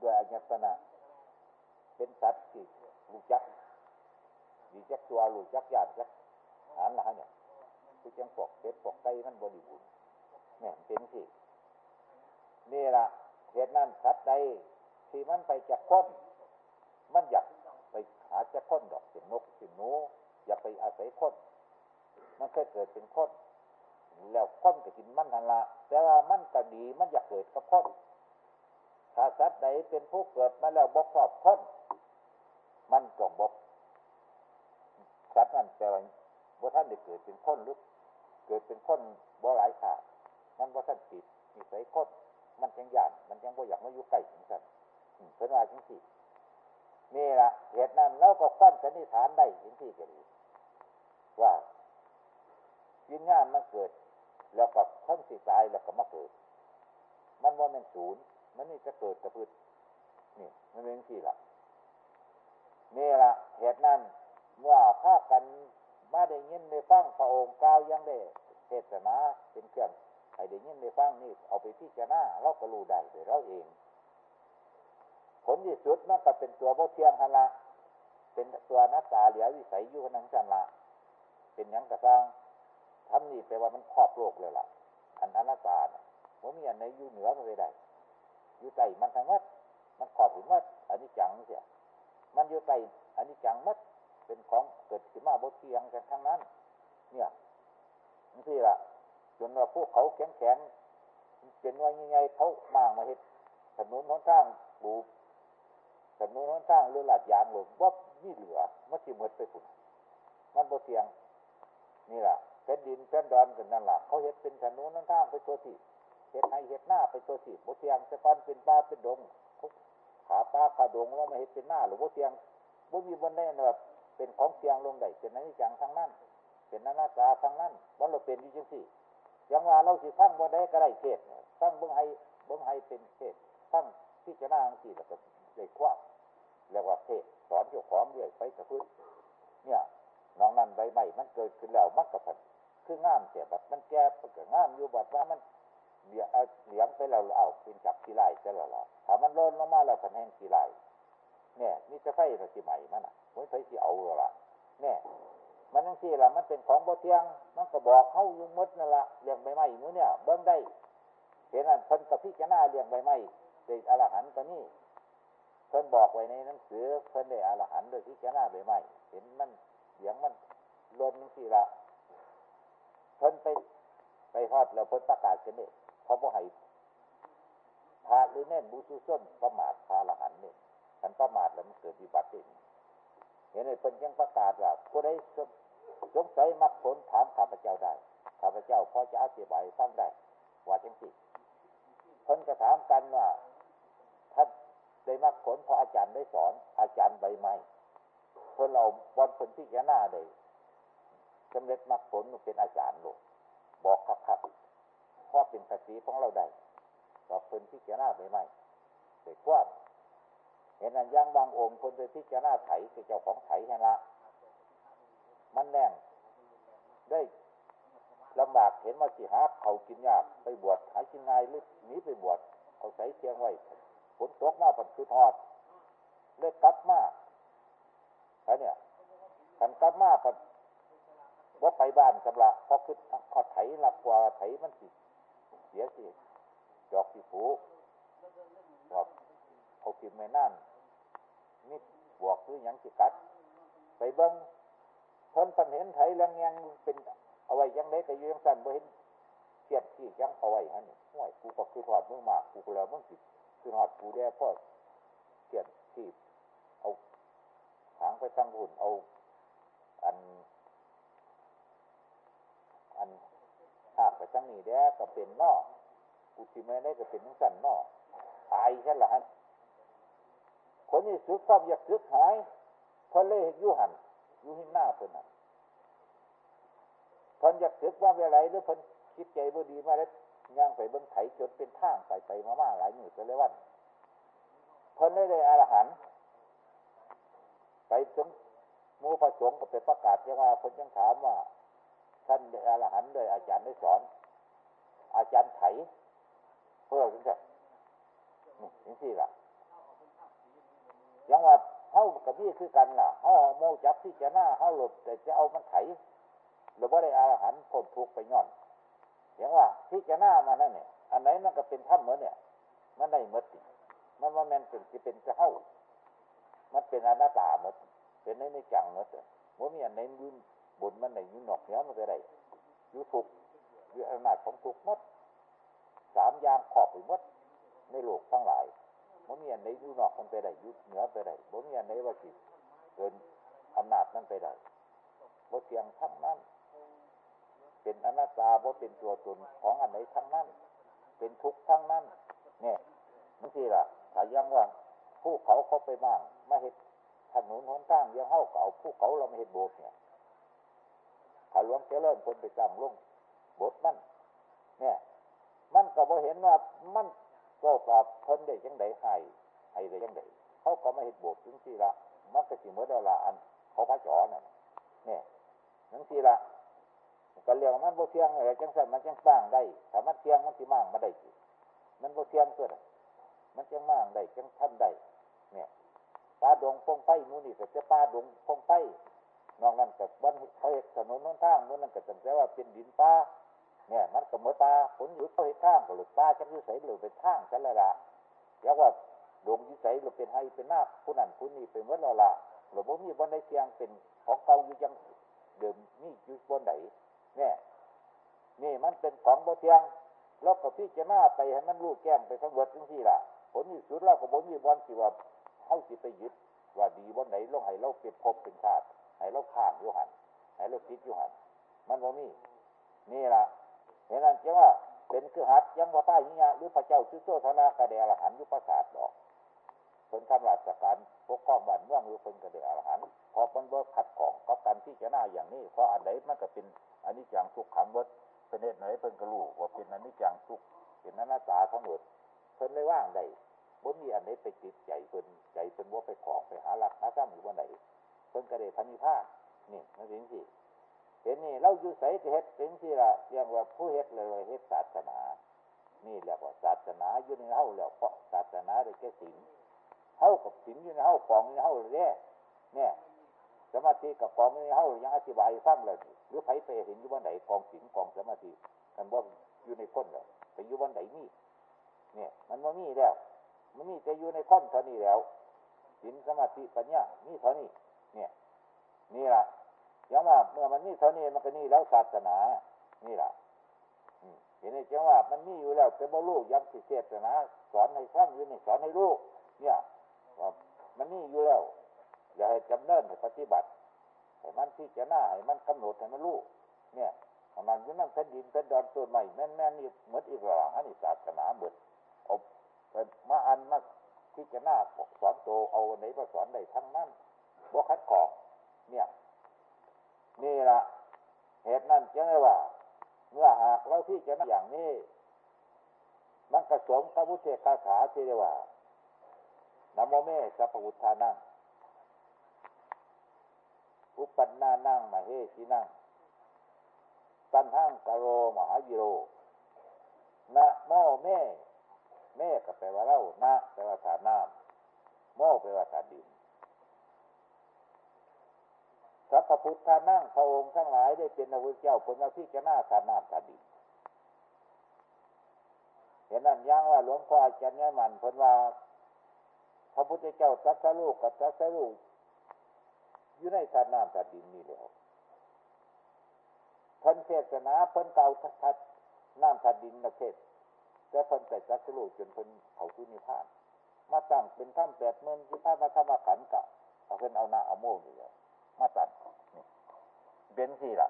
ด้วยอัญญตนะเป็นสัตว์ที่รู้จักดีจักตัวรู้จักญาติจักหานละเนี่ยคือจังปอกเป็ดปอกไก่มันบริบูรณ์เนี่ยเป็นสินี่ละเหตุนั้นสัตว์ใดที่มันไปจากคน มันอยากไปหาจากคนดอกเป็นนกเป็นหนูอยากไปอาศัยคนมันเคยเกิดเป็นคนแล้วคนก็กินมันทันละแต่ว่ามันก็ดีมันอยากเกิดกับคนถ้าสัตว์ใดเป็นผู้เกิดมาแล้วบกชอบคนมันก็บกสัตว์นั่นแปลว่าบ่ท่านได้เกิดเป็นคนหรือเกิดเป็นคนบ่หลายขามันบ่ท่านติดมีใส่คนมันจังหยานมันจังบ่อยากมาอยู่ใกล้ถึงสันเพิ่นว่าจังสี่ นี่ละเหตุนั้นเราก็ฟันสันนิษฐานได้ถึงที่กันว่าวิญญาณมันเกิด แล้วก็ทั้งสิตายแล้วก็มาเกิด มันว่ามันศูนย์มันนี่จะเกิดกระพืดนี่มันเป็นที่ละนี่ละเหตุนั้นเมื่อภาคกันมาได้ยินได้ฟังพระองค์กล่าวยังได้เทศนาเป็นเครื่องให้ได้ยินได้ฟังนี่เอาไปพิจารณาเราก็รู้ได้โดยเราเอง ผลที่สุดมันก็เป็นตัวโบเทียงฮันละเป็นตัวน้าตาเหลียววิสัยอยู่ขนังจันละเป็นยังกระซังทำนี่แปลว่ามันครอบโลกเลยล่ะอันอนัตตาเนี่ยผมมีอันไหนอยู่เหนือมันไปได้อยู่ใต้มันทั้งมัดมันขอบถึงมัดอันนี้จังเสียมันอยู่ใต้อันนี้จังมัดเป็นของเกิดขึ้นมาบนเทียงกันทั้งนั้น เนี่ยนี่สิละจนว่าพวกเขาแข็งแข็งเป็นว่ายังไงเขามางมาเห็ดถนนหนทางบู ถนนหนทางเรือหลาดยางหลงว่านี่เหลือมันจีเมดไปฝุ่นมันบนเทียง นี่แหละแผ่นดินแผ่นดอนกันนั่นแหละเขาเห็ดเป็นถนนหนทางไปตัวที่เห็ดให้เห็ดหน้าไปตัวที่บนเทียงจะฟันเป็นปลาเป็นดงขาปลาขาดงแล้วมาเห็ดเป็นหน้าหรือบนเทียงบ่มีบนแน่แบบเป็นของเทียงลงได้เป็นนิจังทางนั้นเป็นนานาตาทางนั้นว่าเราเป็นอยู่จังสี่ยังว่าเราสิฟังบ่ได้ก็ได้เทศฟังเบิ้งให้เบิ้งให้เป็นเทศฟังพิจารณาจังสี่แล้วก็ได้คว้า เรียกว่าเทศสอนเจ้าของเรื่อยไปกับพื้นเนี่ยน้องนั่นใบใบมันเกิดขึ้นแล้วมันกับพันคืองามเสียแบบมันแก่มันก็งามอยู่แบบว่ามันเลี้ยเลี้ยงไปแล้วเอาเป็นจับกีไลจะแล้วล่ะถ้ามันล้นลงมาแล้วพันแห้งกีไลเนี่ยนี่จะไฟมันสิใหม่มันอะมันไฟสิเอาแล้วล่ะเนี่ยมันทั้งสี่ละมันเป็นของบ่เทียง มันก็บอกเข้ายุ่งมดนั่นละเลี้ยงใบไม้มือเนี่ยเบิ้งได้เห็นนั่นเพิ่นกับพี่แกหน้าเลี้ยงใบไม้เด็กอรหันต์ก็นี่ เพิ่นบอกไว้ในหนังสือเพิ่นได้อรหันต์โดยพี่แกหน้าใบไม้เห็นมันเสียงมันล้นสี่ละเพิ่นไปไปฮอดแล้วเพิ่นประกาศกันเนี่ยเขาบ่ให้พาหรือแน่นบูซุส้นประมาทพาอรหันต์เนี่ยฉันประมาทแล้วมันเกิดวิบัติเองเห็นไหมเพิ่นยังประกาศว่าผู้ใดสงสัยมักผลถามข้าพเจ้าได้ข้าพเจ้าพอจะอธิบายฟังได้ว่าจังสิเพิ่นก็ถามกันว่าท่าน ได้มักผลพออาจารย์ได้สอน อาจารย์ใบไม้เพิ่นเราวันเพิ่นที่แกหน้าได้สำเร็จมักผลเป็นอาจารย์ลูกบอกคักๆเพราะเป็นภาษีของเราได้ต่อเพิ่นที่แกหน้าใบไม้เด็กว่าเห็นนั้นยังบางองค์คนไปพิจารณาไถคือเจ้าของไถแห่งละมันแน่งได้ลำบากเห็นว่าสิหาเขากินยากไปบวชหากินง่ายหรือหนีไปบวชเอาใส่เทียงไว้ ฝนตกมาผันคือทอดเล็กกลับมาแค่เนี่ยกันกลับมาผันว่าไปบ้านสำละพอคือขอไถหลักกว่าไถมันสิเสียสิดอกสิผูครับเขากินไม่นั่นนี่บวกหรือยังสิกัด ไปเบิ้งทนพันเห็นไถแรงยังเป็นเอาไว้ยังเล็กก็ยืงสั่นบ่เห็นเทียบที่ยังเอาไว้ฮะนี่ห่วยกูก็คือถอดมึงมากูก็แล้วมึงสิ คือถอดกูแด่พ่อเทียบที่เอาหางไปทางหุ่นเอา อัน อันหากไปทางนี้แด่ก็เป็นนอกูที่ไม่ได้ก็เป็นทั้งสั่นนอตายใช่หรอฮะคนนี้สุดความอยากซึกหายเพราะเล่ยุหันยุหินหน้าเพิ่นน่ะเพิ่นอยากซึกว่าเป็นไรหรือเพิ่นคิดใจบ่ดีมาแล้ว ย่างไปเบิ้องไถจนเป็นทางไปไปมาๆหลายมือก็เลยวันเพิ่นได้เลยอรหันไปถึงมูผสมก็ไปประกาศยังว่าเพิ่นยังถามว่าท่านได้อรหันเลยอาจารย์ได้สอน อาจารย์ไถเพื่อถึงจะนี่ถึงที่ละยังว่าเฮ้ากับพี่คือกันล่ะเฮ้าโมจับที่จะหน้าเฮ้าหลบแต่จะเอามันไถหรือว่าได้อรหันพ้นทุกไปย้อน อย่างว่าที่จะหน้ามานั่นเนี่ย อันไหนมันก็เป็นถ้ำเหมือนเนี่ย มันได้หมดมันว่ามันเป็นจะเป็นจะเฮ้ามันเป็นอนัตาหมดเป็นในในจังหมดว่ามีอันไหนยืนบนมันไหนยืนหนอกเหนือมันไปได้ยุทุกยุอำนาจของทุกหมดสามยามขอบไปหมดในโลกทั้งหลายบ่ามีอันไหนอยู่นอกมันไปได้อยู่เหนือไปได้บ่มีอันไหนว่าสิเกินอำนาจนั้นไปได้บ่เทียงทั้งนั้น เป็นอนัตตาบ่เป็นตัวตนของอันไหนทั้งนั้น เป็นทุกข์ทั้งนั้น เนี่ยนั่นสิล่ะถ้ายังว่าผู้เขาเขาไปบ้างมาเห็ดถนนหนทางยังเฮาเก่าผู้เขาเราไม่เห็ดโบสเนี่ยถ้าหลวงเจริญคนไปจำลงโบสถ์นั่นเนี่ย มันก็บ่เห็นว่ามันก็ตอบเพิ่นได้ยังไดให้ให้ได้ยังไดเขาก็ไมาเห็ดโบสถ์จังซี่ละมันก็สิเมือนเวลาอันเขาพระจอน่ะเนี่ยจังซี่ละ ก็เรียกมันบ่เที่ยงอะไรจังสั่นมันจังสร้างได้ถ้ามันเที่ยงมันสิมั่งมาได้สิมันบ่เที่ยงเกิดมันจังมั่งได้จังทำได้เนี่ยปลาดงพงไฟนู่นนี่ก็จะปลาดงพงไฟนอกนั้นกับวันเขาเห็ดถนนน้นทางนู่นนั่นก็จำได้ว่าเป็นดินปลาเนี่ยมันก็เหมือนปลาฝนหยุดเขาเห็ดทางก็หลุดปลาจักยุ่ใสหรือเป็นทางฉันละละเรียกว่าดงยุ่ใสหรือเป็นไฮเป็นหน้าผู้นั้นผู้นี้เป็นเมือละละหรือว่ามีบนในเชียงเป็นของเก่าอยู่ยังเดิมนี่อยู่บนไหน เนี่ยนี่มันเป็นของบ่เทียงแล้วก็พี่จะหน้าไปให้มันรู้แก้มไปทั้งหมดทั้งที่ล่ะผลที่สุดเราก็บ่มีบอลสิว่าเข้าสิไปยึดว่าดีบนไหนลงให้เราเป็นภพเป็นชาติให้เราข้ามยู่หันให้เราคิดยู่หันมันบ่ามีนี่ล่ะเห็นนั่นจังว่าเป็นคือหัดยังพระพ่ายหิยะหรือพระเจ้าชื่อโซธนากระเดอรหันยุปศาสตร์ดอก เพิ่นทำราชการปกครองบ้านเมืองหรือเพิ่นกระเดอรหันพอมันเบิกขัดของกับการที่จะหน้าอย่างนี้ เพราะอันไหนมันก็เป็นอันนี้จังทุกขังเบิดเป็นเหตุไหนเพิ่นก็รู้ว่าเป็นอันนี้จังทุกเป็นอนัตตาทั้งหมดเพิ่นได้ว่างได้บ่มีอันไหนไปติดใจเพิ่นใจเพิ่นว่าไปของไปหาหลักหาซ้ำอยู่บนไหนเพิ่นกระเดพันิพานี่มันเป็นสิเห็นนี่เราอยู่ใส่เฮ็ดเป็นที่ละอย่างว่าผู้เฮ็ดเลยเฮ็ดศาสนา นี่แหละว่าศาสนาอยู่ในเฮาแล้วเพราะศาสนาได้แก่ศีล เฮากับศีลอยู่ในเฮากองอยู่ในเฮาเลยเนี่ยสมาธิกับกองอยู่ในเฮายังอธิบายฟังเลยหรือไผไปเห็นอยู่บนไหนกองศีลกองสมาธิกันว่าอยู่ในคนเลยไปอยู่บนไหนนี่เนี่ยมันมามีแล้ว มันมีจะอยู่ในคนเท่านี้แล้วศีลสมาธิปัญญานี่เท่านี้ เนี่ยนี่แหละยังว่าเมื่อมันนี่เท่านี้มันก็นี่แล้วศาสนา นี่แหละเห็นไหมจังว่ามันมีอยู่แล้วแต่บ่ลูกยังสิเทศนาสอนให้ฟังอยู่นี่สอนให้ลูกเนี่ย มันนี่อยู่แล้ว อย่าให้จำเนินให้ปฏิบัติ ให้มันที่จะหน้าให้มันกำหนดให้มันลูกเนี่ยมันอยู่นั่นแผ่นดินแผ่นดอนตัวใหม่แม่นแม่นนี่เหมือนอีกหรออันนี้ศาสนาเหมือนอามาอันมาที่จะหน้าสอนโตเอาไหนมาสอนได้ทั้งนั้นบ่คัดกรองเนี่ย นี่ละเหตุนั้นจึงไงว่า เมื่อหากเราที่จะนั่อย่างนี้มันกระสมกับวุเทคาถาที่เรียกว่า นโมเมสัพพุทธานั่ง อุปันนานั่งมาเฮชินั่ง ตันห้างกะโรมหาวิโร นะโมเม่เม่ก็แปลว่าเล่านะแปลว่าถาน้ำโมแปลว่าถาดินสัพพุทธานั่งพระองค์ทั้งหลายได้เป็นพระพุทธเจ้าผลมาพิจารณาถานน้ำถานดินเห็นนั่นย่างว่าหลวงพ่ออาจารย์เนี่ยมันพิ่นว่า ระพุทธเจ้าตรัสรู้กับตรัสรู้อยู่ในธาตุน้ำธาตุดินนี่แล้วเพิ่นเทศนาเพิ่นเก่าทัดน้ำธาตุดินนะเทศแต่เพิ่นแต่ตรัสรู้จนเพิ่นเขาสุนิพาน มาตั้งเป็นถ้ำแปดเมืองที่พระมาธรรมขันกะเอาเพิ่นเอาหน้าเอาโม่นี่แล้วมาตั้งนี่เป็นสี่ละ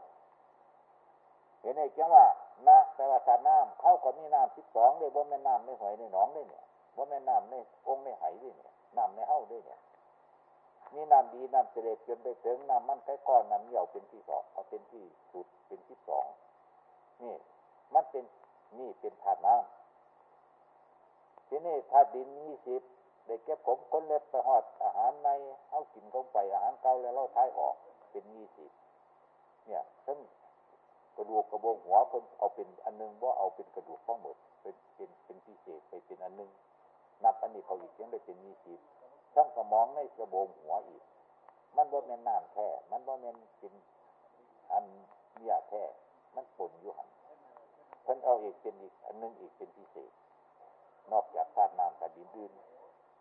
เห็นไหมจังว่าน้ำแปลว่าธาตุน้ำเข้าก็มีน้ำสิบสองเลยบ่าแม่น้ำในหอยในหนองได้เนี่ยบ่าแม่น้ำในองค์ในไหได้เนี่ย น้ำในเฮ้าด้วยเนี่ยมีน้ำดีน้ำเสด็จจนไปถึงน้ำมันไค่ก้อนน้ำเหนียวเป็นที่สองเอาเป็นที่สุดเป็นที่สองนี่ มันเป็นนี่เป็นธาตุน้ำทีนี้ธาตุดินยี่สิบได้เก็บผมคนเล็บไปหอดอาหารในเฮ้ากินเข้าไปอาหารเก่าแล้วเราท้ายออกเป็นยี่สิบเนี่ยทั้งกระดูกกระโบงหัวเพิ่นเอาเป็นอันนึงว่าเอาเป็นกระดูกทั้งหมดเป็นเป็นเป็นพิเศษไปเป็นอันนึง นับอันนี้เขาอีกยังได้เป็นยี่สิบทั้งสมองในกระโบงหัวอีก มันว่าแม่นน้ำแท้มันว่าแม่นเป็นอันเมียแท้มันปนอยู่หันเพิ่นเอาอีกเป็นอีกอันนึงอีกเป็นพิเศษ นอกจากธาตุน้ำธาตุดินอื่น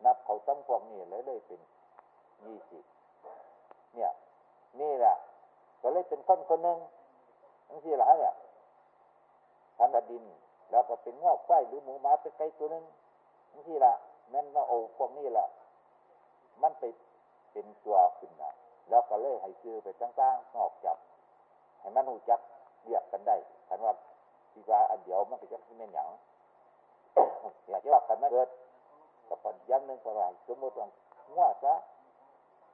นับเขาตั้งพวกนี้เลยเลยเป็นยี่สิบเนี่ย นี่แหละก็เลยเป็นคนคนหนึ่งทั้งสี่หละเนี่ยธาตุดิน แล้วก็เป็นงอกไฟหรือหมูหมาเป็นไก่ตัวหนึ่ง ทั้งสี่ละแม่นว่าโอ้พวกนี้ละมันไปเป็นตัวขึ้นนะแล้วก็เลยให้ซื้อไปต่างๆนอกจากให้มันหูจักเรียกกันได้คันว่าทีว่าอันเดียวมันก็จะที่แม่นหยังอยากจะว่าคันมันเกิดกับปัญญาหนึ่งก็ว่าสมมติว่าง้อซะ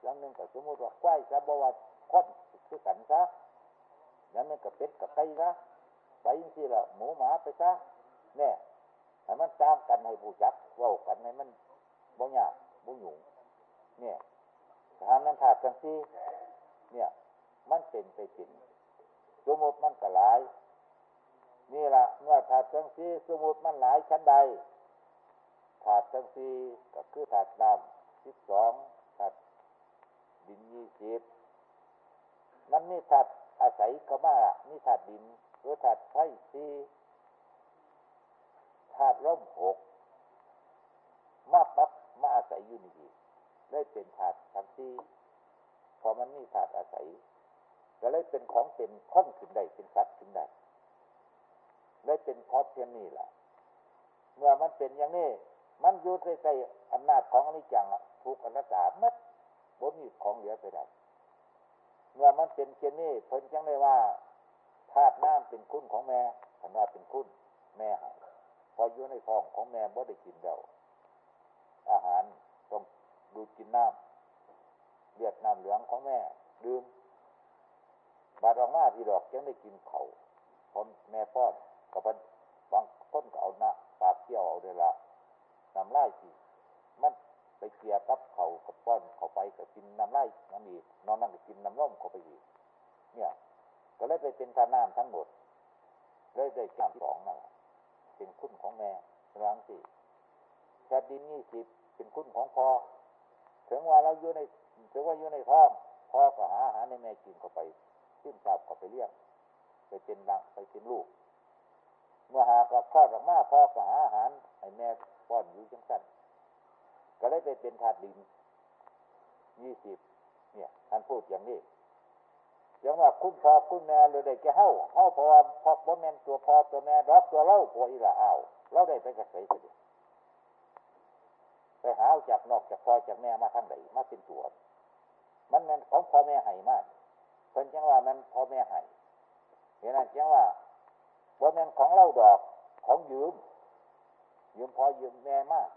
อย่างหนึ่งก็สมมติว่าควายซะบอกว่าค้นคือกันซะอย่างหนึ่งก็เป็ดกับไก่ซะไปยิ่งที่ละหมูหมาไปซะเนี่ย ให้มันจ้างกันให้ผู้จักว่ากันให้มันบ่ยากบ่หยุ่งเนี่ยทางนั้นถาดจังซี่เนี่ย มันเป็นไปเป็นสมมติมันก็หลาย นี่ละเมื่อถาดจังซี่สมมติมันหลายชั้นใดถาดจังซี่ก็คือถาดน้ำสิบสองถาดดินยี่สิบมันมีถาดอาศัยก็มามีถาดดินหรือถาดไฟสี่ ถาดร่มหกมาปั๊บมาอาศัยอยู่นี่ได้เป็นถาดทั้งที่พอมันมีถาดอาศัย ก็เลยเป็นของเป็นข้องขึ้นได้เป็นสัตว์ขึ้นได้ได้เป็นพอเพียงนี่แหละเมื่อมันเป็นอย่างนี้มันอยู่ในใจอำนาจของอนิจจังทุกอนัตตามัดบ่มีของเหลือไปได้เมื่อมันเป็นเช่นนี้เพิ่นจังได้ว่าธาตุน้ำเป็นคุณของแม่ขันว่าเป็นคุณแม่หาย พออยู่ในท้องของแม่บ่ได้กินแล้วอาหารต้องดูกินน้ำเลือดน้ำเหลืองของแม่ดื่มบาดออกมาที่ดอกยังได้กินเขาพอแม่ป้อนกับบางคนก็เอาหน้าปากเที่ยวเอาเดละน้ำไล่สิมันไปเกียกับเขากับป้อนเขาไปกับกินน้ำไล่น้ำอีกนอนนั่งกินน้ำร่มเขาไปอีกเนี่ย ก็เลยไปเป็นทาน้ำทั้งหมดเลยได้กล้ามสองนั่น เป็นคุณของแม่รังสี่แค่ดินนี่สิบเป็นคุณของพ่อถึงว่าเราอยู่ในถึงว่าอยู่ในท้องพ่อก็หาอาหารในแม่กินเข้าไปขึ้นชาบเข้าไปเลี้ยงไปเป็นดังไปเป็นลูก เมื่อหากับพ่อกับมาพ่อก็หาอาหารให้แม่ป้อนอยู่จังสั้นก็เลยไปเป็นถาดดินยี่สิบเนี่ยท่านพูดอย่างนี้ ยังว่าคุณพ่อคุณแม่เลยได้แก่เฮ้าเฮ้าเพราะว่าพ่อบ่แม่นตัวพ่อตัวแม่รับตัวเล่าตัวอีละอ้าเราได้ไปกระใสเสียไปหาจากนอกจากพ่อจากแม่มาทางไหนมาเป็นตัว มันแม่นของพ่อแม่ให้มากเพิ่นจังว่ามันพ่อแม่ให้เห็นไหมจังว่าบ่แม่นของเล่าดอกของยืม ยืมพ่อยืมแม่มาก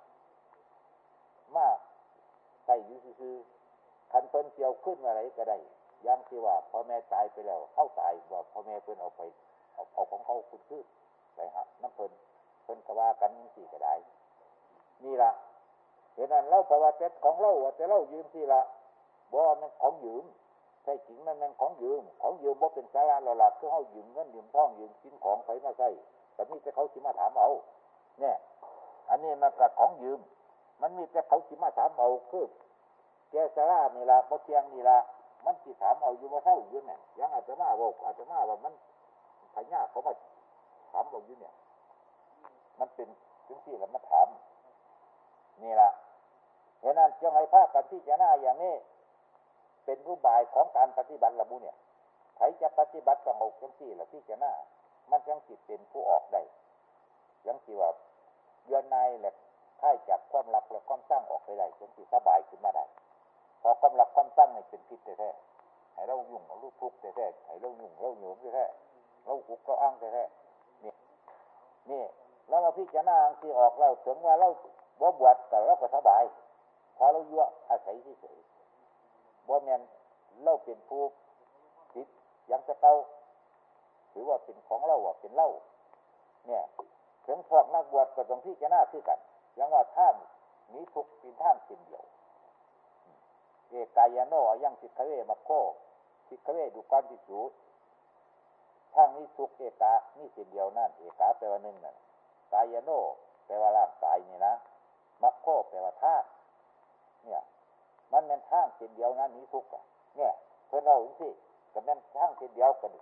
มากใส่ยืมซื้อคันเพิ่นเกี่ยวขึ้นอะไรก็ได้ ย้ำที่ว่าพ่อแม่ตายไปแล้วเข้าตายว่าพ่อแม่เพิ่นเอาไปเอาเอาของเขาคุณขึ้นไปฮะน้ำเพิ่นเพิ่นกว่ากันสี่ก็ได้ นี่ละเห็นนั้นเล่าประวัติของเล่าว่าแต่เล่ายืมสิละบ่มันของยืมถช่จริงมันเป็นของยืม ของยืมบ่เป็นสาระเราหลักคือเขายืมเงินยืมทองยืมสินของใครมาใช่แต่นี่แต่เขาสิมาถามเอาเนี่ยอันนี้มันกับของยืม มันมีแต่เขาสิมาถามเอาคือแกสาระนี่ละบ่เทียงนี่ละ มันสิถามเอาอยู่มาเท่าอยู่เนี่ยยังอาจจะมาบอกอาจจะมาว่ามันพญาเขามาถามเราอยู่เนี่ย มันเป็นถึงที่แล้วมาถาม นี่ละเพราะนั้นจะให้ภาคกันที่จะหน้าอย่างนี้ เป็นรูปบายของการปฏิบัติละบุเนี่ยใครจะปฏิบัติสงบจังที่ละที่จะหน้า มันจังสิเป็นผู้ออกได้ยังสิว่าเยือนในแหละค่ายจากความรักและความสร้างออกไปได้จังสิสบายขึ้นมาได้ พอความรักความสร้างในเป็นพิษแท้ๆให้เรายุ่งเราลูกทุกข์แท้ๆให้เรายุ่งเราโยมแท้ๆเราอุกเราอ้างแท้ๆนี่นี่แล้วมาพิจารณาที่ออกเราถึงว่าเราบ่บวชกับเราก็สบายพอเรายั่วอาศัยเฉยบ่แมนเราเป็นผู้ติดยังจะเก่าถือว่าเป็นของเราอะเป็นเล่าเนี่ยถึงพวกนักบวชก็ต้องพิจารณาคือกันยังว่าท่านนี้ทุกเป็นท่านเินเดียว เอกายโนอยังสิกเวมาโคสิกเวดูความที่สูทางนี้ทุกเอกานี่สินเดียวนั่นเอกาแปลว่าหนึ่งนั่นกายโนแปลว่าร่างกายนี่นะมัคโคแปลว่าท่าเนี่ย มันเป็นทางเส้นเดียวนั้นนี้ทุกข์เนี่ยเพื่อนเราอย่างที่กับแม่นทางเส้นเดียวกัน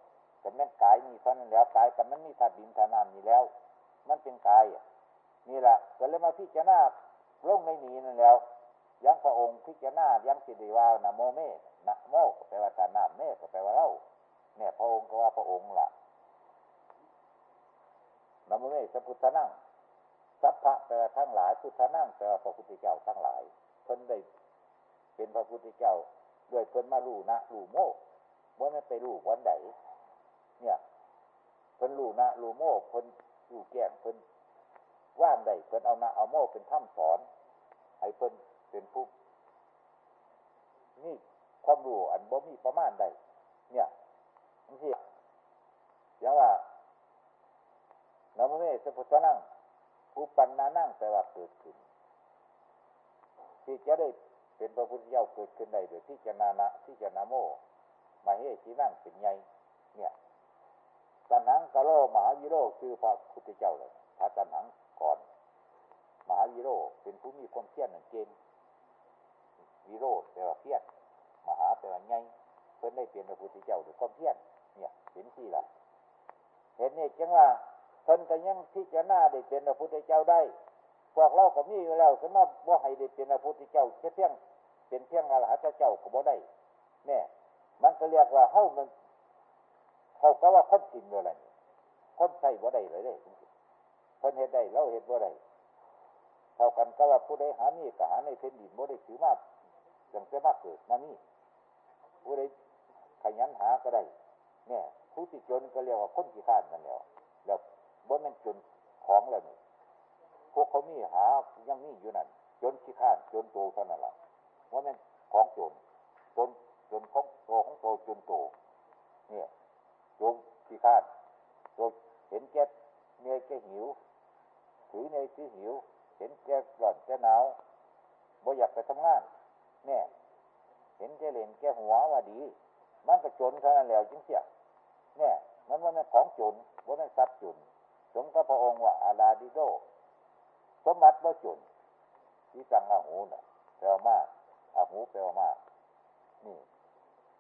กับแม่นกายมีเท่านั้นแล้วกายกับมันมีธาตุดินธาตุน้ำนี่แล้ว มันเป็นกายนี่แหละก็เลยมาพิจารณาลงในนี้นั่นแล้ว ยังพระองค์พิจารณายังสิริวานะโมเมนะโมแปลว่าธาตุน้ำเมก็แปลว่าเราเนี่ยพระองค์ก็ว่าพระองค์ล่ะนะโมเมสัพพุทธนั่งสัพพะแปลว่าทั้งหลายพุทธนั่งแปลว่าพระพุทธเจ้าทั้งหลายเพิ่นได้เป็นพระพุทธเจ้าด้วยเพิ่นมาลู่นะลู่โม่ว่าไม่ไปลู่วันไหนเนี่ยเพิ่นลู่นะลู่โม่เพิ่นลู่แก้งเพิ่นว่างใดเพิ่นเอานะเอาโม่เป็นถ้ำสอนให้เพิ่น เป็นผู้นี่ความรู้อันบ่มีประมาณใดเนี่ยนี่อย่างว่านามเมสพุทธนั่งอุปันนานั่งแปลว่าเกิดขึ้น ที่จะได้เป็นพระพุทธเจ้าเกิดขึ้นได้โดยที่จะนานะที่จะนาโมมาเฮสีนั่งเป็นไงเนี่ยตันหังกะโลมหาวิโรคือพระพุทธเจ้าเลยพระตันหังก่อน มหาวิโรเป็นผู้มีความเพียรหนึ่งเกณฑ์ วิโรแปลว่าเพียรมหาแปลว่าไงเพิ่นได้เปลี่ยนพระพุทธเจ้าด้วยความเพียรเนี่ยเห็นที่ละเห็นนี่จังว่าเพิ่นก็ยังที่จะหน้าได้เป็นพระพุทธเจ้าได้พวกเราก็มีอยู่แล้วสมมติว่าให้ได้เป็นพระพุทธเจ้าแค่เพียงเป็นเพียงอรหัตเจ้าก็บ่ได้เนี่ยมันก็เรียกว่าเฮ้ามันเขาก็ว่าคนถิ่นอะไรคนใส่บ่ได้เลยเด้คนเห็ดได้เราเห็ดบ่ได้เท่ากันก็ว่าผู้ใดหามีก็หาในเพ่นดินบ่ได้ถือมา จังจะมาเกิดมานี่ผู้ใดขยันหาก็ได้ เนี่ยผู้ที่จนก็เรียกว่าคนขี้ข้านนั่นแล้วแล้วบ่แม่นจนของแล้วนี่พวกเขามีหายังมีอยู่นั่นจนขี้ข้านจนโตเท่านั้นละว่าแม่นของจนจนจนของโตของโตจนโต เนี่ยจนขี้ข้านโตเห็นแก่เนื่อยแก่หิวถือในที่หิว เห็นแก่ร้อนแก่หนาวบ่อยากไปทำงาน เนี่ยเห็นแก่เลนแก่หัวว่าดี มันก็จนเท่านั้นแล้วจึงเสียเนี่ยมันว่าแม่ของจนว่าแม่ทรัพย์จนสมกับพระองค์ว่าอาลาดิโดสมบัติว่าจนที่จังอาหูน่ะแปลว่าอาหูแปลว่านี่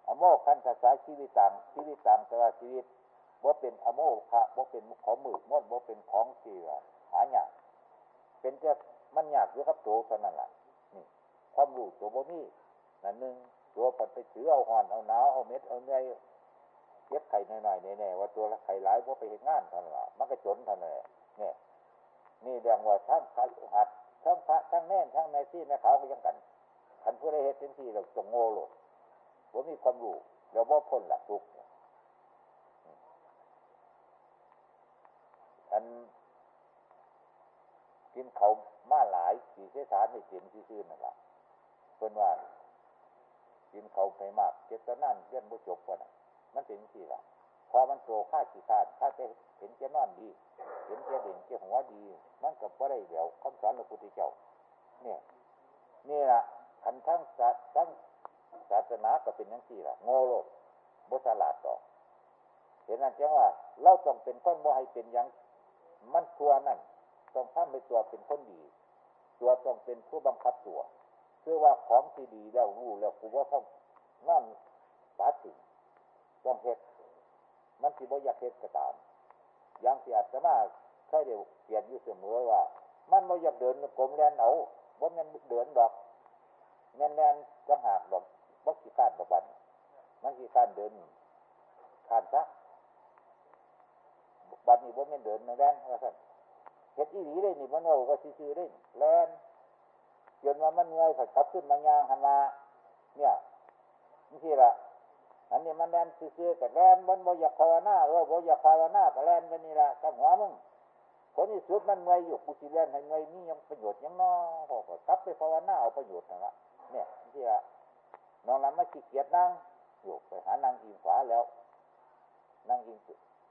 อโมคันภาษาชีวิตต่างชีวิตต่างแปลว่าชีวิตว่าเป็นอโมคะว่าเป็นของมือมดว่าเป็นของเสียหายากเป็นจะมันยากอยู่ครับตัวเท่านั้นแหละ ความรู้ตัวบ่มีนั่นหนึ่งตัวปัดไปถือเอาหอนเอาหนาวเอาเม็ดเอาเนยเย็บไข่หน่อยๆแน่ๆว่าตัวละไข่หลายเพราะไปเห็นงานเท่านั้นละมันก็จนเท่านั้นเนี่ยนี่เรียกว่าทั้งพระหัดทั้งพระทั้งแน่นทั้งแม่ซี่แม่ขาวก็ยังกันขันผู้ใดเหตุเป็นที่เราจงโง่หลดว่ามีความรู้แล้วว่าพ้นหลักทุกอันกินเขามาหลายสีเสสารให้เสียนซื่อๆนั่นแหละ เพิ่นว่ากินเขาไปมากเจตนั่นเลี้ยนบุจบกว่านะมันเป็นสี่ละพอมันโตค่าขี้ขาดค่าจะเห็นเจ้านอนดี เห็นเจ้เด่นเจ้หัวดี มันกับว่าได้เดี๋ยวคำสอนพระพุทธเจ้า เนี่ยนี่ละขันทั้งทั้งศาสนาก็เป็นอย่างที่ล่ะโง่โลดบุษลาดดอเห็นนั่นจังว่า เราต้องเป็นคนบ่ให้เป็นอย่างมันตัวนั่นต้องทำให้ตัวเป็นคนดี ตัวต้องเป็นผู้บังคับตัว เพื่อว่าของที่ดีแล้วรู้แล้วกูว่าต้องนั่นสาถึงต้องเฮ็ดมันสิบ่อยากเฮ็ดก็ตามอย่างที่อาตมาเคยเดียวเปลี่ยนอยู่เสมอว่า มันบ่อยากเดินกลมแลนเอาบ่แม่นเดินดอกแม่นแลนก็หากดอกบ่ขี้คาดดอกบันมันขี้คาดเดินคาดซะบัดนี้บ่แม่นเดินแลนว่าซั่นเฮ็ดอีหลีได้นี่มันเอาก็ซื่อๆได้แลน จนว่ามันเมื่อยผัดกลับขึ้นบางอย่างหันมาเนี่ยนี่สิล่ะอันนี้มันแลนซื่อๆแต่แลนมันบอยากภาวนาเออบ่อยากภาวนาก็แลนไปนี่ละกับหัวมึงผลที่สุดมันเมื่อยอยู่กูสิแลนให้เมื่อยมียังประโยชน์ยังน้อพอก็กลับไปภาวนาเอาประโยชน์นั่นละเนี่ยนี่สิล่ะนองนั้นมาขี้เกียจนั่งอยู่ไปหานั่งอิงขวาแล้วนั่งอิง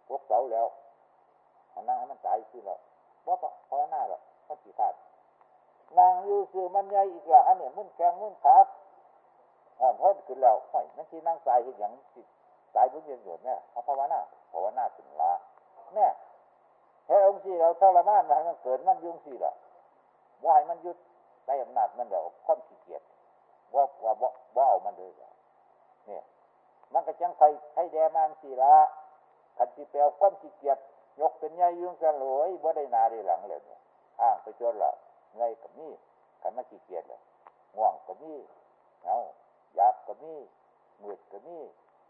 พวกเสาแล้วหานั่งให้มันตายคือแล้วบ่ภาวนาหรอกมันขี้ขาด นางอยู่ซื่อมันใหญ่อีกละอันเนี่ยมึนแข้งมึนขาอ่อนทนขึ้นแล้วไม่นั่นที่นั่งตายเห็นอย่างตายบุญเย็นหยดเนี่ยเอาภาวนาภาวนาถึงละเนี่ยเฮ้องค์ที่เราทรมานมาให้มันเกิดมันยุ่งสิละว่าให้มันยุดได้อำนาจมันเดี๋ยวความขี้เกียจว่าว่าว่าเอามันเลยเนี่ยมันก็จังใครใครแดมังสีละขันจีเปลวความขี้เกียจยกเป็นใหญ่ยุ่งสลวยว่าได้นาได้หลังเลยเนี่ยอ้างไปจนละ ไงกับนี่ขันมาขี้เกียจเลยง่วงกับนี่เอาอยากกับนี่มืดกับนี่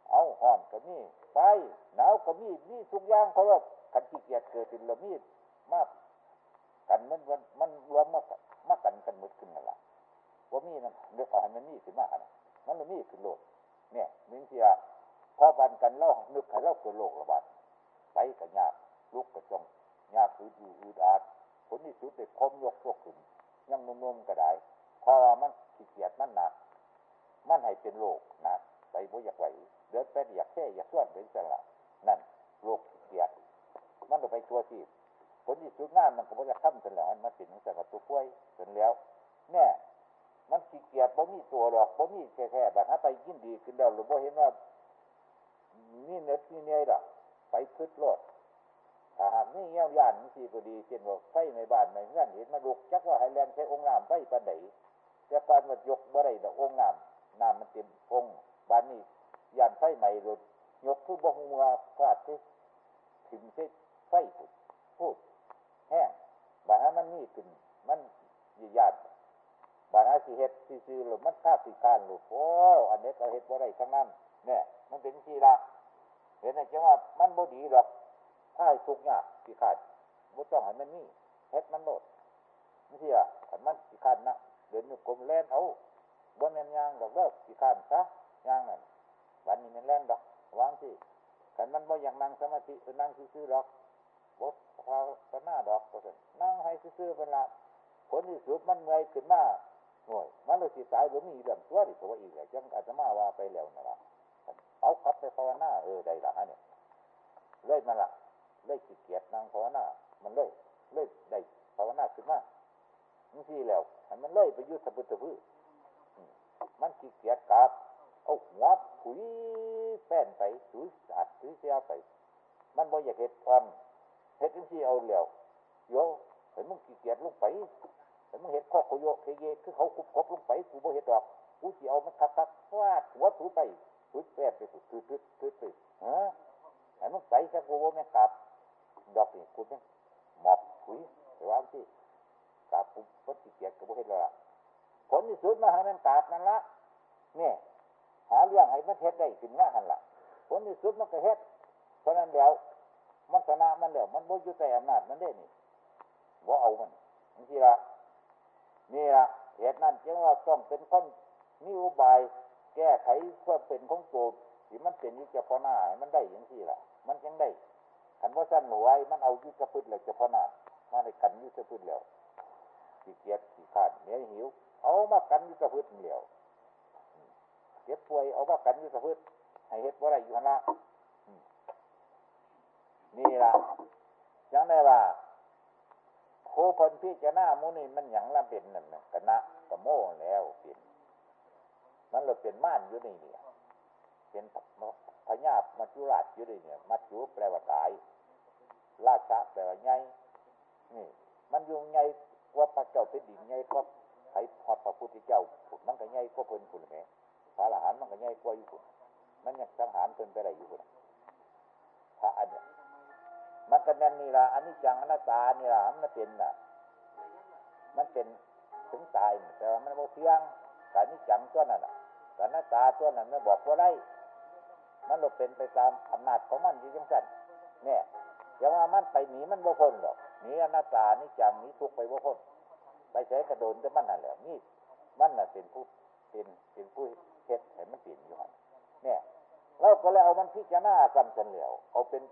เอาห่อนกับนี่ไฟหนาวกับนี่นี่ทุกอย่างเขาว่าขันขี้เกียจเกิดขึ้นละมีดมากกันมันมันมันรวมมากมากกันกันมืดขึ้นนั่นแหละว่ามีนั่นเลือกเอาให้มันมีขึ้นมานะมันละมีขึ้นโลกเนี่ยนิ่งเสียพอบันกันเล่านึกให้เล่าเกิดโลกระบาดไปกับยากลุกกับจงยากอืดอืดอาดผล ที่สุดเด็กคมยกพวกขึ้นยังนุ่มๆก็ได้เพราะว่ามันขี้เกียจมันหนัก มันให้เป็นโรคนะไปบ่อยากไหวเดินไปอยากแค่อยากส่วนเป็นสละนั่นโรคขี้เกียจมันก็ไปตัวทีผลที่สุดงานมันก็บ่จะค้ำเสร็จแล้วมันเป็นสังกัดตัวป่วยเสร็จแล้วเนี่ยมันขี้เกียจบ่มีตัวหรอกบ่มีแค่ๆแบบถ้าไปยินดีขึ้นแล้วหรือบ่เห็นว่านี่เน็ตนี่เนี่ยดอไปพึดโลด ถ้าหากนี่เงี้ยย่านนี่สิก็ดีเช่นว่าไฟในบ้านในเงื่อนเห็นมาลุกจักว่าไฮแลนด์ใช้องค์น้ำไฟปันไดแต่ปานมันยกบ่ได้ดอกองค์น้ำน้ำมันเต็มองค์บ้านนี้ย่านไฟใหม่รถยกคือบ่ฮู้ว่าพลาดที่ถึงใช้ไฟพูดพูดแห้งบาดนั้นมันนี่ขึ้นมันยี่ยานบาดนั้นสิเฮ็ดซื่อๆหรือมันคาดสิการหรือโอ้อันนี้ก็เฮ็ดบ่ได้ทั้งนั้นเนี่ยมันเป็นทีละเห็นไหมจังว่ามันบ่ดีหรอก ถ้าให้ทุกข์ยากสิขาดบ่ต้องให้มันนี่เฮ็ดมันโลดนี่สิอะถ้ามันสิขาดนะเดินอยู่กลมแล่นเอาบ่แม่นยางดอกเลิกสิขาดซะยางนั่นวันนี้มันแล่นดอกวางสิคันมันบ่อย่ากนั่งสมาธิคือนั่งซื่อๆดอกบ่พาไปหน้าดอกก็ซั่นนั่งให้ซื่อๆเป็นละผลที่สุดมันเมื่อยขึ้นมาหน่วยมันเลยสิตายบ่มีเรื่องตัวดิก็ว่าอีกแล้วจังอาตมาว่าไปแล้วนั่นล่ะเอาขับไปภาวนาเออได้ละฮะเนี่ยเลยมาละ เลยขี้เกียจนั่งภาวนามันเลยเลยได้ภาวนาขึ้นมานี่แล้วให้มันเลยไปยุทธบุตรพื้มันขี้เกียจกราบเอาหัวผุยแป้นไปถือสาดถือเสียไป มันบ่อยากเห็ดอ่อนเห็ดจังซี่เอาแล้วโยเห็นมึงขี้เกียจลงไปเห็นมึงเห็ดข้อโคโยเคเยคือเขาคุบคบลงไปกูบ่เห็ดดอกกูสิเอามันคักคักฟาดหัวถูไปถูแป้นไปถูถือถือถือถือฮะเห็นมึงไปซะกูบ่แม่กลับ ดอกนี่กูเป็นหมอบถุยแต่ว่าที่กลับกูบ่ขี้เกียจก็บเห็ดแล้วล่ะผลที่สุดมาให้มันกลับนั่นละเนี่ยหาเรื่องให้มันเฮ็ดได้ขึ้นมาหันละผลที่สุดมันก็เฮ็ดเพราะนั้นแล้วมันชนะมันแล้วมันบ่อยู่ใต้อำนาจมันได้นี่บ่าเอามันนี่ละนี่ละเหตุนั้นจึงว่าต้องเป็นคนมีอุบายแก้ไขความเป็นของตัวที่มันเป็นอยู่เฉพาะหน้าให้มันได้อย่างที่ละมันยังได้ ขันว่าสั้นหน่วยมันเอายุทธพืชเลยเฉพาะหน้ามาในกันยุทธพืชแล้วขี้เกียจขี้ขาดเหนื่อยหิว เอามากันยุทธพืชแล้วเก็บป่วยเอามากันยุทธพืชให้เฮ็ดว่าไรอยู่ละนี่ละจังได้ว่าโคพนพี่จะหน้ามูนี่มันหยังละเป็นนั่นนะกนะกะโม่แล้วเป็นมันเลยเป็นม่านอยู่ในเนี่ยเป็นพญามัจจุราชอยู่ในเนี่ย มัจจุแปลว่าตาย ราชาแปลว่าไงนี่มันอยู่ไงว่าพระเจ้าเป็นดินไงก็ไผ่พอดพระพุทธเจ้าผุดมันก็ไงก็เพิ่นผุดแหมพระอรหันต์มันก็ไงกว่าอยู่ผุดมันยังสังหารเพิ่นไปได้อยู่ผุดพระอันเนี่ยมันก็แน่นนี่ละอันนี้จังอนัตตานี่ละมันเป็นน่ะ มันเป็นถึงตายแต่ว่ามันโมเที่ยงการนี้จังตัวนั้นการหน้าตาตัวนั้นมันบอกว่าไรมันเราเป็นไปตามอำนาจของมันอยู่จังสันเนี่ย อย่าว่ามันไปหนีมันบ่พ้นหรอกหนีอนัตตานี่จังนี้ทุกไปบ่พ้นไปใช้กระโดนจะมันนั่นแหละนี่มันน่ะเป็นผู้เป็นเป็นผู้เฮ็ดให้มันเปลี่ยนอยู่หันเนี่ยเราก็เลยเอามันพิจารณาซ้ำจนเหลวเอาเป็น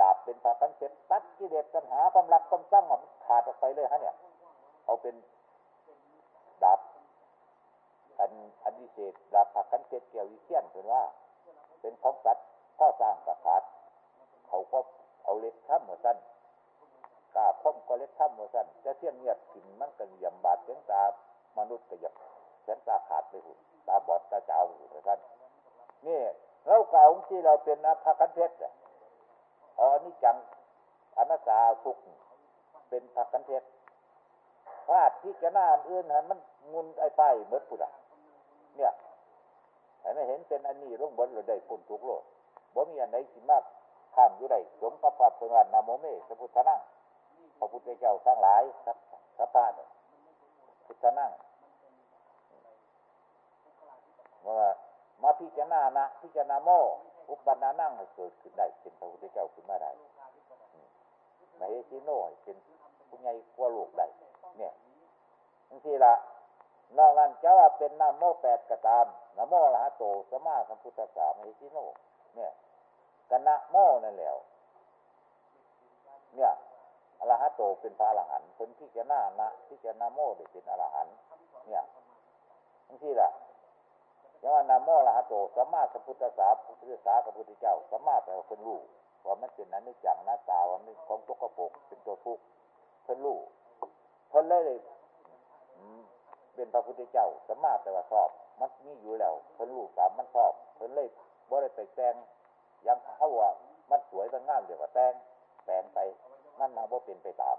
ดาบเป็นปากกันเสร็จตัดกิเลสปัญหาความรักความสร้างมันขาดออกไปเลยฮะเนี่ย เอาเป็นดาบอันอันวิเศษดาบผักกันเสร็จเกี่ยววิเชียนเป็นว่า เป็นของสัตว์ข้อสร้างกับขาดเขาก็ เอาเล็กถ้ำหัวสั้นกาคมก็เล็กถ้ำหัวสั้นจะเสี้ยนเงียบกินมันก็ยำบาดเสียงตามนุษย์ก็ยับเสียงตาขาดไปหุ่นตาบอดตาเจ้าหุ่นหัวสั้นนี่เราเก่าที่เราเป็นอภากันเพชรอ๋อนี่จังอนัตตาทุกเป็นผักกันเพชรพาดที่จะหน้าอื่นหันมันงุนไอ้ไฟเบิดผุดะเนี่ยให้ไม่เห็นเป็นอันนี้ร่งบนหรือได้ปุ่นทุกโลดบ่มีอันไหนสิมาก ข้ามอยู่ได้สมกับพระเป็นวันนาโมเมสพุทธนั่งพระพุทธเจ้าทั้งหลายครัพระพาเนี่ยพุทธนั่งว่ามาพิจารณานะพิจารณาโมอุปนานั่งเกิดขึ้นได้เป็นพระพุทธเจ้าขึ้นมาได้มาเฮชิโน่เป็นผู้ใหญ่กว่าโลกได้เนี่ยทั้งที่ละนอกนั้นจะว่าเป็นนาโมแปดกระตามนาโมละหะโตสมาสัมพุทธสามเฮชิโน่เนี่ย กันนะโมนั่นแหล้วเนี่ยอรหัตโตเป็นพระอรหันต์เป็นพิจารณานะพิจารณาโมได้เป็นอรหันต์เนี่ยทั้งที่ละยังว่านาโมอรหัตโตสมาสัมพุทธสาพุทธสากับพุทธเจ้าสมาแปลว่าเป็นรู้ว่ามันเป็นนั้นไม่จังหน้าตาว่ามันของตัวกระปกเป็นตัวทุกข์เพิ่นรู้เพิ่นเลยเป็นพระพุทธเจ้าสมาแปลว่าชอบ มันมีอยู่แล้วเพิ่นรู้ตามมันชอบเพิ่นเลยบ่ได้ไปแซง ยังเขาว่ามันสวยมันงามเดี๋ยวก็แต่งแปลงไปมันมาบ่เป็นไปตาม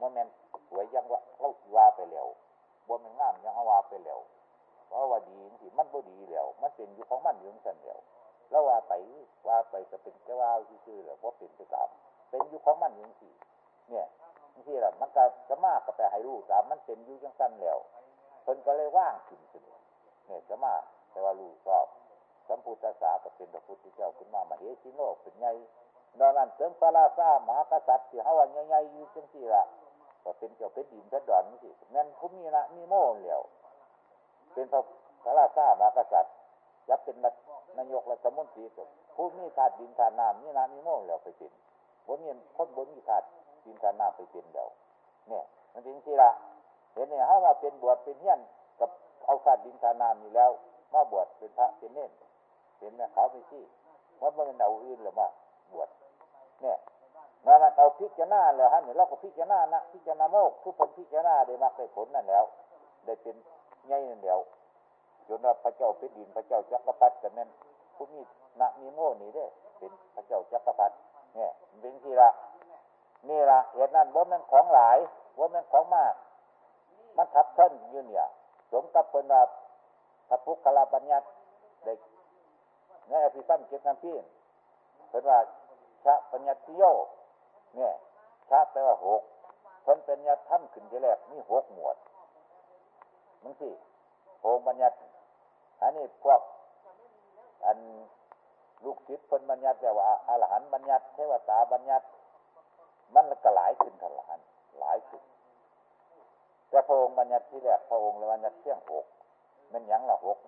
มันแม่นสวยยังว่าเราว่าไปแล้วบ่แม่นงามยังเขาว่าไปแล้วว่าว่าดีสิมันบ่ดีแล้วมันเป็นอยู่ของมันอยู่สั่นแล้วแล้วว่าไปว่าไปก็เป็นแค่ว่าซื่อๆแล้วบ่เป็นไปตามเป็นอยู่ของมันอยู่สิเนี่ยที่ละมันก็สมาก็ไปให้รู้ตามมันเป็นอยู่จังสั่นแล้วเพิ่นก็เลยว่างขึ้นขึ้นเนี่ยสมาแต่ว่ารู้ชอบ สัมพุทธศาก็เป็นพระพุทธเจ้าขึ้นมามาเฮชิโนเป็นไงนอกนั้นเสริมพระราชามหากษัตริย์ที่เฮาว่าใหญ่ๆอยู่จังซี่ล่ะก็เป็นเจ้าเป็นดินเพชรดอนนี่สิแม่นผู้มีนะมีโม่แล้วเป็นพระพระราชามหากษัตริย์จะเป็นนายกรัฐมนตรีก็ผู้มีธาตุดินธาตุน้ำนี่นะมีโม่แล้วไปเป็นบ่มีคนบ่มีธาตุดินธาตุน้ำไปเป็นเดียวเนี่ยมันจริงสิละเห็นเนี่ยเฮาว่าเป็นบวชเป็นเฮียนกับเอาธาตุดินธาตุน้ำนี่แล้ว มาบวชเป็นพระเป็นเน้น เป็นแม่ขาวไม่ชี้ว่ามันเอาอื่นหรือมาบวชเนี่ยนั่นเอาพิจารณาเลยฮะเนี่ยเราก็พิจารณานะพิจารณาโมกทุกคนพิจารณาได้มากได้ผลนั่นแล้ว ได้เป็นไงนั่นเดียวจนว่าพระเจ้าเป็นดินพระเจ้าจักรพรรดิแต่แม่นผู้มีนะมีโม่นี่เด้เป็นพระเจ้าจักรพรรดิเนี่ยเป็นที่ละนี่ละเหตุนั้นว่ามันของหลายว่ามันของมาก มันทับเท่นอยู่เนี่ยสมกับเป็นว่าพระพุทธลาบัญญัติเด็ก ในอภิสัมเกตนาพีนเป็นว่าชะปัญญติโยเนี่ยชะแปลว่าหกเพิ่นเป็นญาติถ้ำขึ้นที่แรกมีหกหมวดมึงสิโหบัญญัติอันนี้พวกอันลูกศิษย์เพิ่นบัญญัติแต่ว่าอรหันบัญญัติเทวตาบัญญัติ มันก็หลายขึ้นทลานหลายขึ้นแต่พระองค์บัญญัติที่แรกพระองค์เลยบัญญัติเที่ยงหกมันยังละหก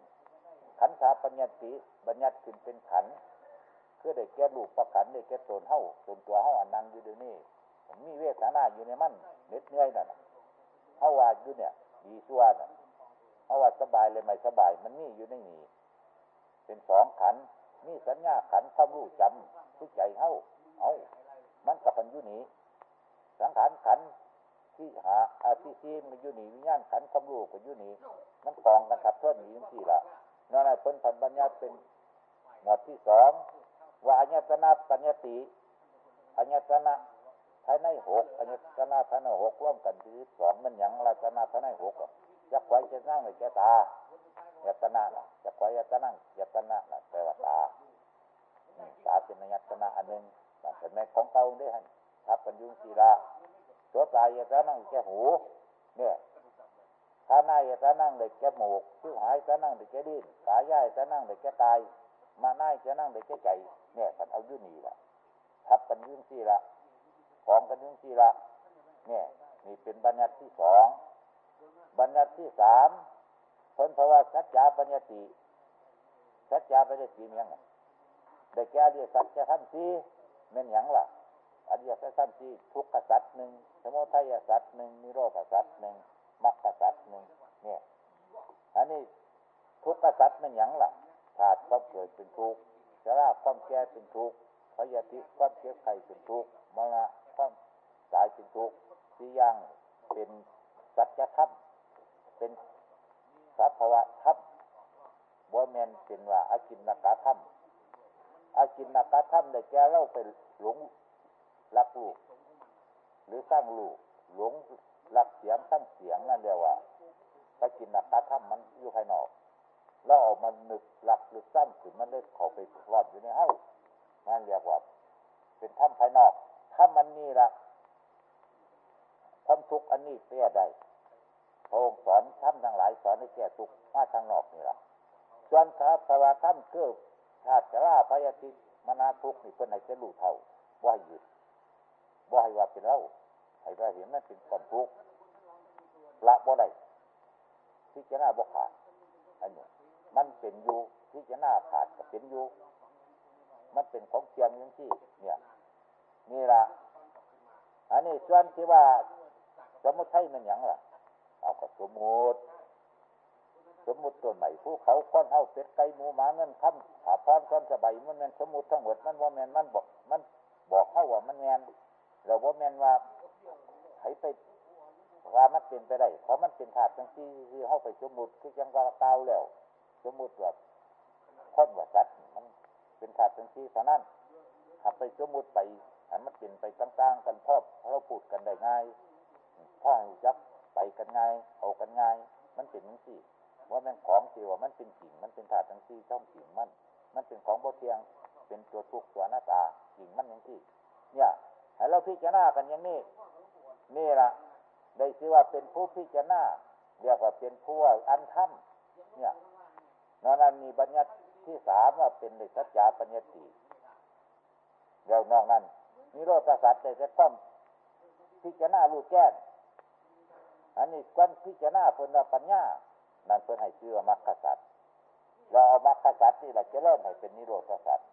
ขันธาปัญญติบัญญัติขึ้นเป็นขันคือได้แก้ลูกประขันได้แก้ตนเฮ้าตนตัวเฮ้าอันนังอยู่เดี๋ยวนี้มีเวทนาอยู่ในมันเน็ดเหนื่อยนั่นเฮ้าว่าอยู่เนี่ยดีชั่วน่ะเฮ้าว่าสบายเลยไม่สบาย มันนี่อยู่ในนี้เป็นสองขันนี่สัญญาขันความรู้จำทุกใจเฮ้าเอามันกับมันยู่นี้สังขารขันที่หาอาที่ซีมันอยู่นี่วิญญาณขันความรู้ก็อยู่นี่มันกองกันทับเพิ่มนี้ที่ละ นั่นแหละเพิ่นพันบัญญัติเป็นหมวดที่สองว่าอัญญตนะปัญญติอัญญตนะภายในหกอัญญตนะภายในหกร่วมกันที่สองมันยังลัตนะภายในหกจะไว้จะนั่งในแกตายตนะล่ะจะไว้ยตนั่งยตนะล่ะแปลว่าตาตาเป็นยตนะอันหนึ่งแต่แม่ของเก่าได้ฮะทับปัญญุสีละตัวตายตนั่งแกหู เนี่ย ถ้านายจะนั่งเด็กแกหมูกชื่อหายจะนั่งเด็กแกดิ้นกาย่ายจะนั่งเด็กแกตาย มานายจะนั่งเด็กแกใจเนี่ยกันเอายุ่นี่ละทับกันยุ่งสี่ละของกันยุ่งสี่ละเนี่ยนี่เป็นบัญญัติที่สองบัญญัติที่สามพ้นภาวะสัจจาปัญญติสัจจาปัญญติยังไงได้แก่เรียสัจจะท่านสีเม่นยังล่ะอริยสัจท่านสีทุกขสัจหนึ่งสมุทัยสัจหนึ่งนิโรธสัจหนึ่ง มรรคสัจหนึ่งเนี่ย อันนี้ทุกขสัจมันยังล่ะธาตุความเกิดเป็นทุกข์ชราความแก่เป็นทุกข์พยาธิความเจ็บไข้เป็นทุกข์มรณะความตายเป็นทุกข์สี่อย่างเป็นสัจธรรมเป็นสัพวะธรรมบ่แมนเป็นว่าอากินนากาธรรมอากินนากาธรรมได้แก่เราไปหลงรักลูก หรือสร้างลูกหลง รักเสียงสร้างเสียงนั่นเรียกว่าอากินนากาธรรมมันอยู่ภายนอกเราออกมาหนึกหลักหรือสร้างขึ้นมันเลยเข้าไปรอดอยู่ในเฮ้านั่นเรียกว่า เป็นถ้ำภายนอกถ้ามันนี่ละความทุกข์อันนี้แก้ได้พระองค์สอนถ้ำทั้งหลายสอนให้แก้ทุกข์มาทางนอกนี่ละส่วนข้าพระถ้ำคือชาติชราพยาธิมนาทุกข์นี่เพื่อนให้จะรู้เท่าว่าหยุดว่าให้ว่าเป็นเล่า ให้ว่าเห็นนั่นเป็นความทุกข์ละบ่ได้พิจารณาบ่ขาดอันนี้มันเป็นอยู่พิจารณาขาดกับเป็นอยู่มันเป็นของเทียงอย่างที่ เนี่ยนี่ละอันนี้ส่วนที่ว่าสมมติให้มันอย่างล่ะ เอากับสมมติสมมติตัวใหม่ผู้เขาค้อนเท่าเป็ดไก่หมูหมาเงินคำขาพรก้อนสบายมันแมนสมมติทั้งหมดมันว่าแมนมันบอก มันบอกเข้าว่ามันแมนเราว่าแมนว่า ให้ไปว่ามันเป็นไปได้เพราะมันเป็นถาดทั้งที่คือเข้าไปสมมติคือจังว่าเตาแล้วสมมติว่าค้อนว่าสัตว์มันเป็นถาดทั้งที่เท่านั้นถ้าไปสมมติไปอันมันเป็นไปต่างๆกันพอบเราพูดกันได้ง่ายพ่อจับไปกันง่ายเอากันง่ายมันเป็นทั้งสี่ว่ามันของที่ว่ามันเป็นจริงมันเป็นถาดทั้งสี่ช่องจริงมัน มันเป็นของบ่เทียง เป็นตัวทุกตัวหน้าตาจริงมันอย่างที่เนี่ยให้เราพิจารณากันอย่างนี้ นี่ละได้ชื่อว่าเป็นผู้พิจารณาเรียกว่าเป็นผู้อันท่ำเนี่ยนั้นมีบัญญัติที่สามว่าเป็นในสัจจาปัญญติเดี๋ยวนอกนั้นนิโรธสัตว์ได้จะต้องพิจารณาลูกแก้งอันนี้กวนพิจารณาเพิ่นว่าปัญญา นั่นเพิ่นให้ชื่อมรรคสัตว์เราเอามรรคสัตว์นี่แหละจะเริ่มให้เป็นนิโรธสัตว์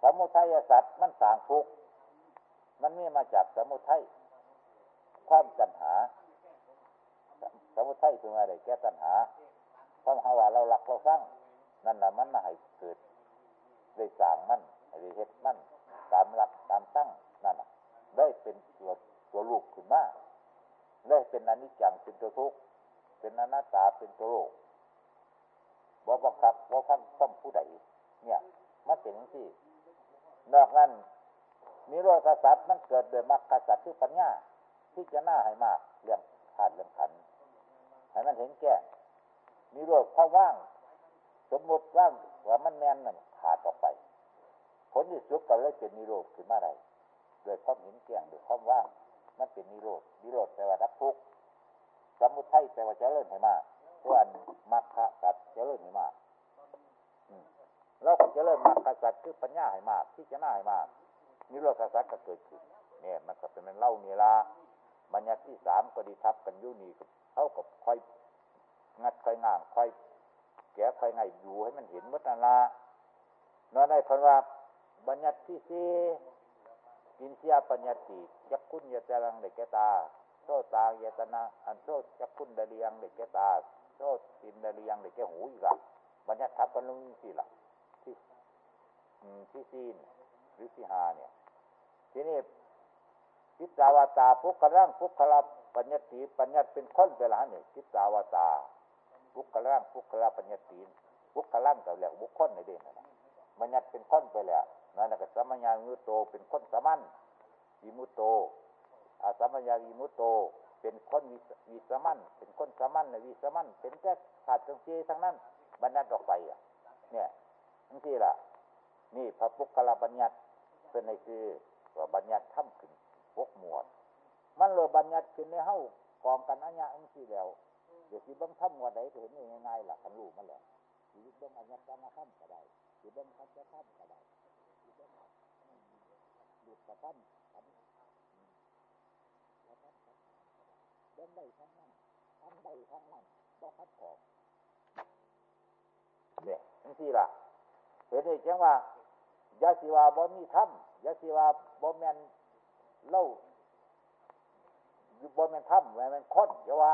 สมุทัยสัตว์มันสางทุกข์ มันไมีมาจากสมุทัยความตัณหา สมุทัยคืออะไรแก้ตัณหาความหาว่าเราหลักเราสร้างนั่นแหละมันมาให้เกิดได้สร้างมันได้เฮ็ดมันตามหลักตามตั้งนั่นได้เป็นตัวตัวลูกขึ้นมาได้เป็นอนิจจังเป็นตัวทุกข์เป็นอนัตตาเป็นตัวโลกบ่บังคับบ่ฟังต้องผู้ใดเนี่ยมันเป็นที่นอกนั้น นิโรธสัตว์มันเกิดโดยมรรคสัตว์ที่ปัญญาที่จะหน้าให้มากเรื่องขาดเรื่องขันให้มันเห็นแก่นิโรธข้าว่าง สมมติว่างว่ามันแมนนั่นขาดออกไป ผลที่สุดก็เลยเป็นนิโรธขึ้นมาได้โดยความเห็นแก่งโดยความว่างมันเป็นนิโรธนิโรธแปลว่ารับทุกข์สมุทัยแปลว่าเจริญให้มากส่วนมรรคสัตว์เจริญให้มากเราก็เจริญมรรคสัตว์คือปัญญาให้มากที่จะหน้าให้มาก นิโรธสัตว์ก็เกิดขึ้นเนี่ยมันก็เป็นเล่าเนล่าบัญญัติที่สามก็ดีทับกันยุ่นี่เขากับค่อยงัดค่อยง่างค่อยแก้ค่อยไงอยู่ให้มันเห็นมุตนาลานอนได้พันว่าบัญญัติที่สี่กินเสียปัญญติยักคุณยะจรังเด็กแกตาโซตางยตนาอันโซยักคุณเดลียงเด็กแกตาโซตินเดลียงเด็กแกหูอีกละบัญญัติทับกันลงสี่ละที่ที่ซีนหรือที่หาเนี่ย ทีนี้จิตตาวตาพุกกระร่างพุกขลับปัญญติปัญญติเป็นคนเวลาเนี่ยจิตตาวตาบุคล่างบุคลาปัญญตีนบุคล่างกับแล้วบุคคลในเด่นนะบัญญัติเป็นคนไปแล้วนั่นก็สมัญญาวิมุตโตเป็นคนสมันวิมุตโตอาสมัญญาวิมุตโตเป็นคนวิสมันเป็นคนสมันวิสมันเป็นแค่ขาดตรงที่ทั้งนั้นบัญญัติออกไปอะเนี่ยทั้งที่ล่ะ นี่พระปุคลาบัญญัติเป็นในคือ ว่าบัญญัติทำขึ้นพวกหมวด มันเลยบัญญัติขึ้นในเฮ้ากองกันอัญญาอันที่แล้วเดี๋ยวที่บิ้งทำหมวดใดก็เห็นง่ายๆล่ะขันรูมันแหละชีวิตบิ้งอัญญาจะมาทำก็ได้ชีวิตบิ้งคัดจะทำก็ได้ชีวิตบิ้งดูดกระทำทำกระทำเบิ้งได้ทั้งนั้นทำได้ทั้งนั้นต้องคัดของเนี่ยทั้งที่ล่ะเห็นไหมจังว่า ยาสีวาบ่มีถ้ำยาสีวาบ่แมนเล่าบ่แมนถ้ำแมนค้นเยาว่า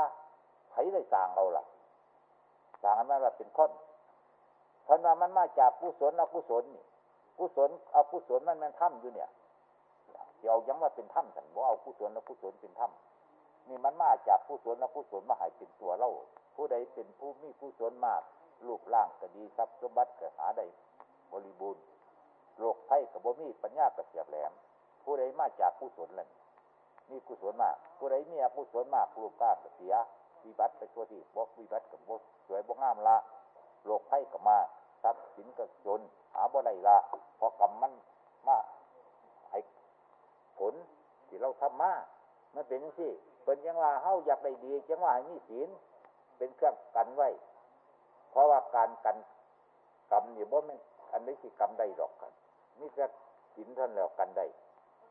ไผได้สางเอาล่ะสางมันว่าเป็นค้นเพราะว่ามันมาจากกุศลอกุศลนี่กุศลเอากุศลมันแมนถ้ำอยู่เนี่ยเดี๋ยวยังว่าเป็นถ้ำฉันว่าเอากุศลอกุศลเป็นถ้ำนี่มันมาจากกุศลอกุศลมาหายเป็นตัวเล่าผู้ใดเป็นผู้มีกุศลมากรูปร่างก็ดีทรัพย์สมบัติก็หาได้บริบูรณ์ โรคไข้กับบ่มีปัญญากระเสียบแหลม ผู้ใดมาจากกุศลเลยมีกุศลมาก ผู้ใดมีอกุศลมากรูปร่างก็เสียวิบัติไปตัวที่บกวิบัติกับบกสวยบกงามละโรคไข้ก็มาทรัพย์สินก็จนหาบ่ได้ละพอกรรมมันมาให้ผลที่เราทำมามันเป็นสิเป็นยังว่าเฮาอยากได้ดีจังว่าให้มีศีลเป็นเครื่องกันไว้ เพราะว่าการกันกรรมนี่บ่แม่นอันนี้สิกรรมได้ดอกกัน นี่จะศีลท่านแล้วกันได้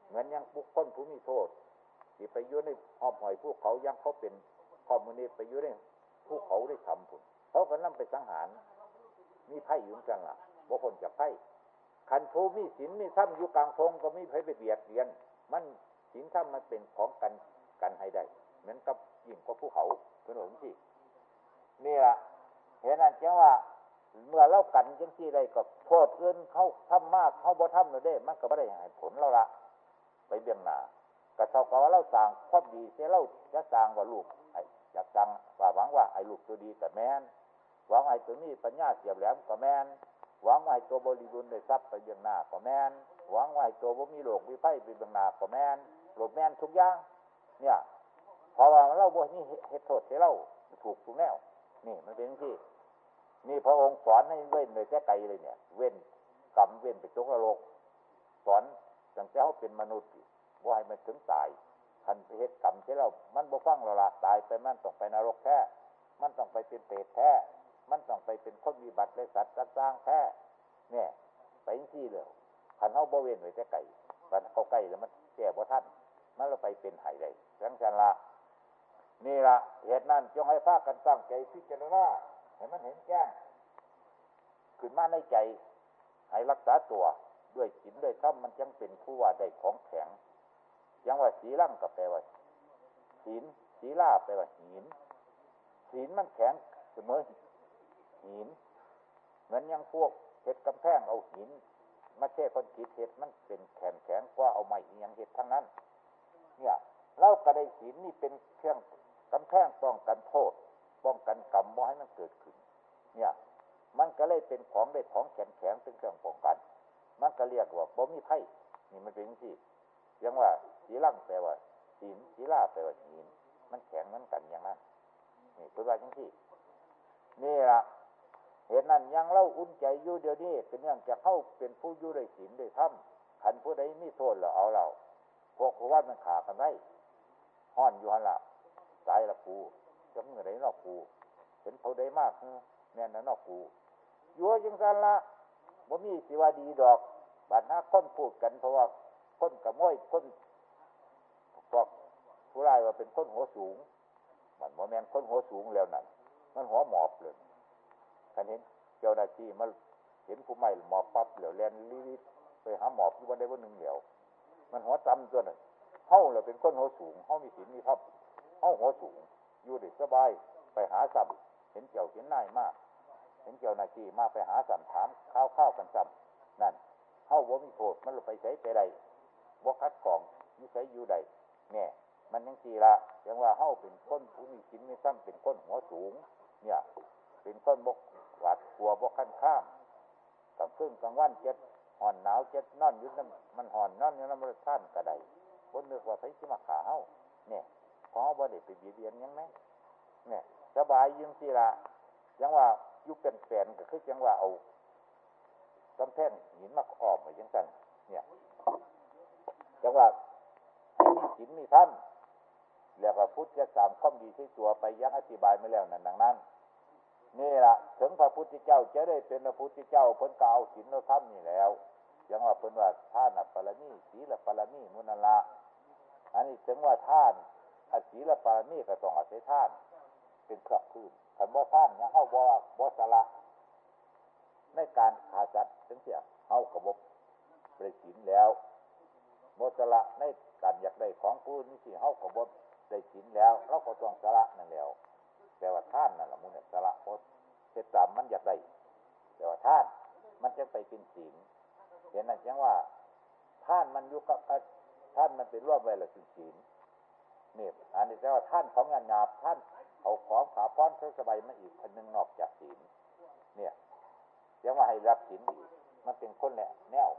เหมือนยังบุกคคลผู้มีโทษที่ไปยุ่ในหอบหอยผู้เขายังเขาเป็นคอมมิวนิสต์ไปยุ่ในผู้เขาได้ทำผลเขาก็นั่งไปสังหาร มีไพ่อยู่กันล่ะว่าคนจากไพ่ขันผู้มีศีลมีถ้ำอยู่กลางทงก็มีไพ่ไปเบียดเบียน มันศีลถ้ำมันเป็นของกันกันให้ได้เหมือนกับยิ่งกว่าภูเขาเป็นหนุนที่นี่ละเห็นนั่นจังว่า เมื่อเล่ากันจังที่ใดก็โทษเกินเขาทำมากเขาบ่ทำเลยได้ มันก็ไม่ได้ให้ผลเราละไปเบี้ยงหนากระเท่ากับว่าเราสั่งความดีเสียเราจะสั่งว่าลูกไอ้อยากสั่งว่าหวังว่าไอ้ลูกตัวดีแต่แมนหวังไอ้ตัวนี้ปัญญาเสียบแหลมก็แมนหวังว่าไอ้ตัวบริบูรณ์ได้ทรัพย์ไปเบี้ยงหน้าก็แมนหวังว่าไอ้ตัวบ่มีโลกมีไฟไปเบี้ยงหน้าก็แมนโลกแมนทุกอย่าง เนี่ยเพราะว่าเราบ่นี่เหตุโทษเสียเราถูกถูกแนวนี่มันเป็นที่ นี่พระองค์สอนให้เว้นเลยแค่ไกลเลยเนี่ย เว้นกรรมเว้นไปทุกนรกสอนตั้งแต่เขาเป็นมนุษย์ว่าให้มันถึงตายคันเหตุกรรมที่เรา มันบ่ฟังเราละตายไปมันต้องไปนรกแท้มันต้องไปเป็นเปรตแท้มันต้องไปเป็นคนมีบัตรเลยสัตว์สร้างแท้เนี่ย ไปที่เลยคันเขาบ่เว้นไว้แค่ไก่บันเขาใกล้แล้วมันแก่บ่ท่านมันเราไปเป็นไห้ได้ทั้งชันละนี่ละเหตุนั้นจงให้ภาคกันตั้งใจพิจารณา ให้มันเห็นแจ้งขึ้นมาในใจ ให้รักษาตัวด้วยศีลด้วยธรรมมันจังเป็นผู้ว่าได้ของแข็งยังว่าสีร่างกับแปลว่าศีลศีลาแปลว่าหินศีลมันแข็งเสมอหิน เหมือนยังพวกเห็ดกำแพงเอาหินมาเช่คนขีดเห็ดมันเป็นแข็งแข็งกว่าเอาไม้ยังเห็ดทั้งนั้น เนี่ยเล่ากระไดศีลนี่เป็นเครื่องกำแพงป้องกันโทษ ป้องกันกรรมว่าให้มันเกิดขึ้น เนี่ย มันก็เลยเป็นของได้ของแข็งแข็งเป็นเครื่องป้องกัน มันก็เรียกว่าบ่มีไพ่นี่มันเป็นที่ยังว่าสีร่างแปลว่าศีลศีลาแปลว่าหินมันแข็งมันกันอย่างนั้นนี่ตัวว่าจังที่นี่ละเหตุนั้นยังเล่าอุ่นใจอยู่เดี๋ยวนี้เป็นอย่างจะเข้าเป็นผู้อยู่ได้ศีลได้ทำขันผู้ใดมีโทษเราเอาเราพวกว่ามันขากันได้ห้อนอยู่หันละตายละปู จะเมื่อไรนอกปูเห็นเขาได้มากแน่นนอกปูอยู่ยังกันละบ่มีสิว่าดีดอก บาดหน้าคนพูดกันเพราะว่าคนกระม้อยคนพวกผู้ร้ายว่าเป็นคนหัวสูงมันโมแมนคนหัวสูงแล้วนั่นมันหัวหมอบเลยคันเห็นเจ้าหน้าที่มาเห็นผู้ใหม่หมอบปั๊บเหลียวแลนลิดไปหาหมอบที่วันใดวันหนึ่งเหลียวมันหัวจำตัวหนึ่งเฮ้าเราเป็นคนหัวสูงเฮ้ามีศีลมีทับเฮ้าหัวสูง อยู่เด็กสบายไปหาสัมเห็นเจ้าเห็นนายมาก เห็นเจ้าหน้าที่มากไปหาสัมถามข้าวข้าวกันสัมนั่นเฮ้าว่ามีโทษมันเราไปใช้ไปใดว่าคัดกล่องนิสัยอยู่ใดเนี่ยมันยังสีละยังว่าเฮ้าเป็นคนผู้มีศีลมีซ้ำเป็นคนหัวสูง เนี่ย เป็นคนบกหวาดกลัวบกขั้นข้ามกับขึ้นกลางวันเจ็ดห่อนหนาวเจ็ดนอนยู่นั่นมันห่อนนอนยู่นั่นมันท่านกระไดบนเนือกว่าไผสิมาขาเฮาเนี่ย พอบ่ได้ไปเบียดเบียนยังไหมเนี่ยสบายยิ่งสิละยังว่ายุคเป็นแฟนก็คือจังว่าเอากำแพงหินมาอ้อมไปยังสั่นเนี่ยจังว่าห้มีศีลมีธรรมแล้วก็พุทธจะสามข้อมดีที่ตัวไปยังอธิบายไม่แล้วนั่นดังนั้นนี่ละถึงพระพุทธเจ้าจะได้เป็นพระพุทธเจ้าเพิ่นก็เอาศีลเอาธรรมนี่แล้วยังว่าเพิ่นว่าท่านอัปปารมีศีลปารมีมุนันละอันนี้ถึงว่าท่าน อศีลปารมีก็ต้องอาศัยท่าน เป็นเครื่องพื้นคันบ่าท่านยังเฮาบ่บ่สละในการขาจัดถึงเสียเฮากระบบได้ศีลแล้วบ่สละในการอยากได้ของผู้นนี่สิเฮากระบบได้ศีลแล้วเราก็ต้องสละนั่นแล้วแต่ว่าท่านนั่นแหละมุนเนี่ยสละโพสเฮ็ดตามมันอยากได้แต่ว่าท่านมันจะไปเป็นศีลเห็นนั่นจังว่าท่านมันอยู่กับท่านมันเป็นร่วมไว้ละสิศีล นี่อันนี้แต่ว่าท่านของงานหยาบท่านเอาของขาพ้อนเสสบายมาอีกคนหนึ่งนอกจากศีลเนี่ยยังว่าให้รับศีลอีกมันเป็นคนแหละแนว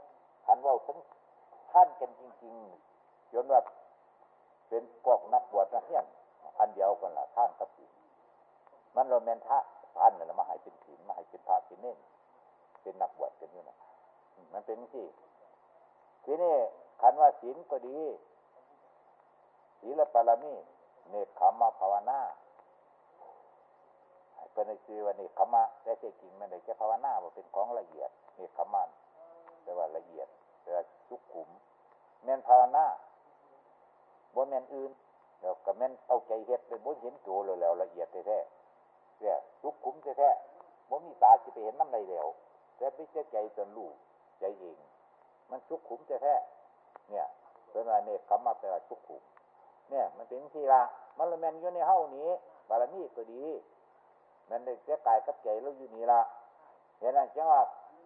ทันว่าทั้งท่านกันจริงๆจนว่าเป็นพวกนักบวชนักเรียนอันเดียวกันละท่านกับศีลมันโรแมนทะท่านเนี่ยมาให้เป็นศีลมาให้เป็นพระเป็นเน้นเป็นนักบวชกันนี่นะมันเป็นที่ทีนี้คันว่าศีลก็ดี ศีลปารมีเนคขมมาภาวนาเป็นคือว่าเนคขมะแต่จริงมันได้แค่ภาวนาว่าเป็นของละเอียดเนคขมันแต่ว่าละเอียดแต่ว่าสุขุม แม่นภาวนาบนแม่นอื่นเดี๋ยวก็แม่นเอาใจเฮ็ดเป็นบนเห็นตัวเลยแล้วละเอียดแท้ๆเนี่ยสุขุมแท้ๆบ่มีตาสิไปเห็นน้ำในแล้วแต่ไม่ใช่ใจจนรู้ใจเองมันสุขุมแท้ๆเนี่ยเป็นว่าเนคขมะแปลว่าสุขุม เนี่ย มันเป็นที่ละมันละแมนอยู่ในเฮ้านี้ บารมีก็ดี มันได้เสียกายกับใจเราอยู่นี่ละเห็นไหมจังว่า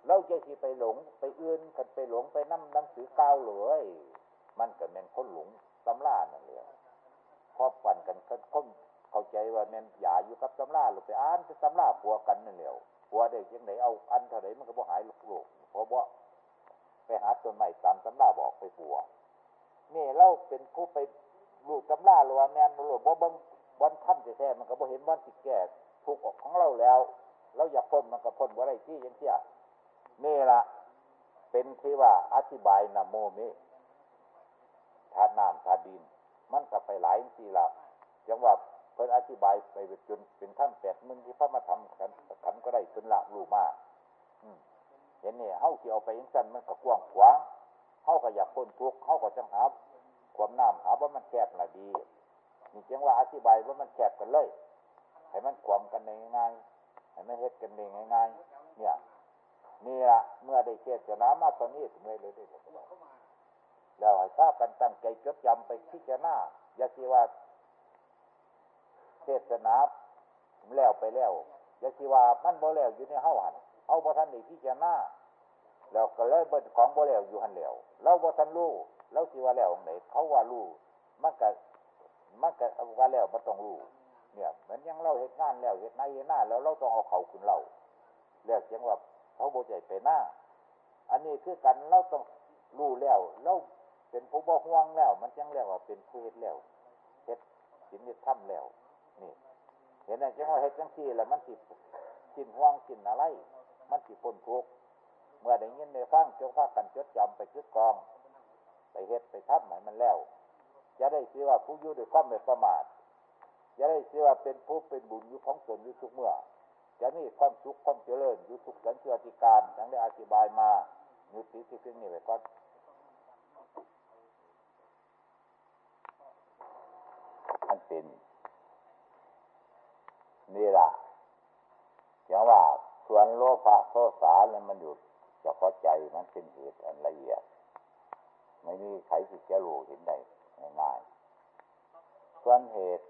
เราจะสิไปหลงไปอื่นกันไปหลงไปนั่งหนังสือก้าวเลยมันก็เป็นคนหลงตำรานั่นเลยพอปั่นกันคนเข้าใจว่าแมนอย่าอยู่กับตำราหรือไปอ่านตำราปัวกันนั่นแหละปัวได้ยังไหนเอาอันเท่าไหร่มันก็บ่หายหลกโลกเพราะว่าไปหาต้นไม้ตามตำราบอกไปปัวนี่เราเป็นผู้ไป ลูกตำราหรือว่าแมนหรือว่าบังบอลท่านแท้ๆมันก็บ่เห็นบอลติดแก่ทุกข์ของเราแล้วเราอยากพ้นมันก็พ้นว่าไรที่ยังเที่ยนี่ละเป็นที่ว่าอธิบายนโมเมธาตุน้ำธาตุดิน มันก็ไปหลายทีละยังว่าเพิ่นอธิบายไปจนเป็นท่านแปดมึงที่พระมาทำขันขันก็ได้จนละรู้มากเห็นเนี่ยเฮาที่เอาไปยังสั้นมันก็กว้างขวางเฮาก็อยากพ้นทุกข์เฮาก็จังหา ความน้ำหาว่ามันแคบละดีนี่จังว่าอธิบายว่ามันแคบกันเลยให้มันความกันในง่ายให้มันเฮ็ดกันเองง่ายๆเนี่ยนี่ละเมื่อได้เทศนามาตอนนี้ถึงเลยเลยแล้วให้ทราบกันตั้งใจจดจำไปพิจารณาอย่าคิดว่าเทศนาแล้วไปแล้วอย่าคิดว่ามันบ่แล้วอยู่ในเฮาหันเฮาบ่ทันได้พิจารณาแล้วก็เลยเบิ่ของบ่แล้วอยู่หันแล้วเราบ่ทันรู้ เราสิว่าแล้วองไหนเขาว่ารู้มันก็มันก็ว่าแล้วมันต้องรู้เนี่ยเหมือนยังเราเห็นงานแล้วเห็นนายเห็นหน้า แล้วเราต้องเอาเขาคุณเราเรียกเสียงว่าเขาโบใจไปหน้า อันนี้คือกันเราต้องรู้แล้วเราเป็นผู้บ่ห่วงแล้ว มันจังเรียกว่าเป็นผู้เฮ็ดแล้วเฮ็ดสินเฮ็ดถ้ำแล้ว นี่ เห็นไหมจังว่าเฮ็ดจังที่แล้วมันสิสินห่วงสินอะไร มันสิพ้นทุกเมื่อได้ยินได้ฟังจงพากันจดจำไปจดกอง เฮ็ดไปทำให้มันแล้วจะได้ชื่อว่าผู้ยู่ด้วยความไม่ประมาทจะได้ชื่อว่าเป็นผู้เป็นบุญอยู่ของตนอยู่ทุกเมื่อจะมีความสุขความเจริญอยู่ทุกสันเชื่อติการดังได้อธิบายมาอยู่ที่ที่พึ่งนี่ไว้ก่อนมันเป็นนี่ล่ะอย่างว่าส่วนโลภะโทสาเนี่ยมันอยู่เฉพาะใจมันเป็นเหตุอันละเอียด ไม่มีใครสิจะรู้เห็นได้ง่ายส่วนเหตุ